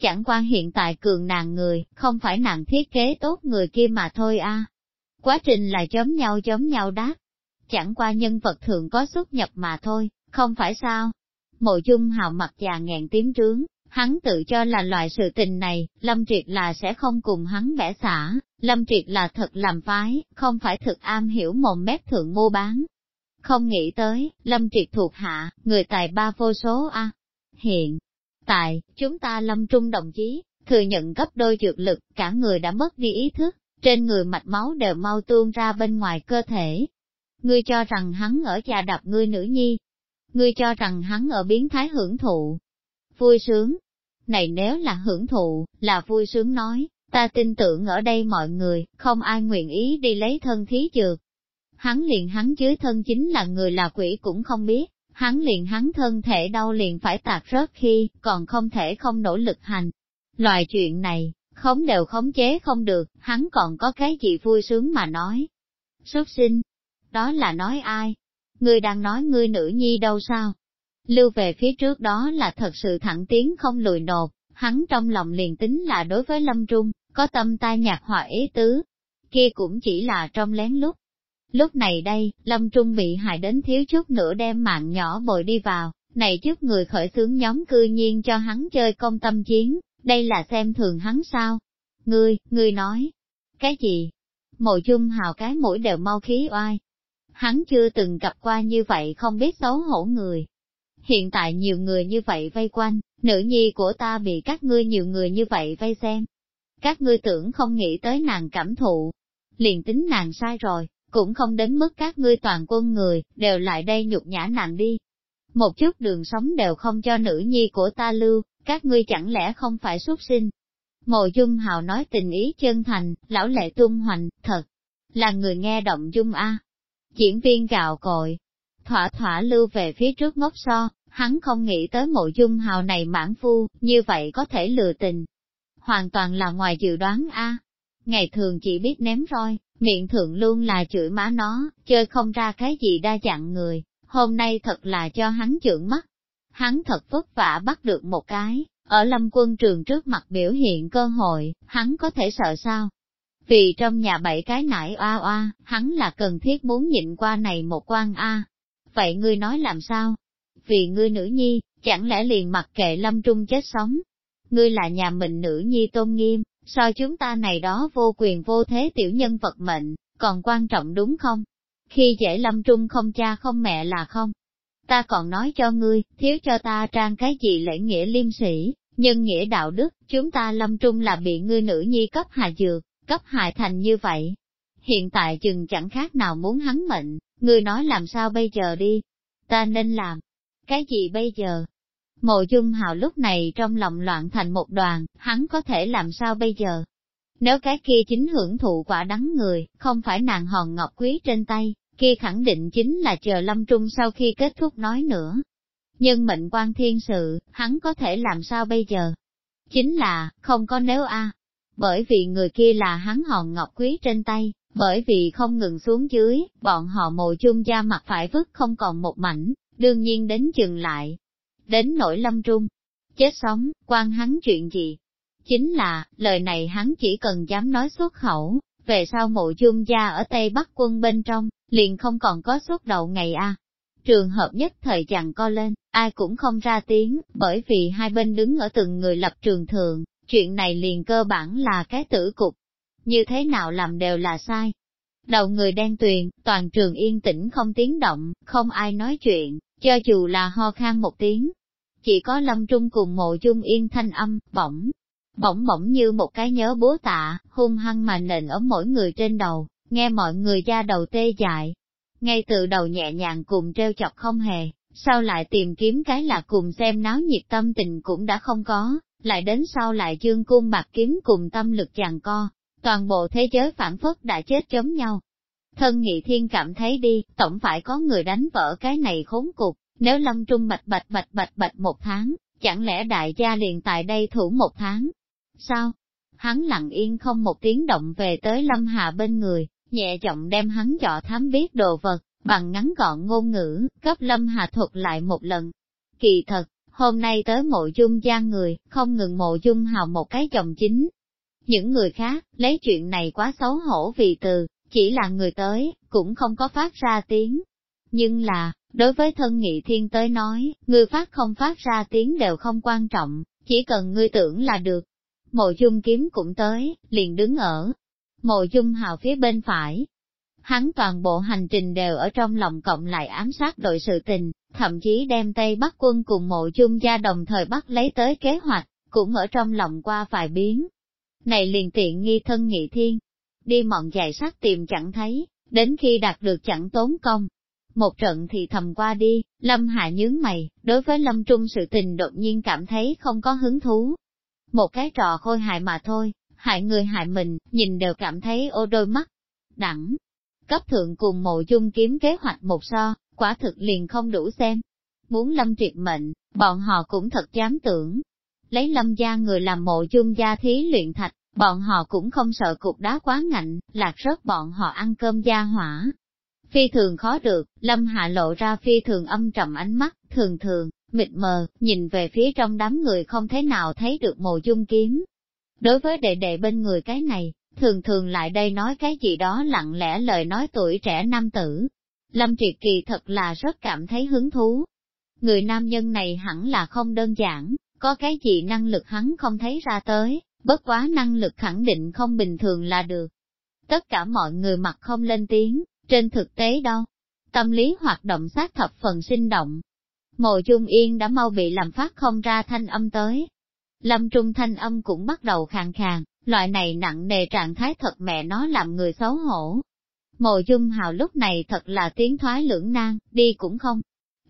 Chẳng qua hiện tại cường nàng người, không phải nàng thiết kế tốt người kia mà thôi a. Quá trình là chớm nhau chớm nhau đáp. Chẳng qua nhân vật thường có xuất nhập mà thôi, không phải sao. Mộ dung hào mặt già ngàn tiếng trướng, hắn tự cho là loại sự tình này, Lâm Triệt là sẽ không cùng hắn bẻ xả, Lâm Triệt là thật làm phái, không phải thực am hiểu mồm mép thượng mua bán, không nghĩ tới, lâm triệt thuộc hạ, người tài ba vô số a Hiện tại, chúng ta lâm trung đồng chí, thừa nhận gấp đôi dược lực, cả người đã mất đi ý thức, trên người mạch máu đều mau tuôn ra bên ngoài cơ thể. Ngươi cho rằng hắn ở già đập ngươi nữ nhi. Ngươi cho rằng hắn ở biến thái hưởng thụ. Vui sướng. Này nếu là hưởng thụ, là vui sướng nói, ta tin tưởng ở đây mọi người, không ai nguyện ý đi lấy thân thí dược hắn liền hắn dưới thân chính là người là quỷ cũng không biết, hắn liền hắn thân thể đau liền phải tạc rớt khi, còn không thể không nỗ lực hành. Loại chuyện này, khống đều khống chế không được, hắn còn có cái gì vui sướng mà nói. Sốt sinh, đó là nói ai? Ngươi đang nói ngươi nữ nhi đâu sao? Lưu về phía trước đó là thật sự thẳng tiến không lùi nộp, hắn trong lòng liền tính là đối với Lâm Trung, có tâm tai nhạc hòa ý tứ. Kia cũng chỉ là trong lén lúc, Lúc này đây, Lâm Trung bị hại đến thiếu chút nữa đem mạng nhỏ bồi đi vào, này trước người khởi xướng nhóm cư nhiên cho hắn chơi công tâm chiến, đây là xem thường hắn sao? Ngươi, ngươi nói, cái gì? Mộ dung hào cái mũi đều mau khí oai. Hắn chưa từng gặp qua như vậy không biết xấu hổ người. Hiện tại nhiều người như vậy vây quanh, nữ nhi của ta bị các ngươi nhiều người như vậy vây xem. Các ngươi tưởng không nghĩ tới nàng cảm thụ. Liền tính nàng sai rồi, cũng không đến mức các ngươi toàn quân người, đều lại đây nhục nhã nàng đi. Một chút đường sống đều không cho nữ nhi của ta lưu, các ngươi chẳng lẽ không phải xuất sinh. Mộ Dung Hào nói tình ý chân thành, lão lệ tung hoành, thật, là người nghe động Dung A. Diễn viên gạo cội, thỏa thỏa lưu về phía trước ngốc so, hắn không nghĩ tới mộ dung hào này mãn phu, như vậy có thể lừa tình. Hoàn toàn là ngoài dự đoán a. Ngày thường chỉ biết ném roi, miệng thường luôn là chửi má nó, chơi không ra cái gì đa dạng người, hôm nay thật là cho hắn chưởng mắt. Hắn thật vất vả bắt được một cái, ở lâm quân trường trước mặt biểu hiện cơ hội, hắn có thể sợ sao? Vì trong nhà bảy cái nải oa oa, hắn là cần thiết muốn nhịn qua này một quan a. Vậy ngươi nói làm sao? Vì ngươi nữ nhi, chẳng lẽ liền mặc kệ lâm trung chết sống? Ngươi là nhà mình nữ nhi tôn nghiêm, so chúng ta này đó vô quyền vô thế tiểu nhân vật mệnh, còn quan trọng đúng không? Khi dễ lâm trung không cha không mẹ là không? Ta còn nói cho ngươi, thiếu cho ta trang cái gì lễ nghĩa liêm sĩ, nhân nghĩa đạo đức, chúng ta lâm trung là bị ngươi nữ nhi cấp hạ dược, cấp hại thành như vậy. Hiện tại chừng chẳng khác nào muốn hắn mệnh, ngươi nói làm sao bây giờ đi? Ta nên làm? Cái gì bây giờ? Mộ dung hào lúc này trong lòng loạn thành một đoàn, hắn có thể làm sao bây giờ? Nếu cái kia chính hưởng thụ quả đắng người, không phải nàng hòn ngọc quý trên tay, kia khẳng định chính là chờ lâm trung sau khi kết thúc nói nữa. Nhưng mệnh quan thiên sự, hắn có thể làm sao bây giờ? Chính là, không có nếu a Bởi vì người kia là hắn hòn ngọc quý trên tay, bởi vì không ngừng xuống dưới, bọn họ mồ chung da mặt phải vứt không còn một mảnh, đương nhiên đến chừng lại. Đến nỗi lâm trung, chết sống, quan hắn chuyện gì? Chính là, lời này hắn chỉ cần dám nói xuất khẩu, về sau mộ chung gia ở Tây Bắc quân bên trong, liền không còn có suốt đầu ngày a. Trường hợp nhất thời chẳng co lên, ai cũng không ra tiếng, bởi vì hai bên đứng ở từng người lập trường thường, chuyện này liền cơ bản là cái tử cục. Như thế nào làm đều là sai. Đầu người đen tuyền, toàn trường yên tĩnh không tiếng động, không ai nói chuyện, cho dù là ho khan một tiếng. Chỉ có lâm trung cùng mộ chung yên thanh âm, bỗng, bỗng bỗng như một cái nhớ bố tạ, hung hăng mà nền ở mỗi người trên đầu, nghe mọi người da đầu tê dại. Ngay từ đầu nhẹ nhàng cùng treo chọc không hề, sau lại tìm kiếm cái là cùng xem náo nhiệt tâm tình cũng đã không có, lại đến sau lại dương cung bạc kiếm cùng tâm lực chàng co, toàn bộ thế giới phản phất đã chết chống nhau. Thân nghị thiên cảm thấy đi, tổng phải có người đánh vỡ cái này khốn cục, nếu lâm trung bạch bạch bạch bạch bạch một tháng, chẳng lẽ đại gia liền tại đây thủ một tháng? Sao? Hắn lặng yên không một tiếng động về tới lâm hà bên người, nhẹ giọng đem hắn dọ thám biết đồ vật, bằng ngắn gọn ngôn ngữ, cấp lâm hà thuật lại một lần. Kỳ thật, hôm nay tới mộ dung gia người, không ngừng mộ dung hào một cái chồng chính. Những người khác, lấy chuyện này quá xấu hổ vì từ, chỉ là người tới, cũng không có phát ra tiếng. Nhưng là, đối với thân nghị thiên tới nói, người phát không phát ra tiếng đều không quan trọng, chỉ cần ngươi tưởng là được. Mộ dung kiếm cũng tới, liền đứng ở, Mộ dung hào phía bên phải. Hắn toàn bộ hành trình đều ở trong lòng cộng lại ám sát đội sự tình, thậm chí đem Tây Bắc quân cùng mộ dung gia đồng thời bắt lấy tới kế hoạch, cũng ở trong lòng qua vài biến. Này liền tiện nghi thân nghị thiên, đi mọn dài sát tìm chẳng thấy, đến khi đạt được chẳng tốn công. Một trận thì thầm qua đi, Lâm Hạ nhướng mày, đối với Lâm Trung sự tình đột nhiên cảm thấy không có hứng thú. Một cái trò khôi hại mà thôi, hại người hại mình, nhìn đều cảm thấy ô đôi mắt. Đẳng, cấp thượng cùng mộ dung kiếm kế hoạch một so, quả thực liền không đủ xem. Muốn lâm triệt mệnh, bọn họ cũng thật dám tưởng. Lấy lâm gia người làm mộ dung gia thí luyện thạch, bọn họ cũng không sợ cục đá quá ngạnh, lạc rớt bọn họ ăn cơm gia hỏa. Phi thường khó được, lâm hạ lộ ra phi thường âm trầm ánh mắt, thường thường, mịt mờ, nhìn về phía trong đám người không thế nào thấy được mộ dung kiếm, Đối với đệ đệ bên người cái này, thường thường lại đây nói cái gì đó lặng lẽ lời nói tuổi trẻ nam tử. Lâm Triệt Kỳ thật là rất cảm thấy hứng thú. Người nam nhân này hẳn là không đơn giản, có cái gì năng lực hắn không thấy ra tới, bất quá năng lực khẳng định không bình thường là được. Tất cả mọi người mặt không lên tiếng, trên thực tế đâu. Tâm lý hoạt động sát thập phần sinh động. Mộ Trung Yên đã mau bị làm phát không ra thanh âm tới, Lâm Trung thanh âm cũng bắt đầu khàn khàn, loại này nặng nề trạng thái thật mẹ nó làm người xấu hổ. Mộ dung hào lúc này thật là tiếng thoái lưỡng nan, đi cũng không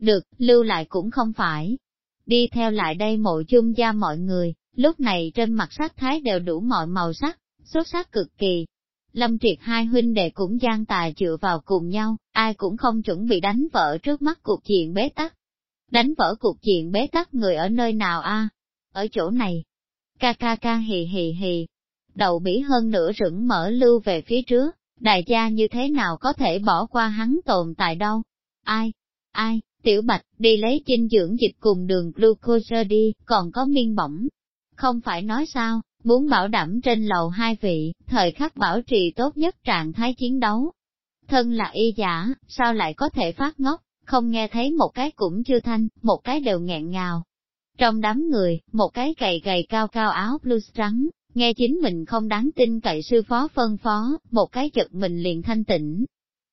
được, lưu lại cũng không phải. Đi theo lại đây mộ dung gia mọi người, lúc này trên mặt sắc thái đều đủ mọi màu sắc, xuất sắc cực kỳ. Lâm Triệt hai huynh đệ cũng gian tài dựa vào cùng nhau, ai cũng không chuẩn bị đánh vỡ trước mắt cuộc chuyện bế tắc. Đánh vỡ cuộc chuyện bế tắc người ở nơi nào a? Ở chỗ này. Ca ca ca hì hì hì. Đầu bỉ hơn nửa rửng mở lưu về phía trước, đại gia như thế nào có thể bỏ qua hắn tồn tại đâu? Ai? Ai? Tiểu Bạch, đi lấy dinh dưỡng dịch cùng đường glucose đi, còn có miên bỏng. Không phải nói sao, muốn bảo đảm trên lầu hai vị, thời khắc bảo trì tốt nhất trạng thái chiến đấu. Thân là y giả, sao lại có thể phát ngốc, không nghe thấy một cái cũng chưa thanh, một cái đều nghẹn ngào. Trong đám người, một cái gầy gầy cao cao áo blue trắng, nghe chính mình không đáng tin cậy sư phó phân phó, một cái giật mình liền thanh tĩnh.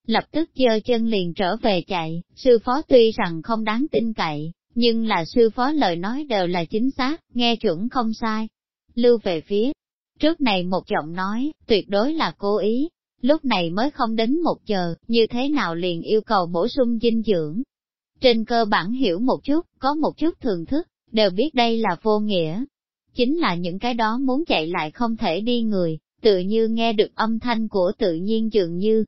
Lập tức giơ chân liền trở về chạy, sư phó tuy rằng không đáng tin cậy, nhưng là sư phó lời nói đều là chính xác, nghe chuẩn không sai. Lưu về phía trước này một giọng nói, tuyệt đối là cố ý, lúc này mới không đến một giờ, như thế nào liền yêu cầu bổ sung dinh dưỡng. Trên cơ bản hiểu một chút, có một chút thường thức, đều biết đây là vô nghĩa. Chính là những cái đó muốn chạy lại không thể đi người, tự như nghe được âm thanh của tự nhiên dường như.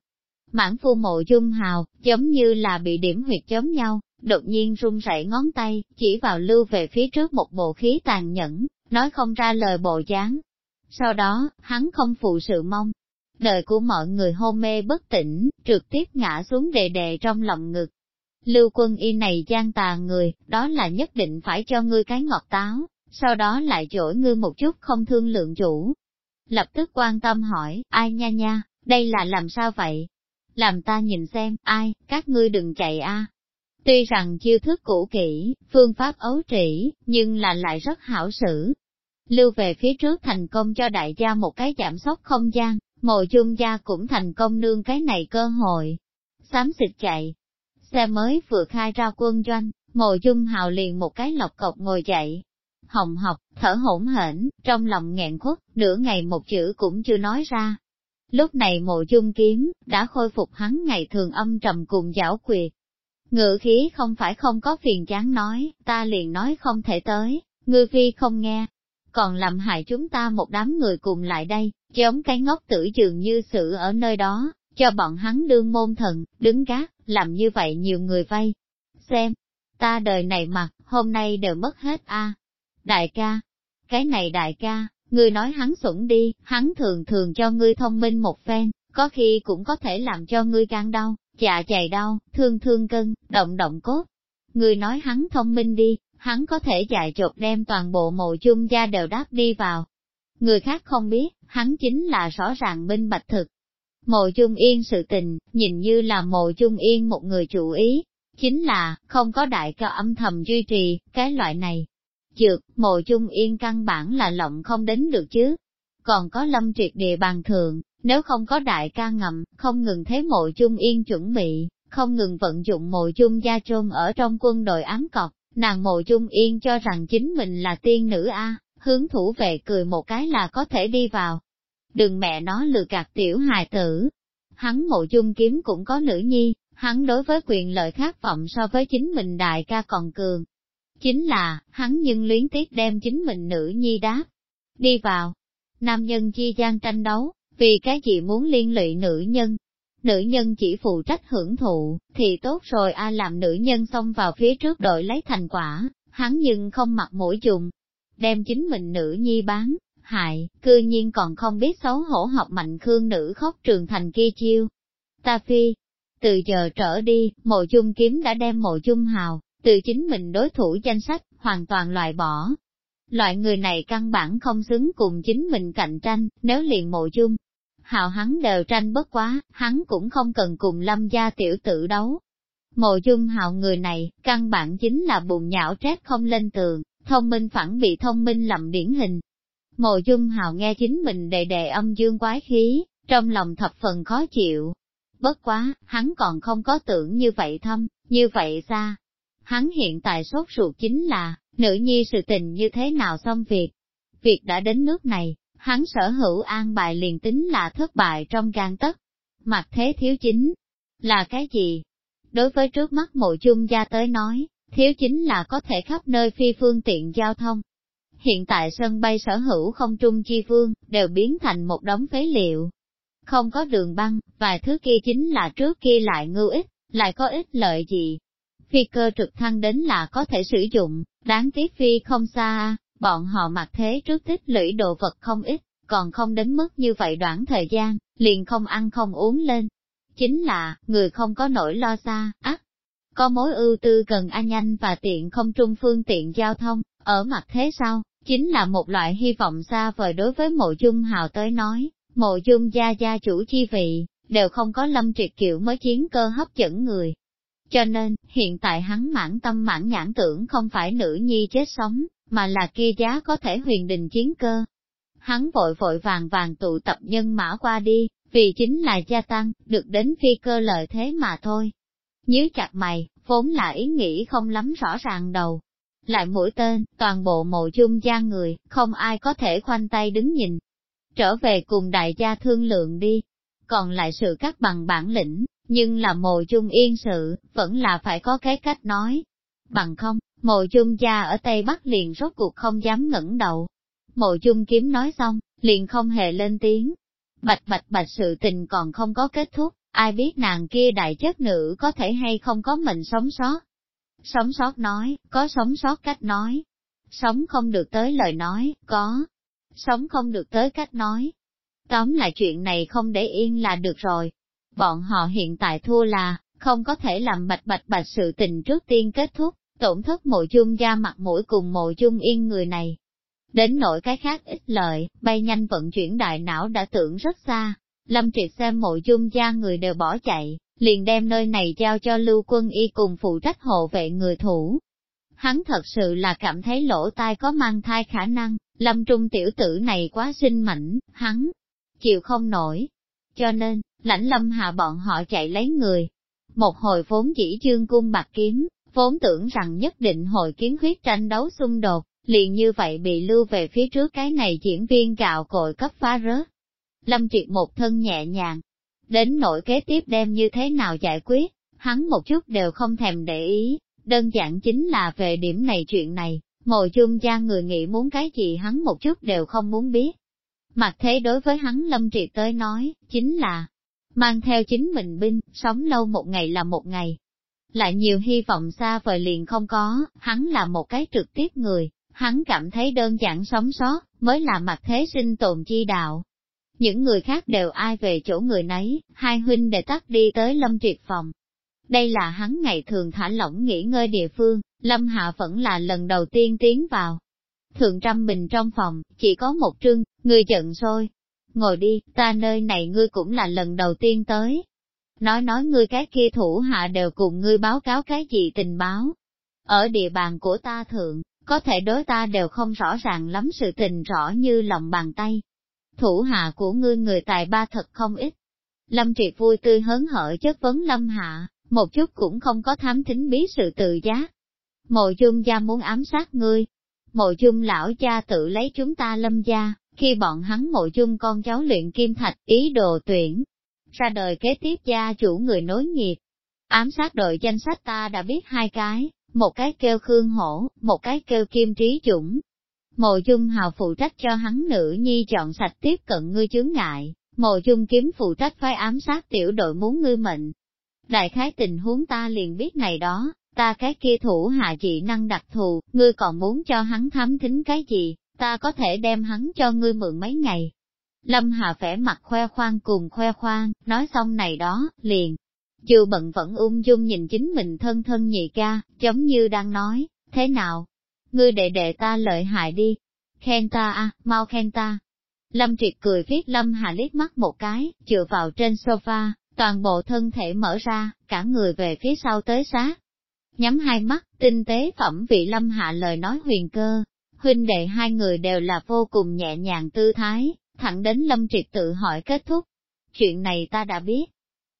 Mãn phu mộ dung hào, giống như là bị điểm huyệt giống nhau, đột nhiên run rẩy ngón tay, chỉ vào lưu về phía trước một bộ khí tàn nhẫn, nói không ra lời bộ dáng. Sau đó, hắn không phụ sự mong. Đời của mọi người hôn mê bất tỉnh, trực tiếp ngã xuống đề đề trong lòng ngực. Lưu quân y này gian tà người, đó là nhất định phải cho ngươi cái ngọt táo, sau đó lại chổi ngươi một chút không thương lượng chủ. Lập tức quan tâm hỏi, ai nha nha, đây là làm sao vậy? Làm ta nhìn xem, ai, các ngươi đừng chạy a. Tuy rằng chiêu thức cũ kỹ, phương pháp ấu trĩ, nhưng là lại rất hảo xử. Lưu về phía trước thành công cho đại gia một cái giảm sóc không gian, mộ chung gia cũng thành công nương cái này cơ hội. Xám xịt chạy. Xe mới vừa khai ra quân doanh, mộ dung hào liền một cái lọc cọc ngồi dậy. Hồng học, thở hổn hển, trong lòng nghẹn khuất, nửa ngày một chữ cũng chưa nói ra. Lúc này mộ chung kiếm, đã khôi phục hắn ngày thường âm trầm cùng giảo quyệt, Ngự khí không phải không có phiền chán nói, ta liền nói không thể tới, ngư phi không nghe. Còn làm hại chúng ta một đám người cùng lại đây, giống cái ngốc tử dường như sự ở nơi đó, cho bọn hắn đương môn thần, đứng gác, làm như vậy nhiều người vay. Xem, ta đời này mặt, hôm nay đều mất hết a. Đại ca, cái này đại ca, ngươi nói hắn sủng đi, hắn thường thường cho ngươi thông minh một phen, có khi cũng có thể làm cho ngươi gan đau, dạ dày đau, thương thương cân, động động cốt. Người nói hắn thông minh đi, hắn có thể dạy chột đem toàn bộ mộ chung gia đều đáp đi vào. Người khác không biết, hắn chính là rõ ràng minh bạch thực. Mộ chung yên sự tình, nhìn như là mộ chung yên một người chủ ý, chính là, không có đại ca âm thầm duy trì, cái loại này. Dược, mộ chung yên căn bản là lộng không đến được chứ. Còn có lâm triệt địa bàn thường, nếu không có đại ca ngầm, không ngừng thấy mộ chung yên chuẩn bị, không ngừng vận dụng mộ chung gia trôn ở trong quân đội ám cọc, nàng mộ chung yên cho rằng chính mình là tiên nữ A, hướng thủ vệ cười một cái là có thể đi vào. Đừng mẹ nó lừa gạt tiểu hài tử. Hắn mộ chung kiếm cũng có nữ nhi, hắn đối với quyền lợi khát vọng so với chính mình đại ca còn cường. Chính là, hắn nhưng luyến tiếc đem chính mình nữ nhi đáp. Đi vào. Nam nhân chi gian tranh đấu, vì cái gì muốn liên lụy nữ nhân? Nữ nhân chỉ phụ trách hưởng thụ, thì tốt rồi a làm nữ nhân xông vào phía trước đội lấy thành quả, hắn nhưng không mặc mũi dùng. Đem chính mình nữ nhi bán, hại, cư nhiên còn không biết xấu hổ học mạnh khương nữ khóc trường thành kia chiêu. Ta phi, từ giờ trở đi, mộ chung kiếm đã đem mộ chung hào, từ chính mình đối thủ danh sách, hoàn toàn loại bỏ. Loại người này căn bản không xứng cùng chính mình cạnh tranh, nếu liền mộ chung, hào hắn đều tranh bất quá, hắn cũng không cần cùng lâm gia tiểu tử đấu. Mộ dung hào người này, căn bản chính là bùn nhão trét không lên tường, thông minh phản bị thông minh lầm điển hình. Mộ dung hào nghe chính mình đề đề âm dương quái khí, trong lòng thập phần khó chịu. Bất quá, hắn còn không có tưởng như vậy thâm, như vậy xa. Hắn hiện tại sốt ruột chính là, nữ nhi sự tình như thế nào xong việc. Việc đã đến nước này, hắn sở hữu an bài liền tính là thất bại trong gan tất. Mặt thế thiếu chính là cái gì? Đối với trước mắt mộ chung gia tới nói, thiếu chính là có thể khắp nơi phi phương tiện giao thông. Hiện tại sân bay sở hữu không trung chi phương, đều biến thành một đống phế liệu. không có đường băng, vài thứ kia chính là trước kia lại ngưu ích, lại có ích lợi gì. Phi cơ trực thăng đến là có thể sử dụng, đáng tiếc phi không xa, bọn họ mặc thế trước tích lũy đồ vật không ít, còn không đến mức như vậy đoạn thời gian, liền không ăn không uống lên. Chính là, người không có nỗi lo xa, ác. Có mối ưu tư cần an nhanh và tiện không trung phương tiện giao thông, ở mặt thế sau, chính là một loại hy vọng xa vời đối với mộ dung hào tới nói, mộ dung gia gia chủ chi vị, đều không có lâm triệt kiểu mới chiến cơ hấp dẫn người. Cho nên, hiện tại hắn mãn tâm mãn nhãn tưởng không phải nữ nhi chết sống, mà là kia giá có thể huyền đình chiến cơ. Hắn vội vội vàng vàng tụ tập nhân mã qua đi, vì chính là gia tăng, được đến phi cơ lợi thế mà thôi. Nhớ chặt mày, vốn là ý nghĩ không lắm rõ ràng đầu. Lại mũi tên, toàn bộ mộ chung gia người, không ai có thể khoanh tay đứng nhìn. Trở về cùng đại gia thương lượng đi. Còn lại sự cắt bằng bản lĩnh, nhưng là mộ chung yên sự, vẫn là phải có cái cách nói. Bằng không, mộ chung gia ở Tây Bắc liền rốt cuộc không dám ngẩng đầu. Mộ chung kiếm nói xong, liền không hề lên tiếng. Bạch bạch bạch sự tình còn không có kết thúc, ai biết nàng kia đại chất nữ có thể hay không có mình sống sót. Sống sót nói, có sống sót cách nói. Sống không được tới lời nói, có. Sống không được tới cách nói. Tóm lại chuyện này không để yên là được rồi. Bọn họ hiện tại thua là, không có thể làm bạch bạch bạch sự tình trước tiên kết thúc, tổn thất mộ chung ra mặt mũi cùng mộ chung yên người này. Đến nỗi cái khác ít lợi, bay nhanh vận chuyển đại não đã tưởng rất xa. Lâm Triệt xem mộ chung gia người đều bỏ chạy, liền đem nơi này giao cho lưu quân y cùng phụ trách hộ vệ người thủ. Hắn thật sự là cảm thấy lỗ tai có mang thai khả năng, lâm trung tiểu tử này quá sinh mảnh, hắn chịu không nổi. Cho nên, lãnh lâm hạ bọn họ chạy lấy người. Một hồi vốn chỉ chương cung bạc kiếm, vốn tưởng rằng nhất định hội kiến huyết tranh đấu xung đột, liền như vậy bị lưu về phía trước cái này diễn viên gạo cội cấp phá rớt. Lâm triệt một thân nhẹ nhàng, đến nỗi kế tiếp đem như thế nào giải quyết, hắn một chút đều không thèm để ý, đơn giản chính là về điểm này chuyện này, mồi chung gia người nghĩ muốn cái gì hắn một chút đều không muốn biết. Mặt thế đối với hắn lâm triệt tới nói, chính là, mang theo chính mình binh, sống lâu một ngày là một ngày. Lại nhiều hy vọng xa vời liền không có, hắn là một cái trực tiếp người, hắn cảm thấy đơn giản sống sót, mới là mặt thế sinh tồn chi đạo. Những người khác đều ai về chỗ người nấy, hai huynh đệ tắt đi tới lâm triệt phòng. Đây là hắn ngày thường thả lỏng nghỉ ngơi địa phương, lâm hạ vẫn là lần đầu tiên tiến vào. Thượng trăm bình trong phòng, chỉ có một trưng, người giận sôi. Ngồi đi, ta nơi này ngươi cũng là lần đầu tiên tới. Nói nói ngươi cái kia thủ hạ đều cùng ngươi báo cáo cái gì tình báo. Ở địa bàn của ta thượng, có thể đối ta đều không rõ ràng lắm sự tình rõ như lòng bàn tay. Thủ hạ của ngươi người tài ba thật không ít. Lâm Triệt vui tươi hớn hở chất vấn Lâm Hạ, một chút cũng không có thám thính bí sự tự giác. Mộ dung gia muốn ám sát ngươi. Mộ dung lão cha tự lấy chúng ta lâm gia, khi bọn hắn mộ dung con cháu luyện kim thạch ý đồ tuyển. Ra đời kế tiếp gia chủ người nối nghiệp. Ám sát đội danh sách ta đã biết hai cái, một cái kêu Khương Hổ, một cái kêu Kim Trí Dũng. Mộ Dung Hào phụ trách cho hắn nữ nhi chọn sạch tiếp cận ngươi chướng ngại, Mộ Dung kiếm phụ trách phái ám sát tiểu đội muốn ngươi mệnh. Đại khái tình huống ta liền biết ngày đó, ta cái kia thủ hạ dị năng đặc thù, ngươi còn muốn cho hắn thám thính cái gì, ta có thể đem hắn cho ngươi mượn mấy ngày. Lâm Hà vẻ mặt khoe khoang cùng khoe khoang, nói xong này đó, liền, dù bận vẫn ung dung nhìn chính mình thân thân nhị ca, giống như đang nói, thế nào? Ngươi đệ đệ ta lợi hại đi. Khen ta à, mau khen ta. Lâm Triệt cười viết Lâm Hà liếc mắt một cái, dựa vào trên sofa, toàn bộ thân thể mở ra, cả người về phía sau tới sát. Nhắm hai mắt, tinh tế phẩm vị Lâm Hạ lời nói huyền cơ. Huynh đệ hai người đều là vô cùng nhẹ nhàng tư thái, thẳng đến Lâm Triệt tự hỏi kết thúc. Chuyện này ta đã biết,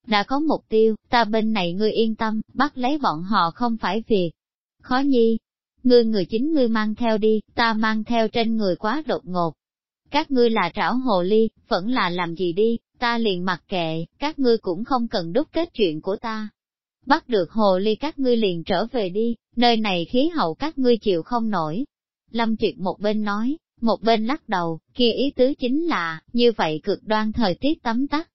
đã có mục tiêu, ta bên này ngươi yên tâm, bắt lấy bọn họ không phải việc. Khó nhi, ngươi người chính ngươi mang theo đi, ta mang theo trên người quá đột ngột. Các ngươi là trảo hồ ly, vẫn là làm gì đi, ta liền mặc kệ, các ngươi cũng không cần đúc kết chuyện của ta. Bắt được hồ ly các ngươi liền trở về đi, nơi này khí hậu các ngươi chịu không nổi. Lâm Triệt một bên nói, một bên lắc đầu, kia ý tứ chính là, như vậy cực đoan thời tiết tắm tắt,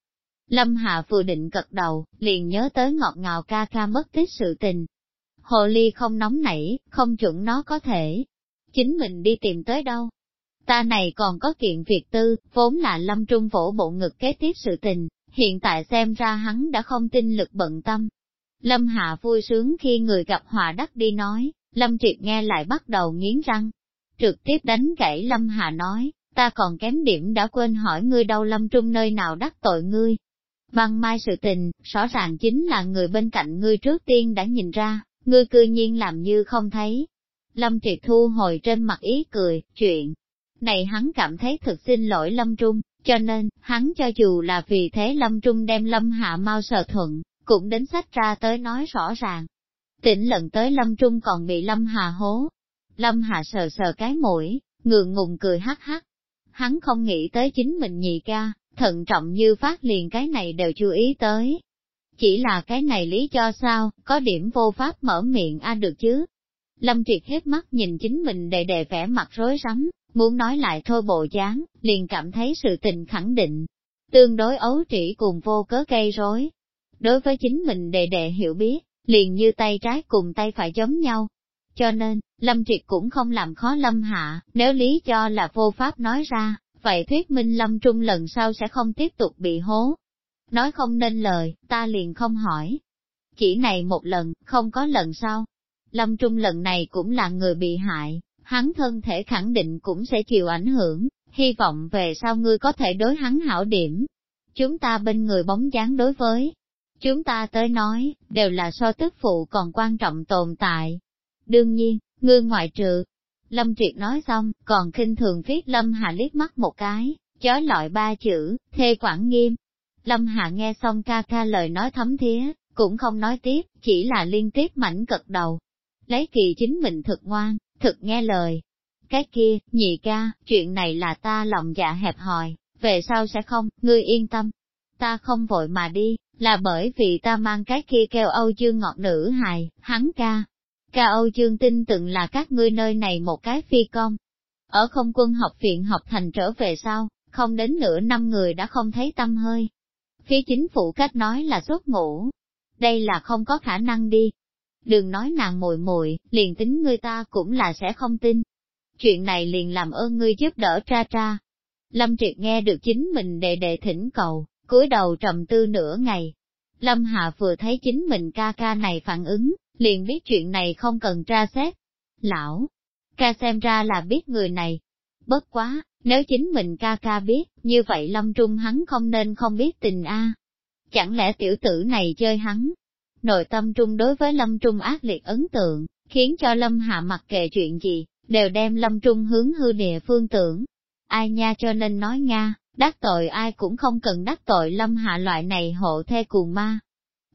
Lâm Hạ vừa định cật đầu, liền nhớ tới ngọt ngào ca ca mất tích sự tình. Hồ ly không nóng nảy, không chuẩn nó có thể. Chính mình đi tìm tới đâu. Ta này còn có kiện việc tư, vốn là lâm trung vỗ bộ ngực kế tiếp sự tình, hiện tại xem ra hắn đã không tin lực bận tâm. Lâm Hạ vui sướng khi người gặp hòa đắc đi nói, Lâm Triệt nghe lại bắt đầu nghiến răng. Trực tiếp đánh gãy Lâm Hạ nói, ta còn kém điểm đã quên hỏi ngươi đâu Lâm Trung nơi nào đắc tội ngươi. Văn mai sự tình, rõ ràng chính là người bên cạnh ngươi trước tiên đã nhìn ra, ngươi cư nhiên làm như không thấy. Lâm Triệt thu hồi trên mặt ý cười, chuyện này hắn cảm thấy thực xin lỗi Lâm Trung, cho nên, hắn cho dù là vì thế Lâm Trung đem Lâm Hạ mau sợ thuận, cũng đến sách ra tới nói rõ ràng. Tỉnh lần tới Lâm Trung còn bị Lâm Hà hố. Lâm Hà sờ sờ cái mũi, ngượng ngùng cười hắc hắc. Hắn không nghĩ tới chính mình nhị ca, thận trọng như phát liền cái này đều chú ý tới. Chỉ là cái này lý cho sao, có điểm vô pháp mở miệng a được chứ. Lâm Triệt hết mắt nhìn chính mình đệ đệ vẻ mặt rối rắm, muốn nói lại thôi bộ dáng, liền cảm thấy sự tình khẳng định, tương đối ấu trĩ cùng vô cớ gây rối. Đối với chính mình đệ đệ hiểu biết, liền như tay trái cùng tay phải giống nhau. Cho nên, Lâm Triệt cũng không làm khó Lâm Hạ, nếu lý cho là vô pháp nói ra, vậy thuyết minh Lâm Trung lần sau sẽ không tiếp tục bị hố. Nói không nên lời, ta liền không hỏi. Chỉ này một lần, không có lần sau. Lâm Trung lần này cũng là người bị hại, hắn thân thể khẳng định cũng sẽ chịu ảnh hưởng, hy vọng về sau ngươi có thể đối hắn hảo điểm. Chúng ta bên người bóng dáng đối với, chúng ta tới nói, đều là so tức phụ còn quan trọng tồn tại. Đương nhiên, ngươi ngoại trừ. Lâm Triệt nói xong, còn khinh thường viết Lâm Hà liếc mắt một cái, chói lọi ba chữ, thê quản nghiêm. Lâm hạ nghe xong ca ca lời nói thấm thía, cũng không nói tiếp, chỉ là liên tiếp mảnh cật đầu. Lấy kỳ chính mình thực ngoan, thực nghe lời. Cái kia, nhị ca, chuyện này là ta lòng dạ hẹp hòi, về sau sẽ không, ngươi yên tâm. Ta không vội mà đi, là bởi vì ta mang cái kia kêu Âu Dương ngọt nữ hài, hắn ca. Ca Âu Dương tin tưởng là các ngươi nơi này một cái phi công. Ở không quân học viện học thành trở về sau, không đến nửa năm người đã không thấy tâm hơi. Phía chính phủ cách nói là sốt ngủ. Đây là không có khả năng đi, Đừng nói nàng muội muội, liền tính người ta cũng là sẽ không tin. Chuyện này liền làm ơn ngươi giúp đỡ tra tra. Lâm Triệt nghe được chính mình đệ đệ thỉnh cầu, cúi đầu trầm tư nửa ngày. Lâm Hạ vừa thấy chính mình ca ca này phản ứng, liền biết chuyện này không cần tra xét. Lão, ca xem ra là biết người này. Bất quá, nếu chính mình ca ca biết, như vậy Lâm Trung hắn không nên không biết tình a. Chẳng lẽ tiểu tử này chơi hắn, nội tâm trung đối với Lâm Trung ác liệt ấn tượng, khiến cho Lâm Hạ mặc kệ chuyện gì, đều đem Lâm Trung hướng hư địa phương tưởng. Ai nha cho nên nói Nga, đắc tội ai cũng không cần đắc tội Lâm Hạ loại này hộ thê cùng ma.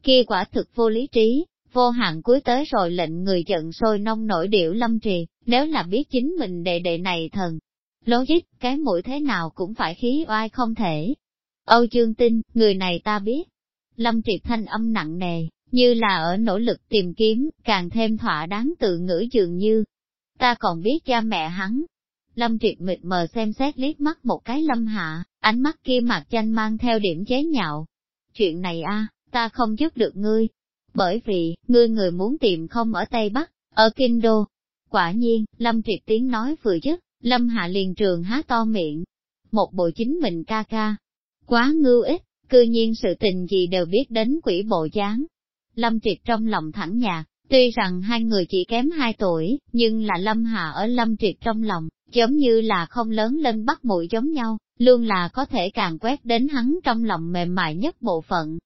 Kia quả thực vô lý trí, vô hạn cuối tới rồi lệnh người giận sôi nông nổi điệu Lâm Trì, nếu là biết chính mình đệ đệ này thần. Logic, dích, cái mũi thế nào cũng phải khí oai không thể. Âu Dương Tinh, người này ta biết. Lâm Triệt thanh âm nặng nề, như là ở nỗ lực tìm kiếm, càng thêm thỏa đáng tự ngữ dường như. Ta còn biết cha mẹ hắn. Lâm Triệt mịt mờ xem xét liếc mắt một cái lâm hạ, ánh mắt kia mặt chanh mang theo điểm chế nhạo. Chuyện này a, ta không giúp được ngươi. Bởi vì, ngươi người muốn tìm không ở Tây Bắc, ở Kinh Đô. Quả nhiên, Lâm Triệt tiếng nói vừa dứt, Lâm Hạ liền trường há to miệng. Một bộ chính mình ca ca. Quá ngưu ích, cư nhiên sự tình gì đều biết đến quỷ bộ dáng, Lâm Triệt trong lòng thẳng nhạc, tuy rằng hai người chỉ kém hai tuổi, nhưng là Lâm Hạ ở Lâm Triệt trong lòng, giống như là không lớn lên bắt mũi giống nhau, luôn là có thể càng quét đến hắn trong lòng mềm mại nhất bộ phận.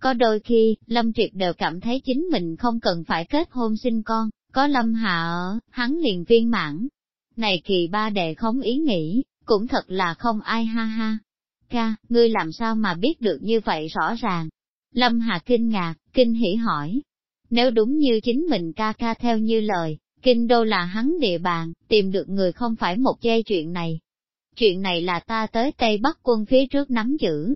Có đôi khi, Lâm Triệt đều cảm thấy chính mình không cần phải kết hôn sinh con, có Lâm Hạ ở, hắn liền viên mãn. Này kỳ ba đệ không ý nghĩ, cũng thật là không ai ha ha. Ca, ngươi làm sao mà biết được như vậy rõ ràng, Lâm Hà kinh ngạc, kinh hỉ hỏi. Nếu đúng như chính mình ca ca theo như lời, kinh đô là hắn địa bàn, tìm được người không phải một giây chuyện này. Chuyện này là ta tới Tây Bắc quân phía trước nắm giữ.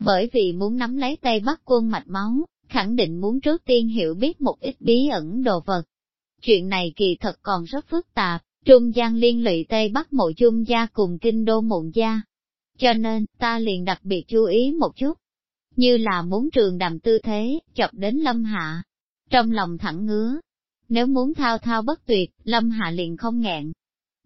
Bởi vì muốn nắm lấy Tây Bắc quân mạch máu, khẳng định muốn trước tiên hiểu biết một ít bí ẩn đồ vật. Chuyện này kỳ thật còn rất phức tạp, trung gian liên lụy Tây Bắc mộ chung gia cùng kinh đô mụn gia. Cho nên, ta liền đặc biệt chú ý một chút, như là muốn trường đàm tư thế, chọc đến lâm hạ. Trong lòng thẳng ngứa, nếu muốn thao thao bất tuyệt, lâm hạ liền không nghẹn.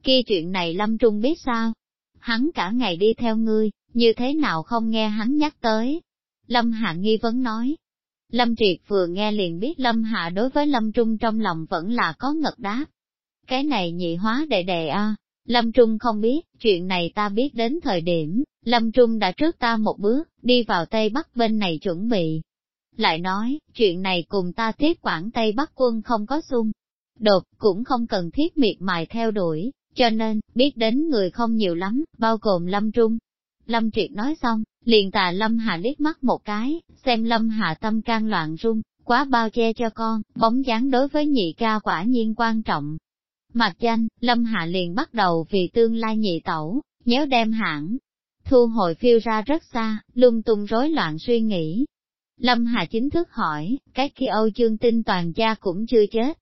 Kia chuyện này lâm trung biết sao? Hắn cả ngày đi theo ngươi, như thế nào không nghe hắn nhắc tới? Lâm hạ nghi vấn nói. Lâm triệt vừa nghe liền biết lâm hạ đối với lâm trung trong lòng vẫn là có ngật đáp. Cái này nhị hóa đệ đệ a Lâm Trung không biết, chuyện này ta biết đến thời điểm, Lâm Trung đã trước ta một bước, đi vào Tây Bắc bên này chuẩn bị. Lại nói, chuyện này cùng ta tiếp quản Tây Bắc quân không có xung. Đột, cũng không cần thiết miệt mài theo đuổi, cho nên, biết đến người không nhiều lắm, bao gồm Lâm Trung. Lâm Triệt nói xong, liền tà Lâm Hà liếc mắt một cái, xem Lâm Hà tâm can loạn rung, quá bao che cho con, bóng dáng đối với nhị ca quả nhiên quan trọng, Mặt danh, Lâm Hạ liền bắt đầu vì tương lai nhị tẩu, nhớ đem hãng. Thu hồi phiêu ra rất xa, lung tung rối loạn suy nghĩ. Lâm Hạ chính thức hỏi, cái kia Âu Dương Tinh toàn gia cũng chưa chết.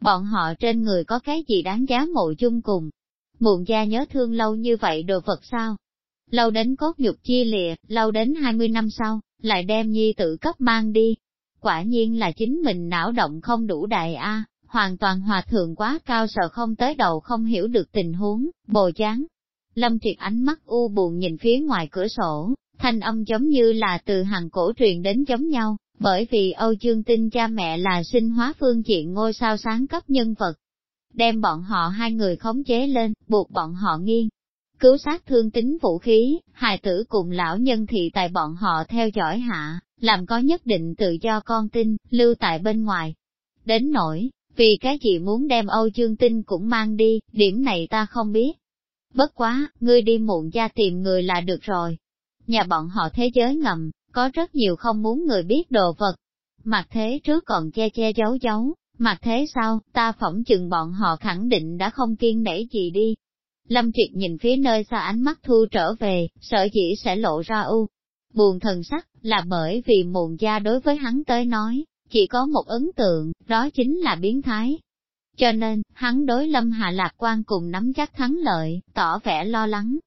Bọn họ trên người có cái gì đáng giá mộ chung cùng. Muộn gia nhớ thương lâu như vậy đồ vật sao? Lâu đến cốt nhục chia lìa, lâu đến 20 năm sau, lại đem nhi tự cấp mang đi. Quả nhiên là chính mình não động không đủ đại a hoàn toàn hòa thượng quá cao sợ không tới đầu không hiểu được tình huống, bồ chán. Lâm Triệt ánh mắt u buồn nhìn phía ngoài cửa sổ, thanh âm giống như là từ hàng cổ truyền đến giống nhau, bởi vì Âu Dương Tinh cha mẹ là sinh hóa phương diện ngôi sao sáng cấp nhân vật. Đem bọn họ hai người khống chế lên, buộc bọn họ nghiêng. Cứu sát thương tính vũ khí, hài tử cùng lão nhân thị tại bọn họ theo dõi hạ, làm có nhất định tự do con tin, lưu tại bên ngoài. Đến nỗi, vì cái gì muốn đem Âu Dương Tinh cũng mang đi, điểm này ta không biết. Bất quá, ngươi đi muộn gia tìm người là được rồi. Nhà bọn họ thế giới ngầm, có rất nhiều không muốn người biết đồ vật. Mặt thế trước còn che che giấu giấu, mặt thế sau, ta phỏng chừng bọn họ khẳng định đã không kiên nể gì đi. Lâm Triệt nhìn phía nơi xa ánh mắt thu trở về, sợ dĩ sẽ lộ ra u. Buồn thần sắc, là bởi vì muộn gia đối với hắn tới nói, chỉ có một ấn tượng, đó chính là biến thái. Cho nên, hắn đối lâm hạ lạc quan cùng nắm chắc thắng lợi, tỏ vẻ lo lắng.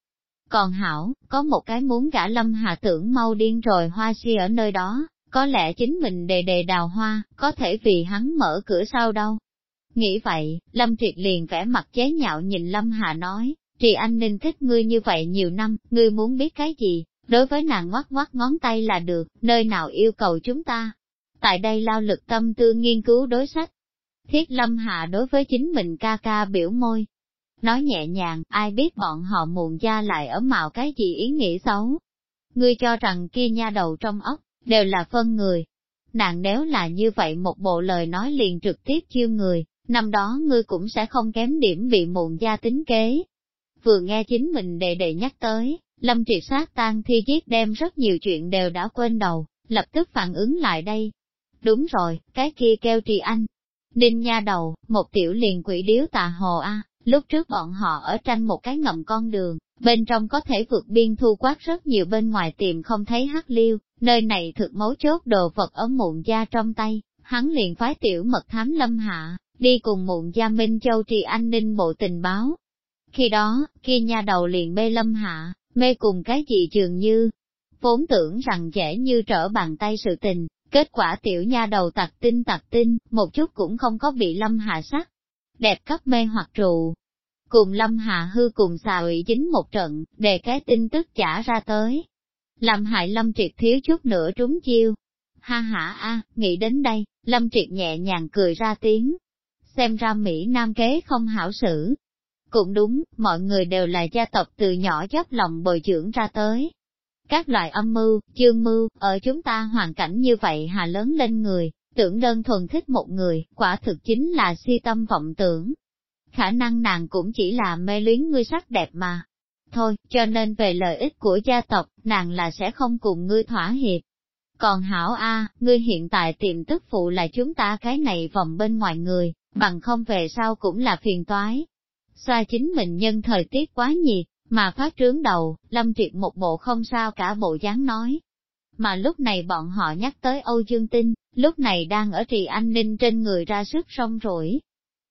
Còn hảo, có một cái muốn gã lâm hạ tưởng mau điên rồi hoa si ở nơi đó, có lẽ chính mình đề đề đào hoa, có thể vì hắn mở cửa sau đâu. Nghĩ vậy, Lâm Triệt liền vẽ mặt chế nhạo nhìn Lâm Hà nói, Trì Anh Ninh thích ngươi như vậy nhiều năm, ngươi muốn biết cái gì, đối với nàng ngoắt ngoắt ngón tay là được, nơi nào yêu cầu chúng ta, tại đây lao lực tâm tư nghiên cứu đối sách. Thiết lâm hạ đối với chính mình ca ca biểu môi. Nói nhẹ nhàng, ai biết bọn họ muộn gia lại ở mạo cái gì ý nghĩa xấu. Ngươi cho rằng kia nha đầu trong ốc, đều là phân người. Nàng nếu là như vậy một bộ lời nói liền trực tiếp chiêu người, năm đó ngươi cũng sẽ không kém điểm bị muộn gia tính kế. Vừa nghe chính mình đệ đệ nhắc tới, lâm triệt sát tan thi giết đem rất nhiều chuyện đều đã quên đầu, lập tức phản ứng lại đây, Đúng rồi, cái kia kêu trì anh. Đinh nha đầu, một tiểu liền quỷ điếu tà hồ a lúc trước bọn họ ở tranh một cái ngầm con đường, bên trong có thể vượt biên thu quát rất nhiều bên ngoài tìm không thấy hắc liêu, nơi này thực mấu chốt đồ vật ở muộn gia trong tay, hắn liền phái tiểu mật thám lâm hạ, đi cùng muộn gia Minh Châu trì an ninh bộ tình báo. Khi đó, kia nha đầu liền mê lâm hạ, mê cùng cái gì dường như, vốn tưởng rằng dễ như trở bàn tay sự tình, Kết quả tiểu nha đầu tặc tinh tặc tinh, một chút cũng không có bị lâm hạ sắc. Đẹp cấp mê hoặc trụ. Cùng lâm hạ hư cùng xà ủy dính một trận, để cái tin tức trả ra tới. Làm hại lâm triệt thiếu chút nữa trúng chiêu. Ha ha a, nghĩ đến đây, lâm triệt nhẹ nhàng cười ra tiếng. Xem ra Mỹ Nam kế không hảo xử. Cũng đúng, mọi người đều là gia tộc từ nhỏ dốc lòng bồi dưỡng ra tới, các loại âm mưu, chương mưu, ở chúng ta hoàn cảnh như vậy hà lớn lên người, tưởng đơn thuần thích một người, quả thực chính là si tâm vọng tưởng. Khả năng nàng cũng chỉ là mê luyến ngươi sắc đẹp mà. Thôi, cho nên về lợi ích của gia tộc, nàng là sẽ không cùng ngươi thỏa hiệp. Còn hảo A, ngươi hiện tại tiềm tức phụ là chúng ta cái này vòng bên ngoài người, bằng không về sau cũng là phiền toái. Xoa chính mình nhân thời tiết quá nhiệt, mà phát trướng đầu, Lâm Triệt một bộ không sao cả bộ dáng nói. Mà lúc này bọn họ nhắc tới Âu Dương Tinh, lúc này đang ở trì an ninh trên người ra sức sông rủi.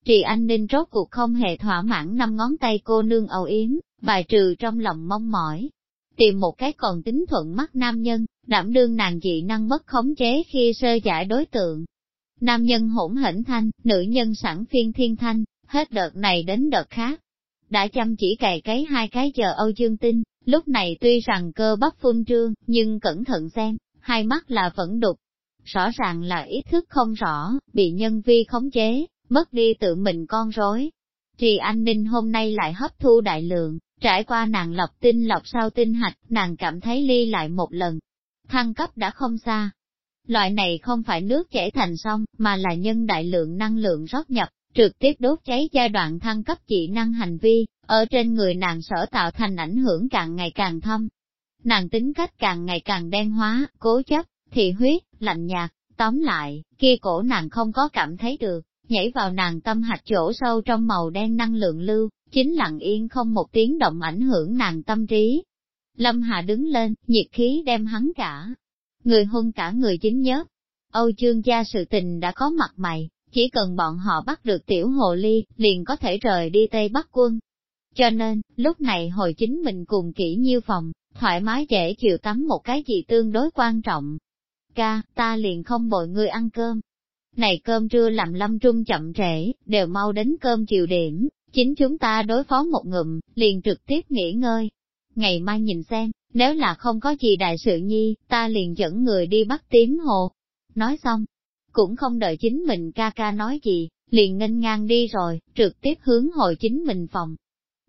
Trì an ninh rốt cuộc không hề thỏa mãn năm ngón tay cô nương âu yếm, bài trừ trong lòng mong mỏi. Tìm một cái còn tính thuận mắt nam nhân, đảm đương nàng dị năng bất khống chế khi sơ giải đối tượng. Nam nhân hỗn hển thanh, nữ nhân sẵn phiên thiên thanh, hết đợt này đến đợt khác. Đã chăm chỉ cày cấy hai cái giờ Âu Dương Tinh, lúc này tuy rằng cơ bắp phun trương, nhưng cẩn thận xem, hai mắt là vẫn đục. Rõ ràng là ý thức không rõ, bị nhân vi khống chế, mất đi tự mình con rối. Trì An Ninh hôm nay lại hấp thu đại lượng, trải qua nàng lọc tinh lọc sau tinh hạch, nàng cảm thấy ly lại một lần. Thăng cấp đã không xa. Loại này không phải nước chảy thành sông, mà là nhân đại lượng năng lượng rót nhập, trực tiếp đốt cháy giai đoạn thăng cấp dị năng hành vi, ở trên người nàng sở tạo thành ảnh hưởng càng ngày càng thâm. Nàng tính cách càng ngày càng đen hóa, cố chấp, thị huyết, lạnh nhạt, tóm lại, kia cổ nàng không có cảm thấy được, nhảy vào nàng tâm hạch chỗ sâu trong màu đen năng lượng lưu, chính lặng yên không một tiếng động ảnh hưởng nàng tâm trí. Lâm Hà đứng lên, nhiệt khí đem hắn cả. Người hôn cả người chính nhớp. Âu chương gia sự tình đã có mặt mày, chỉ cần bọn họ bắt được tiểu hồ ly, liền có thể rời đi Tây Bắc quân. Cho nên, lúc này hồi chính mình cùng kỹ nhiêu phòng, thoải mái dễ chịu tắm một cái gì tương đối quan trọng. Ca, ta liền không bội ngươi ăn cơm. Này cơm trưa làm lâm trung chậm trễ, đều mau đến cơm chiều điểm, chính chúng ta đối phó một ngụm, liền trực tiếp nghỉ ngơi. Ngày mai nhìn xem, nếu là không có gì đại sự nhi, ta liền dẫn người đi bắt tím hồ. Nói xong, cũng không đợi chính mình ca ca nói gì, liền nghênh ngang đi rồi, trực tiếp hướng hồi chính mình phòng.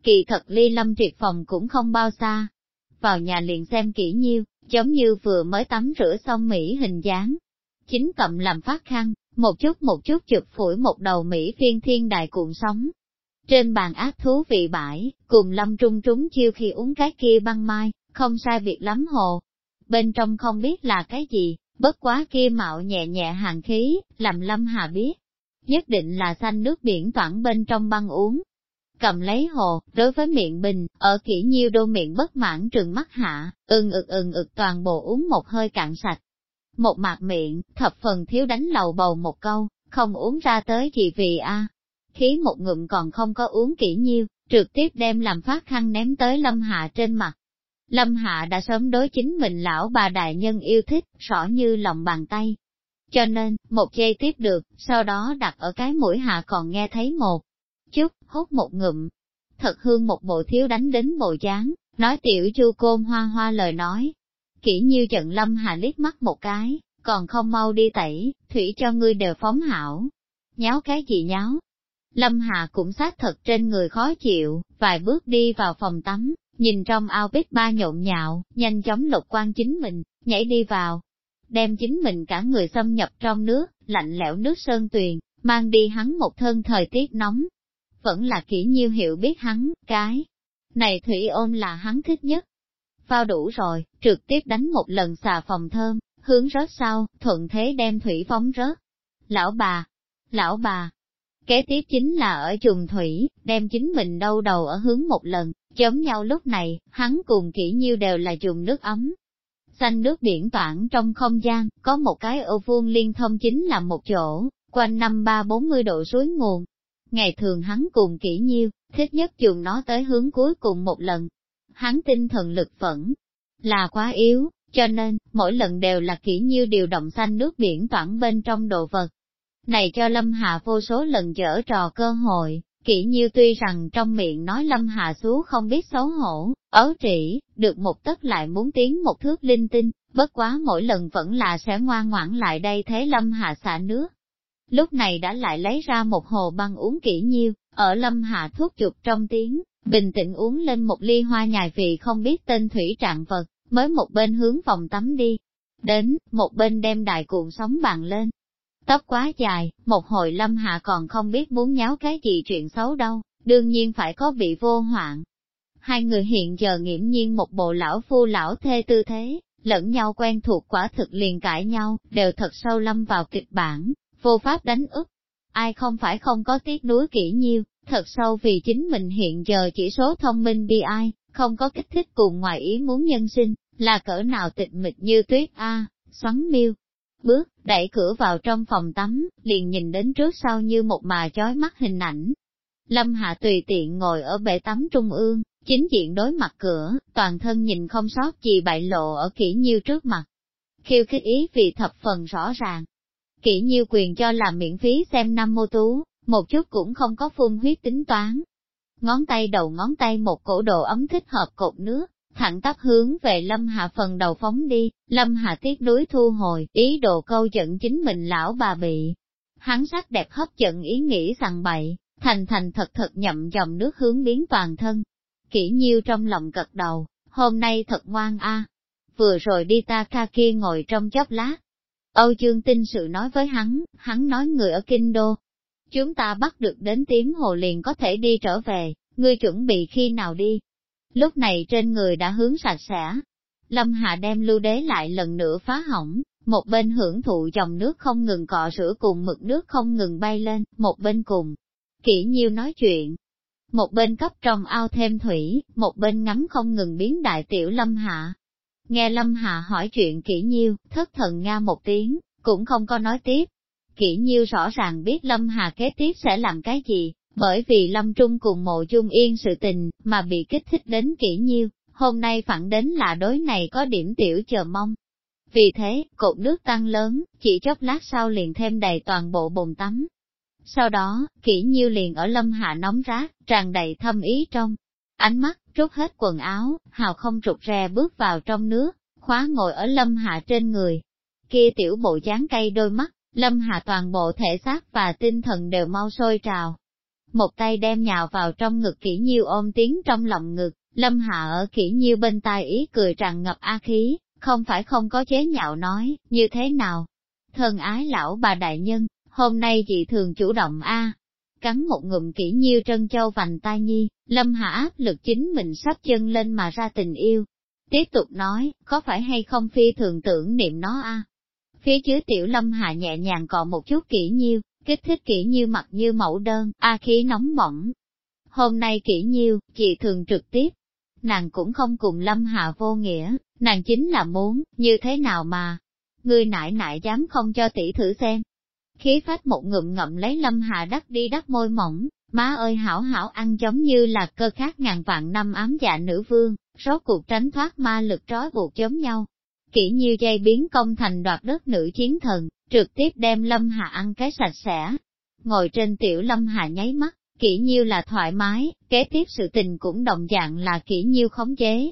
Kỳ thật ly lâm triệt phòng cũng không bao xa. Vào nhà liền xem kỹ nhiêu, giống như vừa mới tắm rửa xong Mỹ hình dáng. Chính cầm làm phát khăn, một chút một chút chụp phủi một đầu Mỹ phiên thiên đại cuộn sóng. Trên bàn ác thú vị bãi, cùng lâm trung trúng chiêu khi uống cái kia băng mai, không sai việc lắm hồ. Bên trong không biết là cái gì, Bất quá kia mạo nhẹ nhẹ hàng khí, làm Lâm Hà biết. Nhất định là xanh nước biển toảng bên trong băng uống. Cầm lấy hồ, đối với miệng bình, ở kỹ nhiêu đô miệng bất mãn trừng mắt hạ, ưng ực ưng ực toàn bộ uống một hơi cạn sạch. Một mạc miệng, thập phần thiếu đánh lầu bầu một câu, không uống ra tới gì vì a Khí một ngụm còn không có uống kỹ nhiêu, trực tiếp đem làm phát khăn ném tới lâm hạ trên mặt. Lâm Hạ đã sớm đối chính mình lão bà đại nhân yêu thích, rõ như lòng bàn tay. Cho nên, một giây tiếp được, sau đó đặt ở cái mũi hạ còn nghe thấy một chút, hút một ngụm. Thật hương một bộ thiếu đánh đến bộ dáng, nói tiểu chu côn hoa hoa lời nói. Kỹ như trận Lâm Hạ liếc mắt một cái, còn không mau đi tẩy, thủy cho ngươi đều phóng hảo. Nháo cái gì nháo? Lâm Hạ cũng xác thật trên người khó chịu, vài bước đi vào phòng tắm, Nhìn trong ao bếp ba nhộn nhạo, nhanh chóng lục quan chính mình, nhảy đi vào, đem chính mình cả người xâm nhập trong nước, lạnh lẽo nước sơn tuyền, mang đi hắn một thân thời tiết nóng. Vẫn là kỹ nhiêu hiểu biết hắn, cái này thủy ôn là hắn thích nhất. Phao đủ rồi, trực tiếp đánh một lần xà phòng thơm, hướng rớt sau, thuận thế đem thủy phóng rớt. Lão bà, lão bà, kế tiếp chính là ở trùng thủy, đem chính mình đâu đầu ở hướng một lần, Giống nhau lúc này, hắn cùng kỹ nhiêu đều là dùng nước ấm. Xanh nước biển toảng trong không gian, có một cái ô vuông liên thông chính là một chỗ, quanh năm ba bốn mươi độ suối nguồn. Ngày thường hắn cùng kỹ nhiêu, thích nhất dùng nó tới hướng cuối cùng một lần. Hắn tinh thần lực vẫn là quá yếu, cho nên, mỗi lần đều là kỹ nhiêu điều động xanh nước biển toảng bên trong đồ vật. Này cho Lâm Hạ vô số lần dở trò cơ hội, Kỷ Nhiêu tuy rằng trong miệng nói Lâm Hà Xú không biết xấu hổ, ấu trĩ, được một tấc lại muốn tiến một thước linh tinh, bất quá mỗi lần vẫn là sẽ ngoan ngoãn lại đây thế Lâm Hà xả nước. Lúc này đã lại lấy ra một hồ băng uống Kỷ Nhiêu, ở Lâm Hà thuốc chụp trong tiếng, bình tĩnh uống lên một ly hoa nhài vị không biết tên thủy trạng vật, mới một bên hướng phòng tắm đi. Đến, một bên đem đại cuộn sóng bàn lên, Tóc quá dài, một hồi lâm hạ còn không biết muốn nháo cái gì chuyện xấu đâu, đương nhiên phải có bị vô hoạn. Hai người hiện giờ nghiễm nhiên một bộ lão phu lão thê tư thế, lẫn nhau quen thuộc quả thực liền cãi nhau, đều thật sâu lâm vào kịch bản, vô pháp đánh ức. Ai không phải không có tiếc núi kỹ nhiêu, thật sâu vì chính mình hiện giờ chỉ số thông minh bi ai, không có kích thích cùng ngoài ý muốn nhân sinh, là cỡ nào tịch mịch như tuyết A, xoắn miêu, bước, đẩy cửa vào trong phòng tắm, liền nhìn đến trước sau như một mà chói mắt hình ảnh. Lâm Hạ tùy tiện ngồi ở bể tắm trung ương, chính diện đối mặt cửa, toàn thân nhìn không sót gì bại lộ ở kỹ nhiêu trước mặt. khiêu khích ý vì thập phần rõ ràng. kỹ nhiêu quyền cho làm miễn phí xem năm mô tú, một chút cũng không có phun huyết tính toán. Ngón tay đầu ngón tay một cổ độ ấm thích hợp cột nước, thẳng tắp hướng về Lâm Hạ phần đầu phóng đi, Lâm Hạ tiếc đối thu hồi, ý đồ câu dẫn chính mình lão bà bị. Hắn sắc đẹp hấp dẫn ý nghĩ rằng bậy, thành thành thật thật nhậm dòng nước hướng biến toàn thân. Kỷ nhiêu trong lòng gật đầu, hôm nay thật ngoan a. Vừa rồi đi ta ca kia ngồi trong chốc lát. Âu Dương tin sự nói với hắn, hắn nói người ở Kinh Đô. Chúng ta bắt được đến tiếng hồ liền có thể đi trở về, ngươi chuẩn bị khi nào đi? Lúc này trên người đã hướng sạch sẽ. Lâm Hạ đem lưu đế lại lần nữa phá hỏng, một bên hưởng thụ dòng nước không ngừng cọ rửa cùng mực nước không ngừng bay lên, một bên cùng. Kỷ nhiêu nói chuyện, một bên cấp trong ao thêm thủy, một bên ngắm không ngừng biến đại tiểu Lâm Hạ. Nghe Lâm Hạ hỏi chuyện kỹ nhiêu, thất thần nga một tiếng, cũng không có nói tiếp. Kỹ nhiêu rõ ràng biết Lâm Hà kế tiếp sẽ làm cái gì, bởi vì Lâm Trung cùng mộ chung yên sự tình, mà bị kích thích đến kỹ nhiêu, hôm nay phản đến là đối này có điểm tiểu chờ mong. Vì thế, cột nước tăng lớn, chỉ chốc lát sau liền thêm đầy toàn bộ bồn tắm. Sau đó, kỹ nhiêu liền ở lâm hạ nóng rác, tràn đầy thâm ý trong. Ánh mắt, rút hết quần áo, hào không rụt rè bước vào trong nước, khóa ngồi ở lâm hạ trên người. Kia tiểu bộ dáng cây đôi mắt, lâm hạ toàn bộ thể xác và tinh thần đều mau sôi trào, một tay đem nhào vào trong ngực kỹ nhiêu ôm tiếng trong lòng ngực, lâm hạ ở kỹ nhiêu bên tai ý cười tràn ngập a khí, không phải không có chế nhạo nói, như thế nào? Thân ái lão bà đại nhân, hôm nay chị thường chủ động a Cắn một ngụm kỹ nhiêu trân châu vành tai nhi, lâm hạ áp lực chính mình sắp chân lên mà ra tình yêu. Tiếp tục nói, có phải hay không phi thường tưởng niệm nó a Phía dưới tiểu lâm hạ nhẹ nhàng còn một chút kỹ nhiêu, kích thích kỹ nhiêu mặt như mẫu đơn, a khí nóng bỏng. Hôm nay kỹ nhiêu, chị thường trực tiếp, nàng cũng không cùng lâm hạ vô nghĩa, nàng chính là muốn, như thế nào mà, ngươi nại nại dám không cho tỷ thử xem. Khí phách một ngụm ngậm lấy lâm hạ đắt đi đắt môi mỏng, má ơi hảo hảo ăn giống như là cơ khác ngàn vạn năm ám dạ nữ vương, rốt cuộc tránh thoát ma lực trói buộc giống nhau. Kỹ nhiêu dây biến công thành đoạt đất nữ chiến thần, trực tiếp đem Lâm Hà ăn cái sạch sẽ. Ngồi trên tiểu Lâm Hà nháy mắt, kỹ nhiêu là thoải mái, kế tiếp sự tình cũng đồng dạng là kỹ nhiêu khống chế.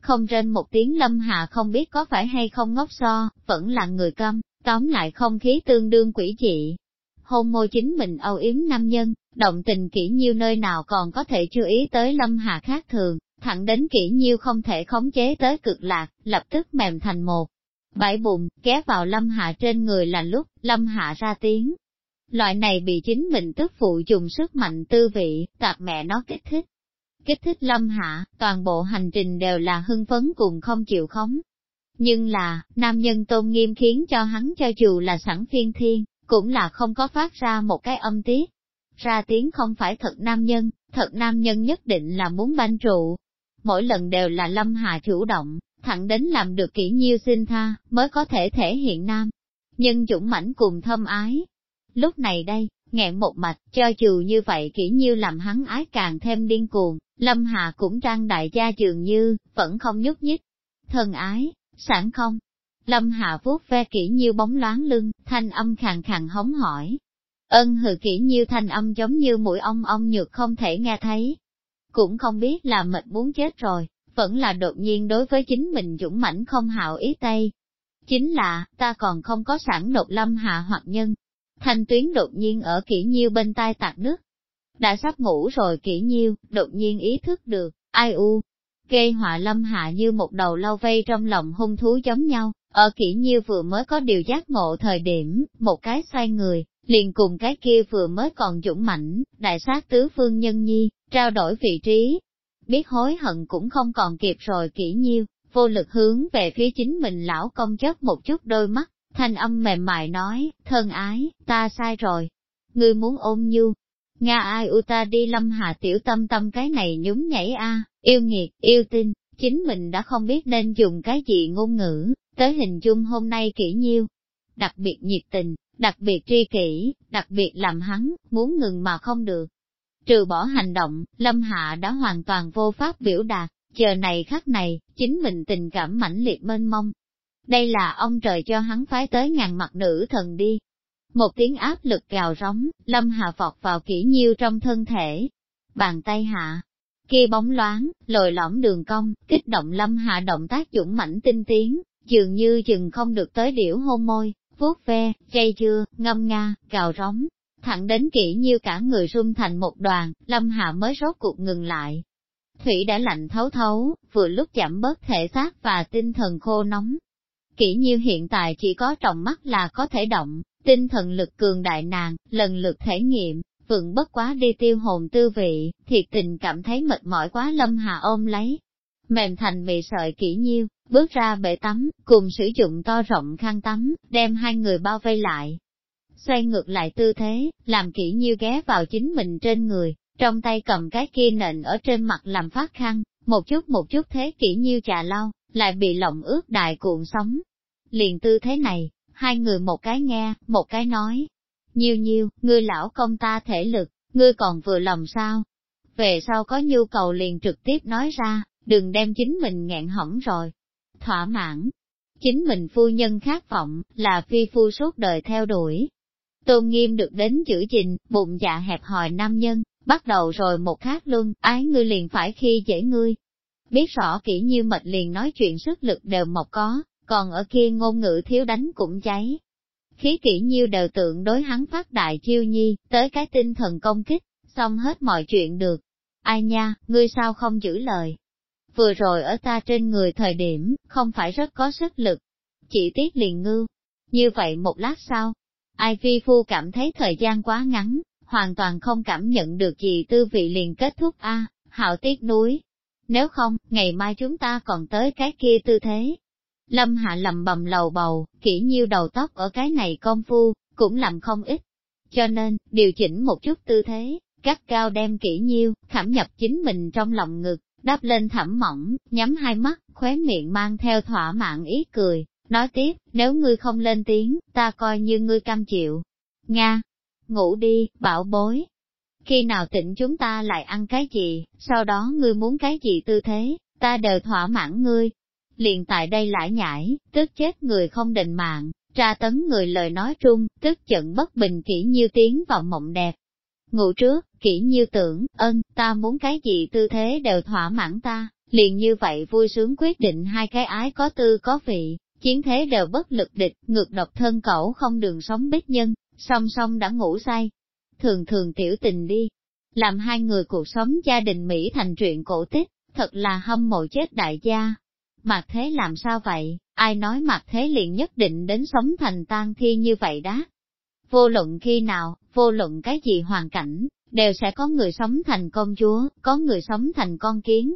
Không trên một tiếng Lâm Hà không biết có phải hay không ngốc so, vẫn là người câm, tóm lại không khí tương đương quỷ dị. Hôn môi chính mình âu yếm nam nhân, động tình kỹ nhiêu nơi nào còn có thể chú ý tới Lâm Hà khác thường, thẳng đến kỹ nhiêu không thể khống chế tới cực lạc, lập tức mềm thành một. Bãi bụng, ghé vào lâm hạ trên người là lúc, lâm hạ ra tiếng. Loại này bị chính mình tức phụ dùng sức mạnh tư vị, tạc mẹ nó kích thích. Kích thích lâm hạ, toàn bộ hành trình đều là hưng phấn cùng không chịu khống. Nhưng là, nam nhân tôn nghiêm khiến cho hắn cho dù là sẵn phiên thiên, cũng là không có phát ra một cái âm tiết. Ra tiếng không phải thật nam nhân, thật nam nhân nhất định là muốn banh trụ. Mỗi lần đều là lâm Hà chủ động, thẳng đến làm được kỹ nhiêu xin tha, mới có thể thể hiện nam. Nhân dũng mãnh cùng thâm ái. Lúc này đây, nghẹn một mạch, cho dù như vậy kỹ nhiêu làm hắn ái càng thêm điên cuồng, lâm hà cũng trang đại gia dường như, vẫn không nhúc nhích. Thân ái, sản không? Lâm hà vuốt ve kỹ nhiêu bóng loáng lưng, thanh âm khàn khàn hống hỏi. Ân hừ kỹ nhiêu thanh âm giống như mũi ong ong nhược không thể nghe thấy. Cũng không biết là mệt muốn chết rồi, vẫn là đột nhiên đối với chính mình dũng mãnh không hạo ý tây. Chính là, ta còn không có sẵn đột lâm hạ hoặc nhân. Thanh tuyến đột nhiên ở kỹ nhiêu bên tai tạc nước. Đã sắp ngủ rồi kỹ nhiêu, đột nhiên ý thức được, ai u. Gây họa lâm hạ như một đầu lâu vây trong lòng hung thú giống nhau, ở kỹ nhiêu vừa mới có điều giác ngộ thời điểm, một cái xoay người, liền cùng cái kia vừa mới còn dũng mãnh, đại sát tứ phương nhân nhi, trao đổi vị trí, biết hối hận cũng không còn kịp rồi kỹ nhiêu, vô lực hướng về phía chính mình lão công chất một chút đôi mắt, thanh âm mềm mại nói, thân ái, ta sai rồi, ngươi muốn ôm nhu. Nga ai u ta đi lâm hạ tiểu tâm tâm cái này nhúng nhảy a yêu nghiệt, yêu tinh, chính mình đã không biết nên dùng cái gì ngôn ngữ, tới hình dung hôm nay kỹ nhiêu. Đặc biệt nhiệt tình, đặc biệt tri kỷ, đặc biệt làm hắn, muốn ngừng mà không được, Trừ bỏ hành động, Lâm Hạ đã hoàn toàn vô pháp biểu đạt, chờ này khắc này, chính mình tình cảm mãnh liệt mênh mông. đây là ông trời cho hắn phái tới ngàn mặt nữ thần đi. Một tiếng áp lực gào rống, Lâm Hạ vọt vào kỹ nhiêu trong thân thể. Bàn tay hạ, kia bóng loáng, lồi lõm đường cong, kích động Lâm Hạ động tác dũng mãnh tinh tiến, dường như chừng không được tới điểu hôn môi, vuốt ve, chay chưa, ngâm nga, gào rống, thẳng đến kỹ nhiêu cả người run thành một đoàn, Lâm Hạ mới rốt cuộc ngừng lại. Thủy đã lạnh thấu thấu, vừa lúc giảm bớt thể xác và tinh thần khô nóng. Kỹ nhiêu hiện tại chỉ có trọng mắt là có thể động, tinh thần lực cường đại nàng, lần lượt thể nghiệm, vượng bất quá đi tiêu hồn tư vị, thiệt tình cảm thấy mệt mỏi quá Lâm Hà ôm lấy. Mềm thành bị sợi kỹ nhiêu, bước ra bể tắm, cùng sử dụng to rộng khăn tắm, đem hai người bao vây lại. Xoay ngược lại tư thế, làm kỹ nhiêu ghé vào chính mình trên người, trong tay cầm cái kia nện ở trên mặt làm phát khăn, một chút một chút thế kỹ nhiêu trà lau, lại bị lộng ướt đại cuộn sóng. Liền tư thế này, hai người một cái nghe, một cái nói. Nhiêu nhiêu, ngươi lão công ta thể lực, ngươi còn vừa lòng sao? Về sau có nhu cầu liền trực tiếp nói ra, đừng đem chính mình nghẹn hỏng rồi thỏa mãn. Chính mình phu nhân khát vọng, là phi phu suốt đời theo đuổi. Tôn nghiêm được đến giữ gìn, bụng dạ hẹp hòi nam nhân, bắt đầu rồi một khác luôn, ái ngươi liền phải khi dễ ngươi. Biết rõ kỹ như mật liền nói chuyện sức lực đều mọc có, còn ở kia ngôn ngữ thiếu đánh cũng cháy. Khí kỹ nhiêu đều tượng đối hắn phát đại chiêu nhi, tới cái tinh thần công kích, xong hết mọi chuyện được. Ai nha, ngươi sao không giữ lời, vừa rồi ở ta trên người thời điểm, không phải rất có sức lực. Chỉ tiếc liền ngư. Như vậy một lát sau, ai phi phu cảm thấy thời gian quá ngắn, hoàn toàn không cảm nhận được gì tư vị liền kết thúc a à, hạo tiếc núi. Nếu không, ngày mai chúng ta còn tới cái kia tư thế. Lâm hạ lầm bầm lầu bầu, kỹ nhiêu đầu tóc ở cái này công phu, cũng làm không ít. Cho nên, điều chỉnh một chút tư thế, cắt cao đem kỹ nhiêu, khảm nhập chính mình trong lòng ngực, đáp lên thẳm mỏng, nhắm hai mắt, khóe miệng mang theo thỏa mãn ý cười, nói tiếp, nếu ngươi không lên tiếng, ta coi như ngươi cam chịu. Nga, ngủ đi, bảo bối. Khi nào tỉnh chúng ta lại ăn cái gì, sau đó ngươi muốn cái gì tư thế, ta đều thỏa mãn ngươi. Liền tại đây lại nhảy, tức chết người không định mạng, tra tấn người lời nói trung, tức giận bất bình kỹ như tiếng vào mộng đẹp, Ngủ trước, kỹ như tưởng, ân, ta muốn cái gì tư thế đều thỏa mãn ta, liền như vậy vui sướng quyết định hai cái ái có tư có vị, chiến thế đều bất lực địch, ngược độc thân cẩu không đường sống bích nhân, song song đã ngủ say. Thường thường tiểu tình đi, làm hai người cuộc sống gia đình Mỹ thành truyện cổ tích, thật là hâm mộ chết đại gia. Mặt thế làm sao vậy, ai nói mặt thế liền nhất định đến sống thành tan thi như vậy đó. Vô luận khi nào, vô luận cái gì hoàn cảnh, đều sẽ có người sống thành công chúa, có người sống thành con kiến.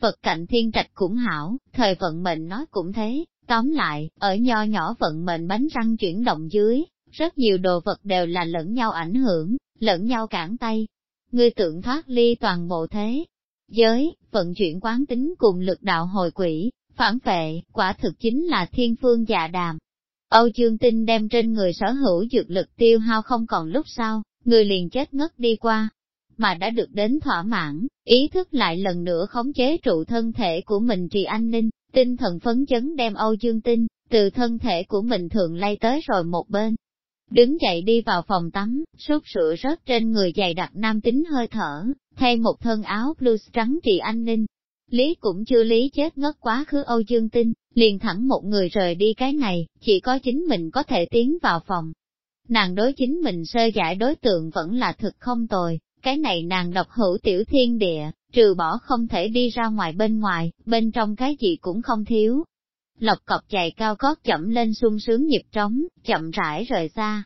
Vật cạnh thiên trạch cũng hảo, thời vận mệnh nói cũng thế, tóm lại, ở nho nhỏ vận mệnh bánh răng chuyển động dưới, rất nhiều đồ vật đều là lẫn nhau ảnh hưởng, lẫn nhau cản tay. Ngươi tưởng thoát ly toàn bộ thế. Giới, vận chuyển quán tính cùng lực đạo hồi quỷ, phản vệ, quả thực chính là thiên phương dạ đàm, Âu Dương Tinh đem trên người sở hữu dược lực tiêu hao không còn lúc sau, người liền chết ngất đi qua, mà đã được đến thỏa mãn, ý thức lại lần nữa khống chế trụ thân thể của mình trì an ninh, tinh thần phấn chấn đem Âu Dương Tinh, từ thân thể của mình thượng lay tới rồi một bên. Đứng dậy đi vào phòng tắm, sốt sữa rớt trên người dày đặc nam tính hơi thở, thay một thân áo blues trắng trì an ninh, Lý cũng chưa lý chết ngất quá khứ Âu Dương Tinh, liền thẳng một người rời đi cái này, chỉ có chính mình có thể tiến vào phòng. Nàng đối chính mình sơ giải đối tượng vẫn là thực không tồi, cái này nàng độc hữu tiểu thiên địa, trừ bỏ không thể đi ra ngoài bên ngoài, bên trong cái gì cũng không thiếu. Lộc cọc chạy cao gót chậm lên sung sướng nhịp trống, chậm rãi rời xa.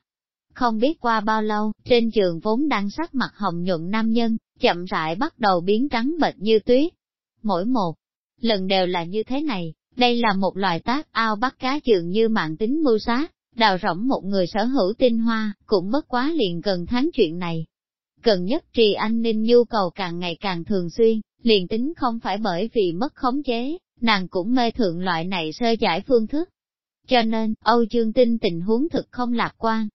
Không biết qua bao lâu, trên giường vốn đang sắc mặt hồng nhuận nam nhân, chậm rãi bắt đầu biến trắng bệch như tuyết, mỗi một lần đều là như thế này, đây là một loài tác ao bắt cá dường như mạng tính mưu sát, đào rỗng một người sở hữu tinh hoa, cũng bất quá liền gần tháng chuyện này. Gần nhất trì an ninh nhu cầu càng ngày càng thường xuyên, liền tính không phải bởi vì mất khống chế, nàng cũng mê thượng loại này sơ giải phương thức. Cho nên, Âu Dương Tinh tình huống thực không lạc quan.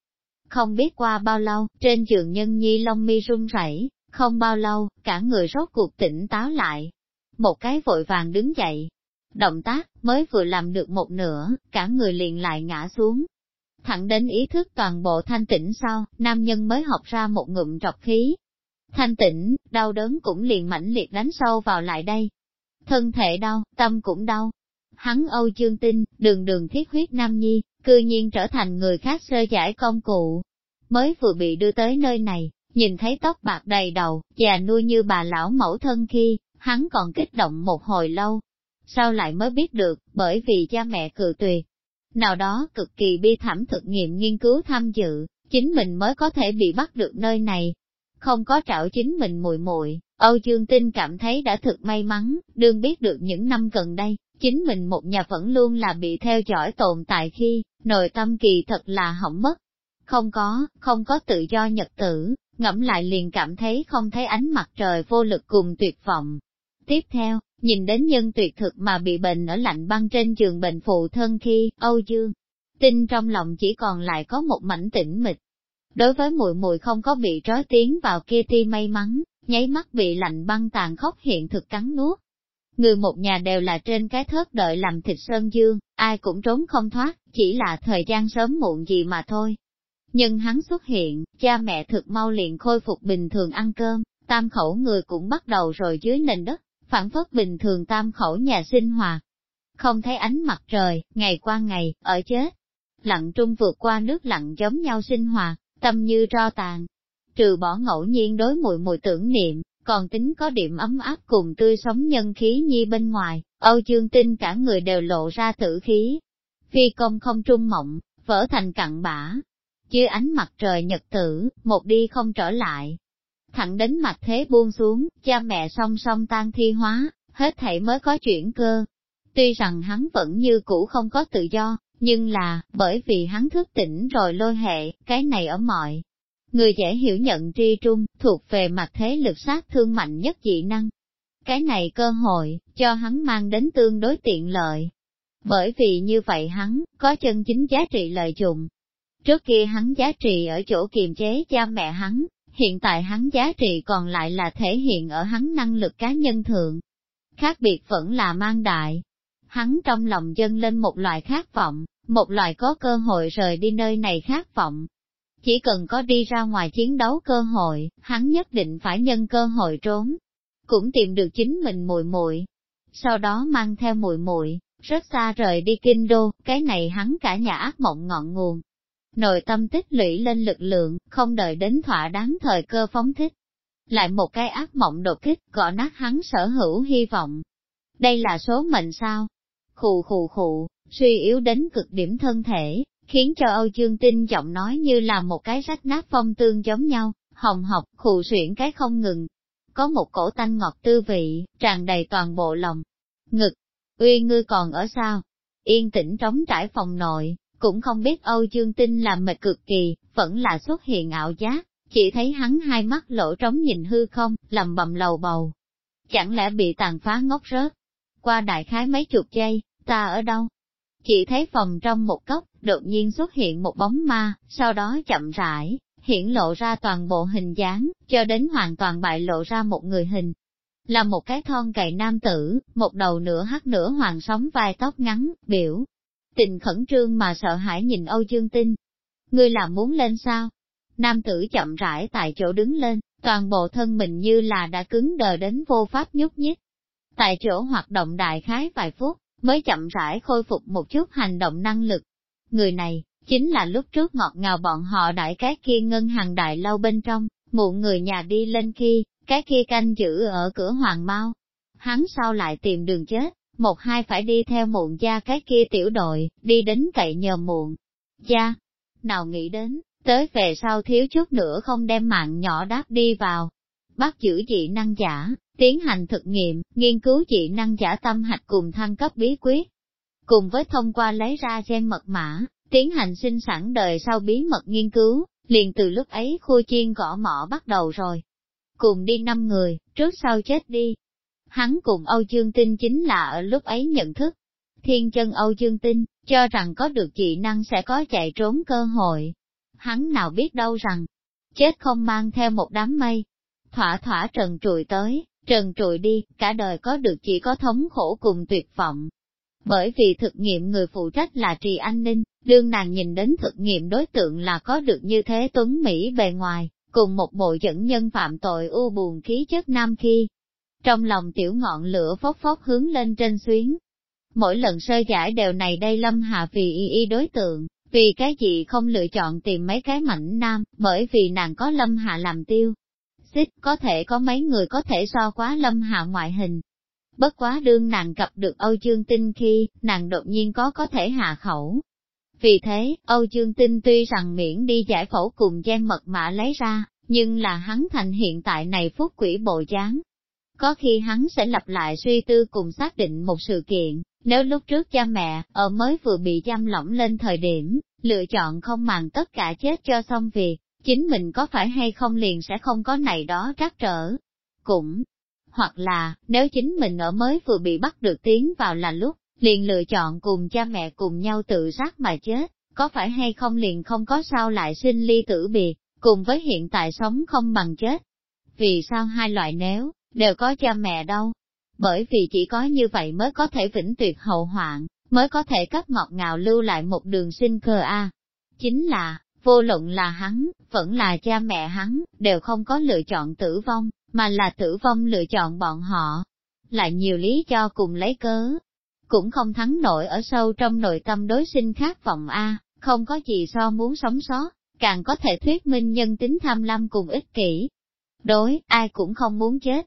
Không biết qua bao lâu, trên giường nhân nhi lông mi run rẩy, không bao lâu, cả người rốt cuộc tỉnh táo lại, một cái vội vàng đứng dậy. Động tác, mới vừa làm được một nửa, cả người liền lại ngã xuống. Thẳng đến ý thức toàn bộ thanh tĩnh sau, nam nhân mới học ra một ngụm trọc khí. Thanh tĩnh, đau đớn cũng liền mãnh liệt đánh sâu vào lại đây. Thân thể đau, tâm cũng đau. Hắn Âu chương tinh, đường đường thiết huyết nam nhi, cư nhiên trở thành người khác sơ giải công cụ. Mới vừa bị đưa tới nơi này, nhìn thấy tóc bạc đầy đầu, già nuôi như bà lão mẫu thân khi, hắn còn kích động một hồi lâu. Sau lại mới biết được, bởi vì cha mẹ cự tuyệt. Nào đó cực kỳ bi thảm thực nghiệm nghiên cứu tham dự, chính mình mới có thể bị bắt được nơi này. Không có trảo chính mình muội muội, Âu Dương Tinh cảm thấy đã thực may mắn, đương biết được những năm gần đây, chính mình một nhà vẫn luôn là bị theo dõi tồn tại khi, nội tâm kỳ thật là hỏng mất. Không có, không có tự do nhật tử, ngẫm lại liền cảm thấy không thấy ánh mặt trời vô lực cùng tuyệt vọng. Tiếp theo, nhìn đến nhân tuyệt thực mà bị bệnh ở lạnh băng trên giường bệnh phụ thân khi, Âu Dương, tin trong lòng chỉ còn lại có một mảnh tĩnh mịch. Đối với mùi mùi không có bị trói tiếng vào kia ti may mắn, nháy mắt bị lạnh băng tàn khốc hiện thực cắn nuốt. Người một nhà đều là trên cái thớt đợi làm thịt sơn dương, ai cũng trốn không thoát, chỉ là thời gian sớm muộn gì mà thôi. Nhưng hắn xuất hiện, cha mẹ thực mau liền khôi phục bình thường ăn cơm, tam khẩu người cũng bắt đầu rồi dưới nền đất, phản phất bình thường tam khẩu nhà sinh hoạt. Không thấy ánh mặt trời, ngày qua ngày, ở chết. Lặng trung vượt qua nước lặng giống nhau sinh hoạt, tâm như tro tàn. Trừ bỏ ngẫu nhiên đối mùi mùi tưởng niệm, còn tính có điểm ấm áp cùng tươi sống nhân khí nhi bên ngoài, Âu Dương Tinh cả người đều lộ ra tử khí. Phi công không trung mộng, vỡ thành cặn bã. Dưới ánh mặt trời nhật tử, một đi không trở lại. Thẳng đến mặt thế buông xuống, cha mẹ song song tan thi hóa, hết thảy mới có chuyển cơ. Tuy rằng hắn vẫn như cũ không có tự do, nhưng là, bởi vì hắn thức tỉnh rồi lôi hệ, cái này ở mọi Người dễ hiểu nhận tri trung, thuộc về mặt thế lực sát thương mạnh nhất dị năng. Cái này cơ hội, cho hắn mang đến tương đối tiện lợi. Bởi vì như vậy hắn, có chân chính giá trị lợi dụng. Trước kia hắn giá trị ở chỗ kiềm chế cha mẹ hắn, hiện tại hắn giá trị còn lại là thể hiện ở hắn năng lực cá nhân thượng. Khác biệt vẫn là mang đại. Hắn trong lòng dâng lên một loại khát vọng, một loại có cơ hội rời đi nơi này khát vọng, chỉ cần có đi ra ngoài chiến đấu cơ hội, hắn nhất định phải nhân cơ hội trốn. Cũng tìm được chính mình muội muội. Sau đó mang theo muội muội rất xa rời đi kinh đô, cái này hắn cả nhà ác mộng ngọn nguồn. Nội tâm tích lũy lên lực lượng, không đợi đến thỏa đáng thời cơ phóng thích. Lại một cái ác mộng đột kích, gõ nát hắn sở hữu hy vọng. Đây là số mệnh sao? Khù khù khù, suy yếu đến cực điểm thân thể, khiến cho Âu Dương Tinh giọng nói như là một cái rách nát phong tương giống nhau, hồng học, khụ xuyển cái không ngừng. Có một cổ tanh ngọt tư vị, tràn đầy toàn bộ lòng. Ngực, uy ngư còn ở sao? Yên tĩnh trống trải phòng nội, cũng không biết Âu Dương Tinh làm mệt cực kỳ, vẫn là xuất hiện ảo giác, chỉ thấy hắn hai mắt lỗ trống nhìn hư không, lầm bầm lầu bầu. Chẳng lẽ bị tàn phá ngốc rớt? Qua đại khái mấy chục giây, ta ở đâu? Chỉ thấy phòng trong một góc, đột nhiên xuất hiện một bóng ma, sau đó chậm rãi, hiển lộ ra toàn bộ hình dáng, cho đến hoàn toàn bại lộ ra một người hình. Là một cái thon gầy nam tử, một đầu nửa hắc nửa hoàng sóng vai tóc ngắn, biểu. Tình khẩn trương mà sợ hãi nhìn Âu Dương Tinh. Ngươi làm muốn lên sao? Nam tử chậm rãi tại chỗ đứng lên, toàn bộ thân mình như là đã cứng đờ đến vô pháp nhúc nhích. Tại chỗ hoạt động đại khái vài phút, mới chậm rãi khôi phục một chút hành động năng lực. Người này, chính là lúc trước ngọt ngào bọn họ đại cái kia ngân hàng đại lâu bên trong, muộn người nhà đi lên khi, cái kia canh giữ ở cửa hoàng mau. Hắn sau lại tìm đường chết, một hai phải đi theo muộn gia cái kia tiểu đội, đi đến cậy nhờ muộn. Gia, nào nghĩ đến, tới về sau thiếu chút nữa không đem mạng nhỏ đáp đi vào. Bắt giữ dị năng giả, tiến hành thực nghiệm, nghiên cứu dị năng giả tâm hạch cùng thăng cấp bí quyết. Cùng với thông qua lấy ra gen mật mã, tiến hành sinh sản đời sau bí mật nghiên cứu, liền từ lúc ấy khu chiên gõ mỏ bắt đầu rồi. Cùng đi năm người, trước sau chết đi. Hắn cùng Âu Dương Tinh chính là ở lúc ấy nhận thức. Thiên chân Âu Dương Tinh, cho rằng có được dị năng sẽ có chạy trốn cơ hội. Hắn nào biết đâu rằng, chết không mang theo một đám mây. Thỏa thỏa trần trụi tới, Trần trụi đi, cả đời có được chỉ có thống khổ cùng tuyệt vọng. Bởi vì thực nghiệm người phụ trách là trì an ninh, đương nàng nhìn đến thực nghiệm đối tượng là có được như thế tuấn Mỹ bề ngoài, cùng một bộ dẫn nhân phạm tội u buồn khí chất nam khi. Trong lòng tiểu ngọn lửa phốc phốc hướng lên trên xuyến. Mỗi lần sơ giải đều này đây lâm hạ vì y y đối tượng, vì cái gì không lựa chọn tìm mấy cái mảnh nam, bởi vì nàng có lâm hạ làm tiêu. Xích có thể có mấy người có thể so quá lâm hạ ngoại hình. Bất quá đương nàng gặp được Âu Dương Tinh khi, nàng đột nhiên có có thể hạ khẩu. Vì thế, Âu Dương Tinh tuy rằng miễn đi giải phẫu cùng gian mật mã lấy ra, nhưng là hắn thành hiện tại này phúc quỷ bộ dáng. Có khi hắn sẽ lặp lại suy tư cùng xác định một sự kiện, nếu lúc trước cha mẹ, ở mới vừa bị giam lỏng lên thời điểm, lựa chọn không màng tất cả chết cho xong việc, chính mình có phải hay không liền sẽ không có này đó trắc trở. Cũng, hoặc là, nếu chính mình ở mới vừa bị bắt được tiến vào là lúc, liền lựa chọn cùng cha mẹ cùng nhau tự sát mà chết, có phải hay không liền không có sao lại sinh ly tử biệt, cùng với hiện tại sống không bằng chết. Vì sao hai loại nếu, đều có cha mẹ đâu? Bởi vì chỉ có như vậy mới có thể vĩnh tuyệt hậu hoạn, mới có thể cấp ngọt ngào lưu lại một đường sinh cơ A. Chính là, vô luận là hắn, vẫn là cha mẹ hắn, đều không có lựa chọn tử vong, mà là tử vong lựa chọn bọn họ. Lại nhiều lý cho cùng lấy cớ, cũng không thắng nổi ở sâu trong nội tâm đối sinh khát vọng A, không có gì so muốn sống sót, càng có thể thuyết minh nhân tính tham lam cùng ích kỷ. Đối, ai cũng không muốn chết.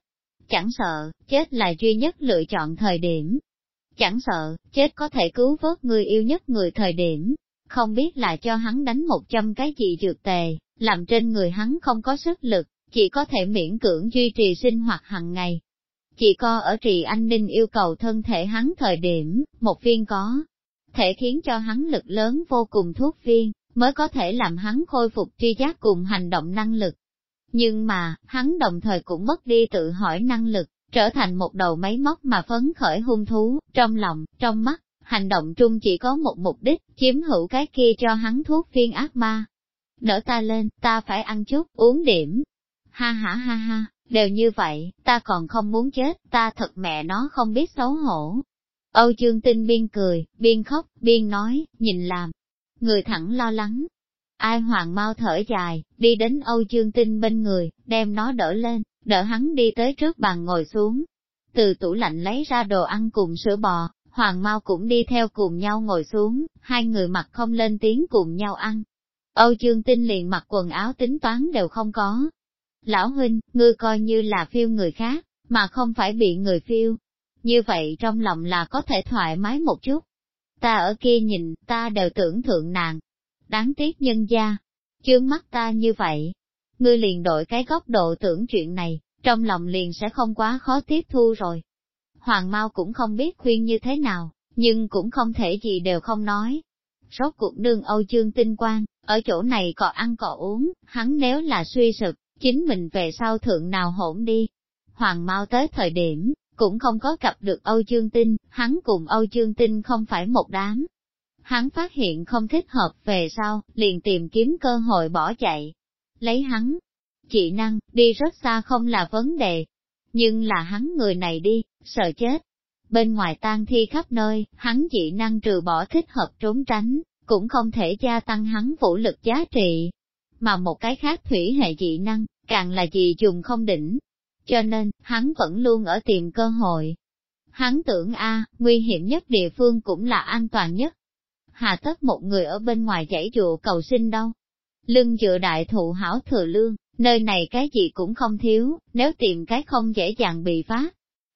Chẳng sợ, chết là duy nhất lựa chọn thời điểm. Chẳng sợ, chết có thể cứu vớt người yêu nhất người thời điểm. Không biết là cho hắn đánh một trăm cái gì dược tề, làm trên người hắn không có sức lực, chỉ có thể miễn cưỡng duy trì sinh hoạt hàng ngày. Chỉ có ở trì an ninh yêu cầu thân thể hắn thời điểm, một viên có, thể khiến cho hắn lực lớn vô cùng thuốc viên, mới có thể làm hắn khôi phục tri giác cùng hành động năng lực. Nhưng mà, hắn đồng thời cũng mất đi tự hỏi năng lực, trở thành một đầu máy móc mà phấn khởi hung thú, trong lòng, trong mắt, hành động trung chỉ có một mục đích, chiếm hữu cái kia cho hắn thuốc phiên ác ma. Nở ta lên, ta phải ăn chút, uống điểm. Ha ha ha ha, đều như vậy, ta còn không muốn chết, ta thật mẹ nó không biết xấu hổ. Âu chương tinh biên cười, biên khóc, biên nói, nhìn làm, người thẳng lo lắng. Ai hoàng mau thở dài, đi đến Âu Dương Tinh bên người, đem nó đỡ lên, đỡ hắn đi tới trước bàn ngồi xuống. Từ tủ lạnh lấy ra đồ ăn cùng sữa bò, Hoàng Mao cũng đi theo cùng nhau ngồi xuống, hai người mặt không lên tiếng cùng nhau ăn. Âu Dương Tinh liền mặc quần áo tính toán đều không có. Lão huynh, ngươi coi như là phiêu người khác, mà không phải bị người phiêu. Như vậy trong lòng là có thể thoải mái một chút ta ở kia nhìn, ta đều tưởng thượng nàng. Đáng tiếc nhân gia, chướng mắt ta như vậy. Ngươi liền đổi cái góc độ tưởng chuyện này, trong lòng liền sẽ không quá khó tiếp thu rồi. Hoàng Mao cũng không biết khuyên như thế nào, nhưng cũng không thể gì đều không nói. Rốt cuộc đương Âu chương tinh quang, ở chỗ này có ăn có uống, hắn nếu là suy sụp, chính mình về sau thượng nào hỗn đi. Hoàng Mao tới thời điểm, cũng không có gặp được Âu Dương Tinh, hắn cùng Âu Dương Tinh không phải một đám. Hắn phát hiện không thích hợp về sau, liền tìm kiếm cơ hội bỏ chạy. Lấy hắn, chị năng, đi rất xa không là vấn đề. Nhưng là hắn người này đi, sợ chết. Bên ngoài tang thi khắp nơi, hắn dị năng trừ bỏ thích hợp trốn tránh, cũng không thể gia tăng hắn vũ lực giá trị. Mà một cái khác thủy hệ dị năng, càng là gì dùng không đỉnh, cho nên, hắn vẫn luôn ở tìm cơ hội. Hắn tưởng A, nguy hiểm nhất địa phương cũng là an toàn nhất. Hà tất một người ở bên ngoài chảy dụ cầu sinh đâu. Lưng dựa đại thụ hảo thừa lương, nơi này cái gì cũng không thiếu, nếu tìm cái không dễ dàng bị phá.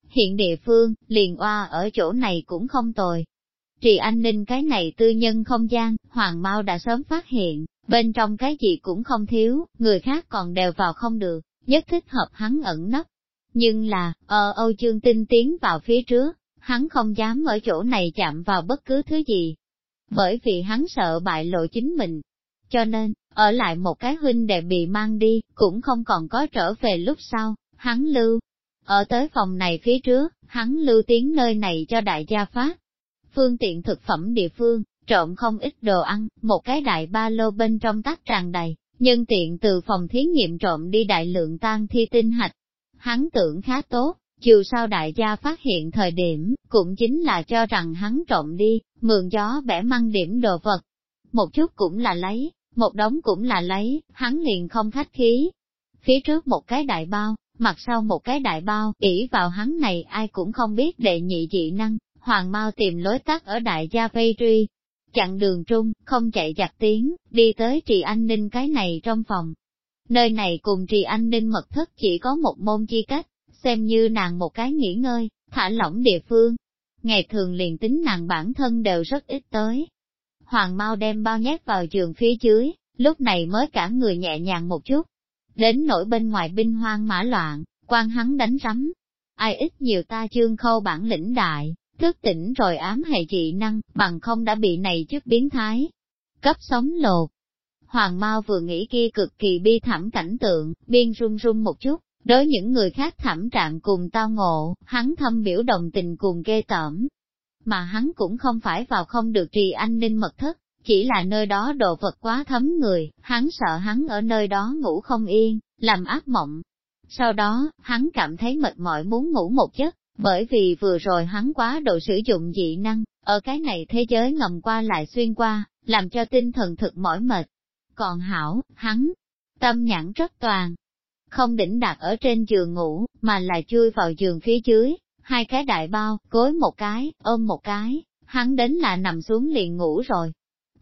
Hiện địa phương, liền oa ở chỗ này cũng không tồi. Trì an ninh cái này tư nhân không gian, Hoàng Mao đã sớm phát hiện, bên trong cái gì cũng không thiếu, người khác còn đều vào không được nhất thích hợp hắn ẩn nấp. Nhưng là, ở Âu Dương Tinh tiến vào phía trước, hắn không dám ở chỗ này chạm vào bất cứ thứ gì. Bởi vì hắn sợ bại lộ chính mình. Cho nên, ở lại một cái huynh đệ bị mang đi, cũng không còn có trở về lúc sau, hắn lưu. Ở tới phòng này phía trước, hắn lưu tiếng nơi này cho đại gia phát. Phương tiện thực phẩm địa phương, trộm không ít đồ ăn, một cái đại ba lô bên trong tắt tràn đầy, nhân tiện từ phòng thí nghiệm trộm đi đại lượng tan thi tinh hạch. Hắn tưởng khá tốt, dù sao đại gia phát hiện thời điểm, cũng chính là cho rằng hắn trộm đi, mượn gió bẻ măng điểm đồ vật. Một chút cũng là lấy, một đống cũng là lấy, hắn liền không khách khí. Phía trước một cái đại bao, mặt sau một cái đại bao, ỉ vào hắn này ai cũng không biết đệ nhị dị năng, hoàng mau tìm lối tắt ở đại gia vây truy. Chặn đường trung, không chạy giặt tiếng, đi tới trì an ninh cái này trong phòng. Nơi này cùng trì an ninh mật thất chỉ có một môn chi cách, xem như nàng một cái nghỉ ngơi, thả lỏng địa phương. Ngày thường liền tính nàng bản thân đều rất ít tới. Hoàng mau đem bao nhét vào giường phía dưới, lúc này mới cả người nhẹ nhàng một chút. Đến nỗi bên ngoài binh hoang mã loạn, quan hắn đánh rắm. Ai ít nhiều ta chương khâu bản lĩnh đại, thức tỉnh rồi ám hệ dị năng, bằng không đã bị này trước biến thái. Cấp sống lột. Hoàng Mao vừa nghĩ kia cực kỳ bi thảm cảnh tượng, biên run run một chút, đối những người khác thảm trạng cùng tao ngộ, hắn thâm biểu đồng tình cùng ghê tởm. Mà hắn cũng không phải vào không được trì an ninh mật thất, chỉ là nơi đó đồ vật quá thấm người, hắn sợ hắn ở nơi đó ngủ không yên, làm ác mộng. Sau đó, hắn cảm thấy mệt mỏi muốn ngủ một giấc, bởi vì vừa rồi hắn quá độ sử dụng dị năng, ở cái này thế giới ngầm qua lại xuyên qua, làm cho tinh thần thực mỏi mệt. Còn hảo, hắn, tâm nhãn rất toàn, không đỉnh đặt ở trên giường ngủ, mà là chui vào giường phía dưới, hai cái đại bao, gối một cái, ôm một cái, hắn đến là nằm xuống liền ngủ rồi.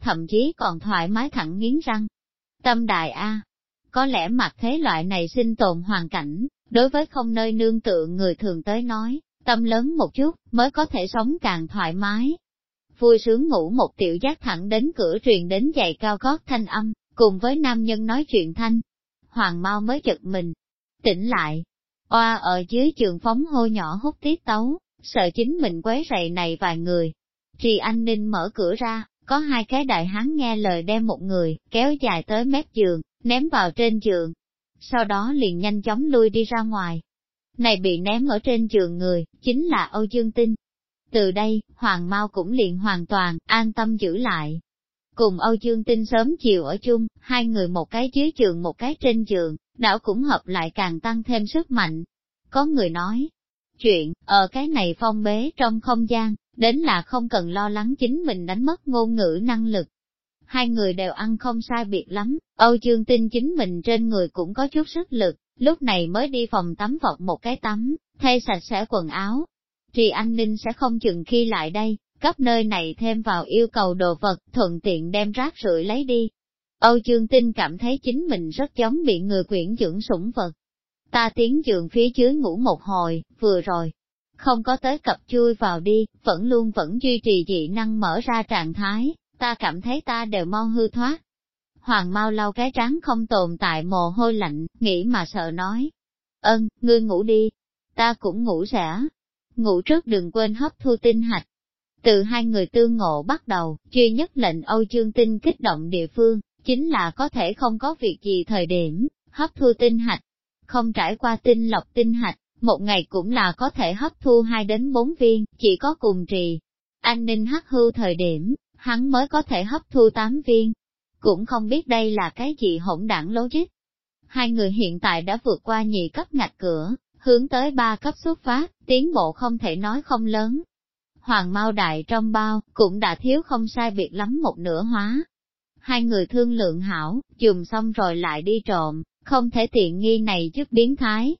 Thậm chí còn thoải mái thẳng nghiến răng. Tâm đại A, có lẽ mặt thế loại này sinh tồn hoàn cảnh, đối với không nơi nương tựa người thường tới nói, tâm lớn một chút, mới có thể sống càng thoải mái. Vui sướng ngủ một tiểu giác thẳng đến cửa truyền đến giày cao gót thanh âm, cùng với nam nhân nói chuyện thanh. Hoàng mau mới giật mình, tỉnh lại. Oa ở dưới trường phóng hô nhỏ hút tiết tấu, sợ chính mình quấy rầy này vài người. Trì Anh Ninh mở cửa ra, có hai cái đại hán nghe lời đem một người, kéo dài tới mép giường, ném vào trên giường. Sau đó liền nhanh chóng lui đi ra ngoài. Này bị ném ở trên giường người, chính là Âu Dương Tinh. Từ đây, Hoàng Mao cũng liền hoàn toàn, an tâm giữ lại. Cùng Âu Dương Tinh sớm chiều ở chung, hai người một cái dưới giường một cái trên giường, đảo cũng hợp lại càng tăng thêm sức mạnh. Có người nói, chuyện, ở cái này phong bế trong không gian, đến là không cần lo lắng chính mình đánh mất ngôn ngữ năng lực. Hai người đều ăn không sai biệt lắm, Âu Dương tin chính mình trên người cũng có chút sức lực, lúc này mới đi phòng tắm vọt một cái tắm, thay sạch sẽ quần áo. Trì Anh Ninh sẽ không chừng khi lại đây, cấp nơi này thêm vào yêu cầu đồ vật, thuận tiện đem rác rưởi lấy đi. Âu Dương Tinh cảm thấy chính mình rất giống bị người quyển dưỡng sủng vật. Ta tiến giường phía dưới ngủ một hồi, vừa rồi, không có tới cập chui vào đi, vẫn luôn vẫn duy trì dị năng mở ra trạng thái, ta cảm thấy ta đều mau hư thoát. Hoàng mau lau cái trắng không tồn tại mồ hôi lạnh, nghĩ mà sợ nói. Ân, ngươi ngủ đi, ta cũng ngủ sẽ. Ngủ trước đừng quên hấp thu tinh hạch. Từ hai người tương ngộ bắt đầu, duy nhất lệnh Âu Dương Tinh kích động địa phương, chính là có thể không có việc gì thời điểm, hấp thu tinh hạch. Không trải qua tinh lọc tinh hạch, một ngày cũng là có thể hấp thu 2 đến 4 viên, chỉ có cùng trì. An ninh hắc hưu thời điểm, hắn mới có thể hấp thu 8 viên. Cũng không biết đây là cái gì hỗn đảng lố. Hai người hiện tại đã vượt qua nhị cấp ngạch cửa, hướng tới ba cấp xuất phát, tiến bộ không thể nói không lớn. Hoàng Mau Đại trong bao, cũng đã thiếu không sai biệt lắm một nửa hóa. Hai người thương lượng hảo, chùm xong rồi lại đi trộm, không thể tiện nghi này trước biến thái,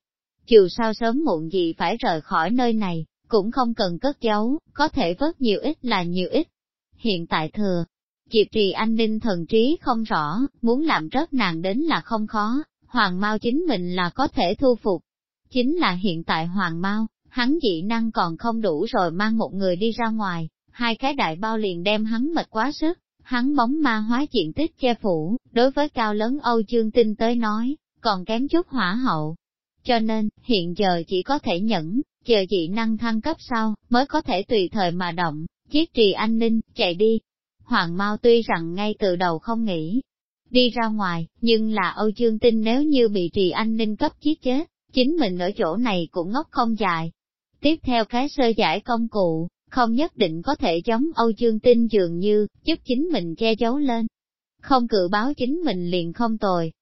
Chiều sao sớm muộn gì phải rời khỏi nơi này, cũng không cần cất giấu, có thể vớt nhiều ít là nhiều ít. Hiện tại thừa, Diệp trì an ninh thần trí không rõ, muốn làm rớt nàng đến là không khó, Hoàng Mao chính mình là có thể thu phục. Chính là hiện tại Hoàng Mao, hắn dị năng còn không đủ rồi mang một người đi ra ngoài, hai cái đại bao liền đem hắn mệt quá sức, hắn bóng ma hóa diện tích che phủ, đối với cao lớn Âu Dương Tinh tới nói, còn kém chút hỏa hậu, cho nên, hiện giờ chỉ có thể nhẫn, chờ dị năng thăng cấp sau, mới có thể tùy thời mà động, chiếc trì an ninh, chạy đi. Hoàng Mao tuy rằng ngay từ đầu không nghĩ đi ra ngoài, nhưng là Âu Dương Tinh nếu như bị trì an ninh cấp chiết chết, chính mình ở chỗ này cũng ngốc không dài. Tiếp theo cái sơ giải công cụ, không nhất định có thể giống Âu Dương Tinh dường như, giúp chính mình che giấu lên. Không cự báo chính mình liền không tồi.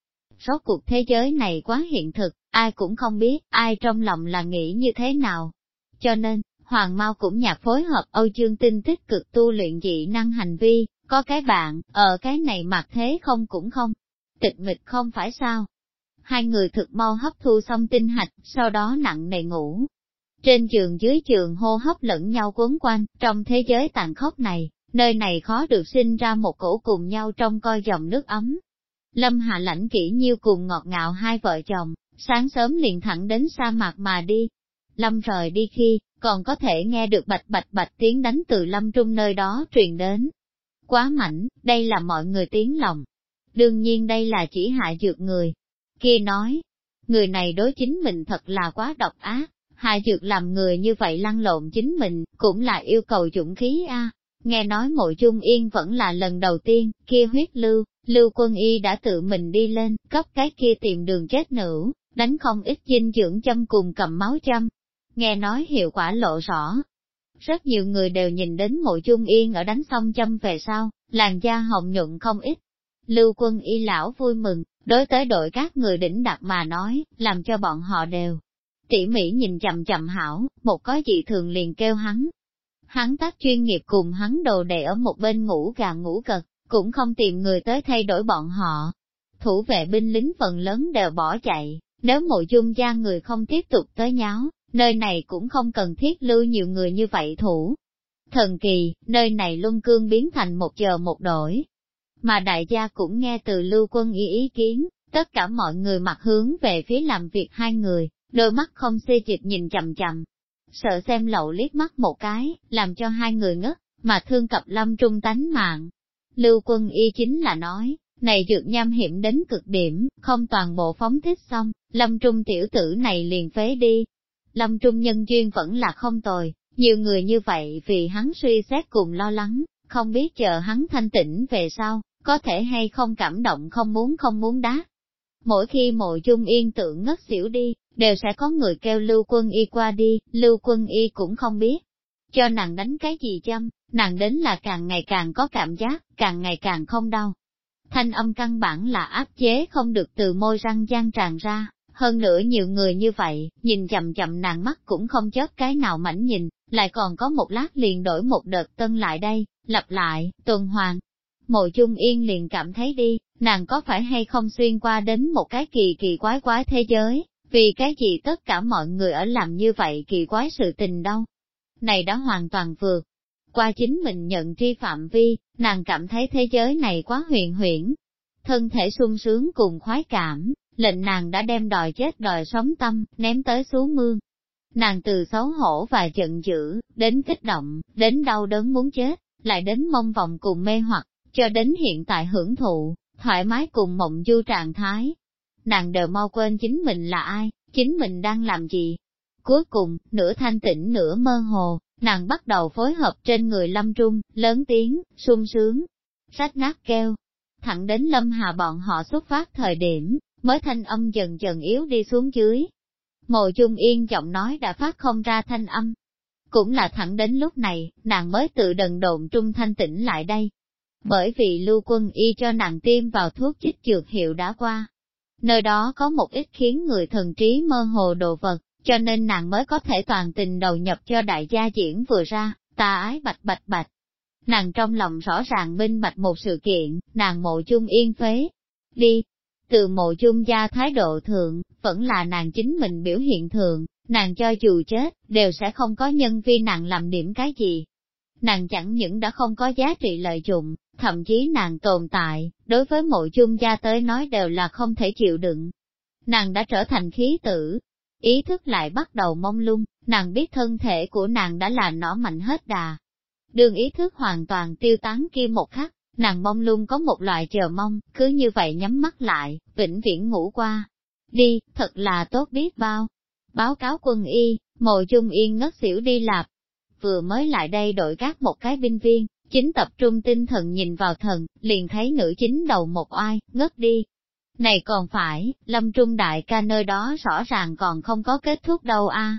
Rốt cuộc thế giới này quá hiện thực, ai cũng không biết, ai trong lòng là nghĩ như thế nào. Cho nên, Hoàng Mao cũng nhạc phối hợp Âu Dương Tinh tích cực tu luyện dị năng hành vi, có cái bạn, ở cái này mặc thế không cũng không. Tịch mịch không phải sao? Hai người thực mau hấp thu xong tinh hạch, sau đó nặng nề ngủ. Trên giường dưới giường hô hấp lẫn nhau quấn quanh, trong thế giới tàn khốc này, nơi này khó được sinh ra một cổ cùng nhau trong coi dòng nước ấm. Lâm Hạ lãnh kỹ nhiêu cùng ngọt ngào hai vợ chồng, sáng sớm liền thẳng đến sa mạc mà đi. Lâm rời đi khi, còn có thể nghe được bạch bạch bạch tiếng đánh từ lâm trung nơi đó truyền đến. Quá mảnh, đây là mọi người tiếng lòng. Đương nhiên đây là chỉ hạ dược người. Kia nói, người này đối chính mình thật là quá độc ác, hạ dược làm người như vậy lăn lộn chính mình, cũng là yêu cầu dũng khí a. Nghe nói mộ trung yên vẫn là lần đầu tiên, kia huyết lưu, lưu quân y đã tự mình đi lên, cấp cái kia tìm đường chết nữ, đánh không ít dinh dưỡng châm cùng cầm máu châm. Nghe nói hiệu quả lộ rõ. Rất nhiều người đều nhìn đến mộ trung yên ở đánh xong châm về sau, làn da hồng nhuận không ít. Lưu quân y lão vui mừng, đối tới đội các người đỉnh đặt mà nói, làm cho bọn họ đều. Tỉ mỉ nhìn chậm chậm hảo, một có gì thường liền kêu hắn. Hắn tác chuyên nghiệp cùng hắn đồ đệ ở một bên ngủ gà ngủ gật, cũng không tìm người tới thay đổi bọn họ. Thủ vệ binh lính phần lớn đều bỏ chạy, nếu mộ dung gia người không tiếp tục tới nháo, nơi này cũng không cần thiết lưu nhiều người như vậy thủ. Thần kỳ, nơi này luân cương biến thành một giờ một đổi. Mà đại gia cũng nghe từ lưu quân ý ý kiến, tất cả mọi người mặt hướng về phía làm việc hai người, đôi mắt không xê dịch nhìn chầm chầm. Sợ xem lậu liếc mắt một cái, làm cho hai người ngất, mà thương cập lâm trung tánh mạng. Lưu quân y chính là nói, này dược nham hiểm đến cực điểm, không toàn bộ phóng thích xong, lâm trung tiểu tử này liền phế đi. Lâm trung nhân duyên vẫn là không tồi, nhiều người như vậy vì hắn suy xét cùng lo lắng, không biết chờ hắn thanh tĩnh về sau, có thể hay không cảm động không muốn không muốn đá. Mỗi khi mộ dung yên tượng ngất xỉu đi, đều sẽ có người kêu lưu quân y qua đi, lưu quân y cũng không biết. Cho nàng đánh cái gì châm, nàng đến là càng ngày càng có cảm giác, càng ngày càng không đau. Thanh âm căn bản là áp chế không được từ môi răng gian tràn ra, hơn nữa nhiều người như vậy, nhìn chậm chậm nàng mắt cũng không chớp cái nào mảnh nhìn, lại còn có một lát liền đổi một đợt tân lại đây, lặp lại, tuần hoàn. Mộ Trung Yên liền cảm thấy đi, nàng có phải hay không xuyên qua đến một cái kỳ kỳ quái quái thế giới, vì cái gì tất cả mọi người ở làm như vậy kỳ quái sự tình đâu. Này đã hoàn toàn vượt qua chính mình nhận tri phạm vi, nàng cảm thấy thế giới này quá huyền huyễn. Thân thể sung sướng cùng khoái cảm, lệnh nàng đã đem đòi chết đòi sống tâm, ném tới xuống mương. Nàng từ xấu hổ và giận dữ, đến kích động, đến đau đớn muốn chết, lại đến mong vọng cùng mê hoặc, cho đến hiện tại hưởng thụ, thoải mái cùng mộng du trạng thái. Nàng đều mau quên chính mình là ai, chính mình đang làm gì. Cuối cùng, nửa thanh tĩnh nửa mơ hồ, nàng bắt đầu phối hợp trên người lâm trung, lớn tiếng, sung sướng, sách nát kêu. Thẳng đến lâm hà bọn họ xuất phát thời điểm, mới thanh âm dần dần yếu đi xuống dưới. Mộ Trung Yên giọng nói đã phát không ra thanh âm. Cũng là thẳng đến lúc này, nàng mới tự đần độn trung thanh tĩnh lại đây. Bởi vì lưu quân y cho nàng tiêm vào thuốc chích dược hiệu đã qua. Nơi đó có một ít khiến người thần trí mơ hồ đồ vật, cho nên nàng mới có thể toàn tình đầu nhập cho đại gia diễn vừa ra, ta ái bạch bạch bạch. Nàng trong lòng rõ ràng minh bạch một sự kiện, nàng mộ chung yên phế. Đi, từ mộ chung gia thái độ thượng, vẫn là nàng chính mình biểu hiện thượng, nàng cho dù chết, đều sẽ không có nhân vi nàng làm điểm cái gì. Nàng chẳng những đã không có giá trị lợi dụng, thậm chí nàng tồn tại, đối với mộ chung gia tới nói đều là không thể chịu đựng. Nàng đã trở thành khí tử, ý thức lại bắt đầu mông lung, nàng biết thân thể của nàng đã là nỏ mạnh hết đà. Đường ý thức hoàn toàn tiêu tán kia một khắc, nàng mông lung có một loại chờ mong, cứ như vậy nhắm mắt lại, vĩnh viễn ngủ qua. Đi, thật là tốt biết bao. Báo cáo quân y, mộ Chung yên ngất xỉu đi lạp. Vừa mới lại đây đội các một cái binh viên, chính tập trung tinh thần nhìn vào thần, liền thấy nữ chính đầu một oai, ngất đi, này còn phải, lâm trung đại ca nơi đó rõ ràng còn không có kết thúc đâu a.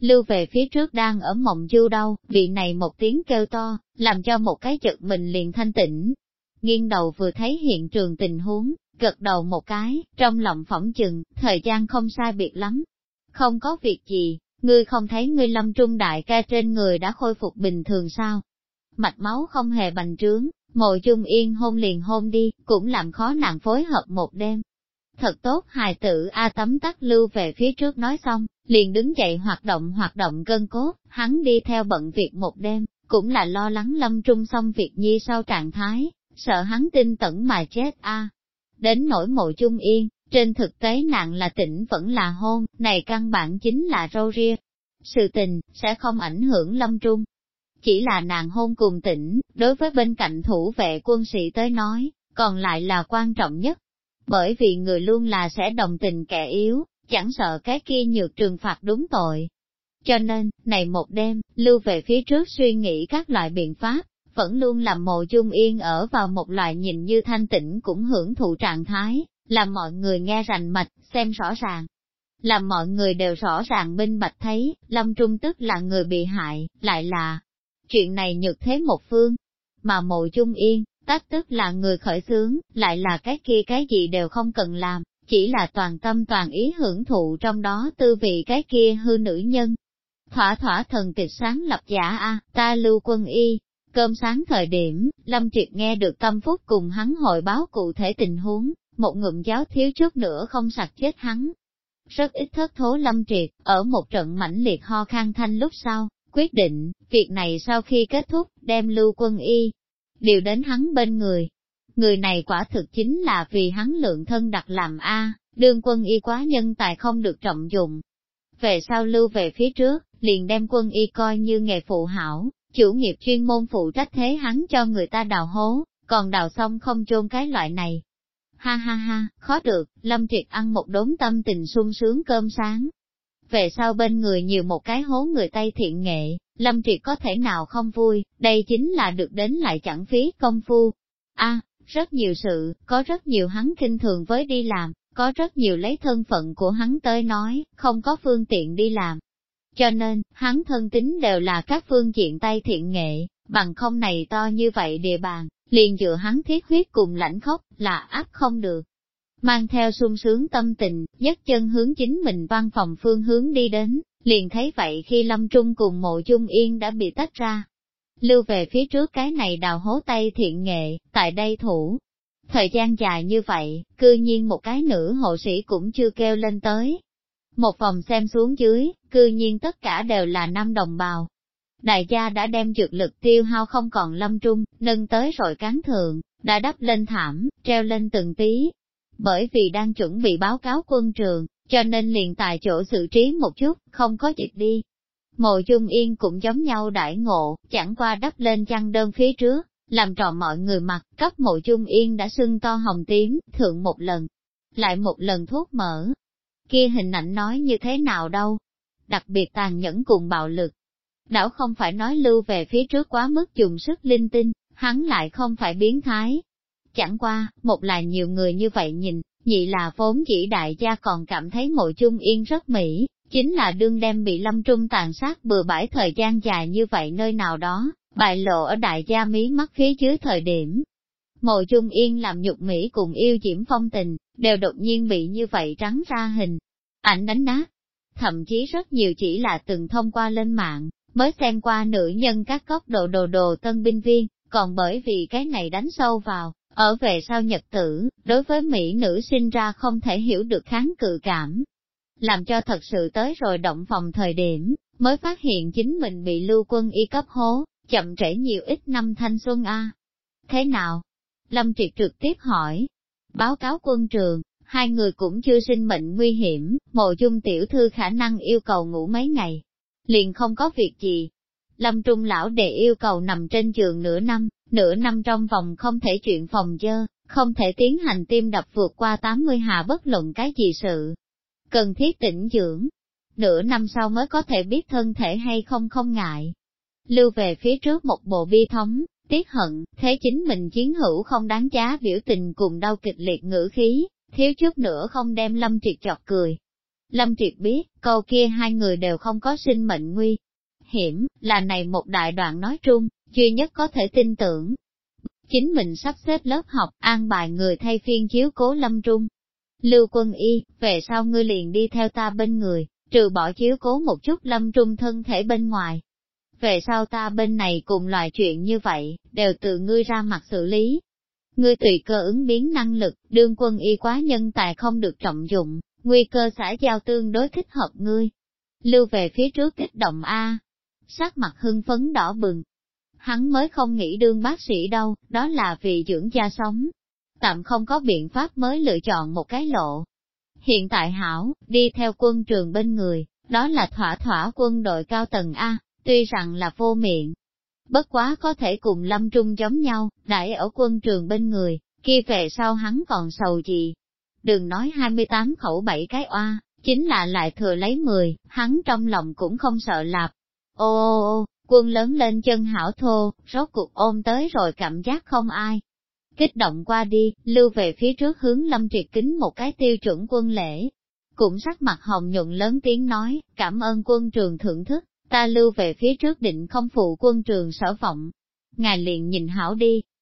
Lưu về phía trước đang ở mộng du đâu, vị này một tiếng kêu to, làm cho một cái chật mình liền thanh tĩnh. Nghiêng đầu vừa thấy hiện trường tình huống, gật đầu một cái, trong lòng phỏng chừng, thời gian không sai biệt lắm. Không có việc gì, ngươi không thấy ngươi lâm trung đại ca trên người đã khôi phục bình thường sao? Mạch máu không hề bành trướng, mộ chung yên hôn liền hôn đi, cũng làm khó nàng phối hợp một đêm. Thật tốt hài tử A tấm tắc lưu về phía trước nói xong, liền đứng dậy hoạt động hoạt động gân cốt, hắn đi theo bận việc một đêm, cũng là lo lắng lâm trung xong việc nhi sau trạng thái, sợ hắn tin tẩn mà chết a. Đến nỗi mộ chung yên, trên thực tế nạn là tỉnh vẫn là hôn, này căn bản chính là râu ria. Sự tình, sẽ không ảnh hưởng lâm trung. Chỉ là nàng hôn cùng tỉnh, đối với bên cạnh thủ vệ quân sĩ tới nói, còn lại là quan trọng nhất. Bởi vì người luôn là sẽ đồng tình kẻ yếu, chẳng sợ cái kia nhược trừng phạt đúng tội. Cho nên, này một đêm, lưu về phía trước suy nghĩ các loại biện pháp, vẫn luôn làm mộ chung yên ở vào một loại nhìn như thanh tĩnh cũng hưởng thụ trạng thái, làm mọi người nghe rành mạch, xem rõ ràng. Làm mọi người đều rõ ràng minh bạch thấy, Lâm Trung tức là người bị hại, lại là chuyện này nhược thế một phương. Mà mộ trung yên, tác tức là người khởi xướng, lại là cái kia cái gì đều không cần làm, chỉ là toàn tâm toàn ý hưởng thụ trong đó tư vị cái kia hư nữ nhân. Thỏa thỏa thần tịch sáng lập giả a ta lưu quân y, Cơm sáng thời điểm, Lâm Triệt nghe được tâm phúc cùng hắn hội báo cụ thể tình huống, một ngụm giáo thiếu chút nữa không sạch chết hắn. Rất ít thất thố Lâm Triệt, ở một trận mãnh liệt ho khan thanh lúc sau, quyết định, việc này sau khi kết thúc, đem lưu quân y, điều đến hắn bên người. Người này quả thực chính là vì hắn lượng thân đặt làm A, đương quân y quá nhân tài không được trọng dụng. Về sau lưu về phía trước, liền đem quân y coi như nghề phụ hảo, chủ nghiệp chuyên môn phụ trách thế hắn cho người ta đào hố, còn đào xong không chôn cái loại này. Ha ha ha, khó được, Lâm Triệt ăn một đốn tâm tình sung sướng cơm sáng. Về sau bên người nhiều một cái hố người Tây thiện nghệ, Lâm Triệt có thể nào không vui, đây chính là được đến lại chẳng phí công phu. a rất nhiều sự, có rất nhiều hắn kinh thường với đi làm, có rất nhiều lấy thân phận của hắn tới nói, không có phương tiện đi làm, cho nên, hắn thân tính đều là các phương diện tay thiện nghệ, bằng không này to như vậy địa bàn, liền dựa hắn thiết huyết cùng lãnh khốc, là áp không được. Mang theo sung sướng tâm tình, dắt chân hướng chính mình văn phòng phương hướng đi đến, liền thấy vậy khi Lâm Trung cùng mộ Trung Yên đã bị tách ra. Lưu về phía trước cái này đào hố tay thiện nghệ, tại đây thủ. Thời gian dài như vậy, cư nhiên một cái nữ hộ sĩ cũng chưa kêu lên tới, một vòng xem xuống dưới, cư nhiên tất cả đều là năm đồng bào. Đại gia đã đem dược lực tiêu hao không còn lâm trung, nâng tới rồi cán thượng, đã đắp lên thảm, treo lên từng tí. Bởi vì đang chuẩn bị báo cáo quân trường, cho nên liền tại chỗ xử trí một chút, không có dịch đi. Mộ Dung Yên cũng giống nhau đại ngộ, chẳng qua đắp lên chăn đơn phía trước, làm trò mọi người mặc, cấp mộ Dung Yên đã sưng to hồng tím, thượng một lần, lại một lần thuốc mở. kia hình ảnh nói như thế nào đâu. Đặc biệt tàn nhẫn cùng bạo lực. Đảo không phải nói lưu về phía trước quá mức dùng sức linh tinh, hắn lại không phải biến thái. Chẳng qua, một là nhiều người như vậy nhìn, nhị là vốn chỉ đại gia còn cảm thấy mộ chung yên rất mỹ, chính là đương đem bị lâm trung tàn sát bừa bãi thời gian dài như vậy nơi nào đó, bại lộ ở đại gia mí mắt phía dưới thời điểm. Mộ chung yên làm nhục mỹ cùng yêu diễm phong tình, đều đột nhiên bị như vậy trắng ra hình, ảnh đánh nát. Thậm chí rất nhiều chỉ là từng thông qua lên mạng, mới xem qua nữ nhân các góc độ đồ đồ tân binh viên, còn bởi vì cái này đánh sâu vào, ở về sau nhật tử, đối với Mỹ nữ sinh ra không thể hiểu được kháng cự cảm. Làm cho thật sự tới rồi động phòng thời điểm, mới phát hiện chính mình bị lưu quân y cấp hố, chậm trễ nhiều ít năm thanh xuân A. Thế nào? Lâm Triệt trực tiếp hỏi. Báo cáo quân trường, hai người cũng chưa sinh mệnh nguy hiểm, mộ dung tiểu thư khả năng yêu cầu ngủ mấy ngày. Liền không có việc gì. Lâm Trung lão đệ yêu cầu nằm trên giường nửa năm, nửa năm trong vòng không thể chuyện phòng dơ, không thể tiến hành tim đập vượt qua 80 hạ bất luận cái gì sự. Cần thiết tĩnh dưỡng. Nửa năm sau mới có thể biết thân thể hay không không ngại. Lưu về phía trước một bộ bi thống, tiếc hận, thế chính mình chiến hữu không đáng giá biểu tình cùng đau kịch liệt ngữ khí, thiếu chút nữa không đem Lâm Triệt chọc cười. Lâm Triệt biết, câu kia hai người đều không có sinh mệnh nguy. Hiểm, là này một đại đoạn nói trung, duy nhất có thể tin tưởng. chính mình sắp xếp lớp học, an bài người thay phiên chiếu cố lâm trung. Lưu quân y, về sau ngươi liền đi theo ta bên người, trừ bỏ chiếu cố một chút lâm trung thân thể bên ngoài. Về sau ta bên này cùng loại chuyện như vậy, đều từ ngươi ra mặt xử lý. Ngươi tùy cơ ứng biến năng lực, đương quân y quá nhân tài không được trọng dụng, nguy cơ xã giao tương đối thích hợp ngươi. Lưu về phía trước kích động A, sắc mặt hưng phấn đỏ bừng. Hắn mới không nghĩ đương bác sĩ đâu, đó là vì dưỡng da sống. Tạm không có biện pháp mới lựa chọn một cái lộ. Hiện tại hảo, đi theo quân trường bên người, đó là thỏa thỏa quân đội cao tầng A, tuy rằng là vô miệng. Bất quá có thể cùng lâm trung giống nhau, đại ở quân trường bên người, kia về sau hắn còn sầu gì. Đừng nói 28 khẩu bảy cái oa, chính là lại thừa lấy 10, hắn trong lòng cũng không sợ lạp. Ô ô ô, quân lớn lên chân hảo thô, rốt cuộc ôm tới rồi cảm giác không ai. Kích động qua đi, lưu về phía trước hướng lâm triệt kính một cái tiêu chuẩn quân lễ. Cũng sắc mặt hồng nhuận lớn tiếng nói, cảm ơn quân trường thưởng thức, ta lưu về phía trước định không phụ quân trường sở vọng. Ngài liền nhìn hảo đi,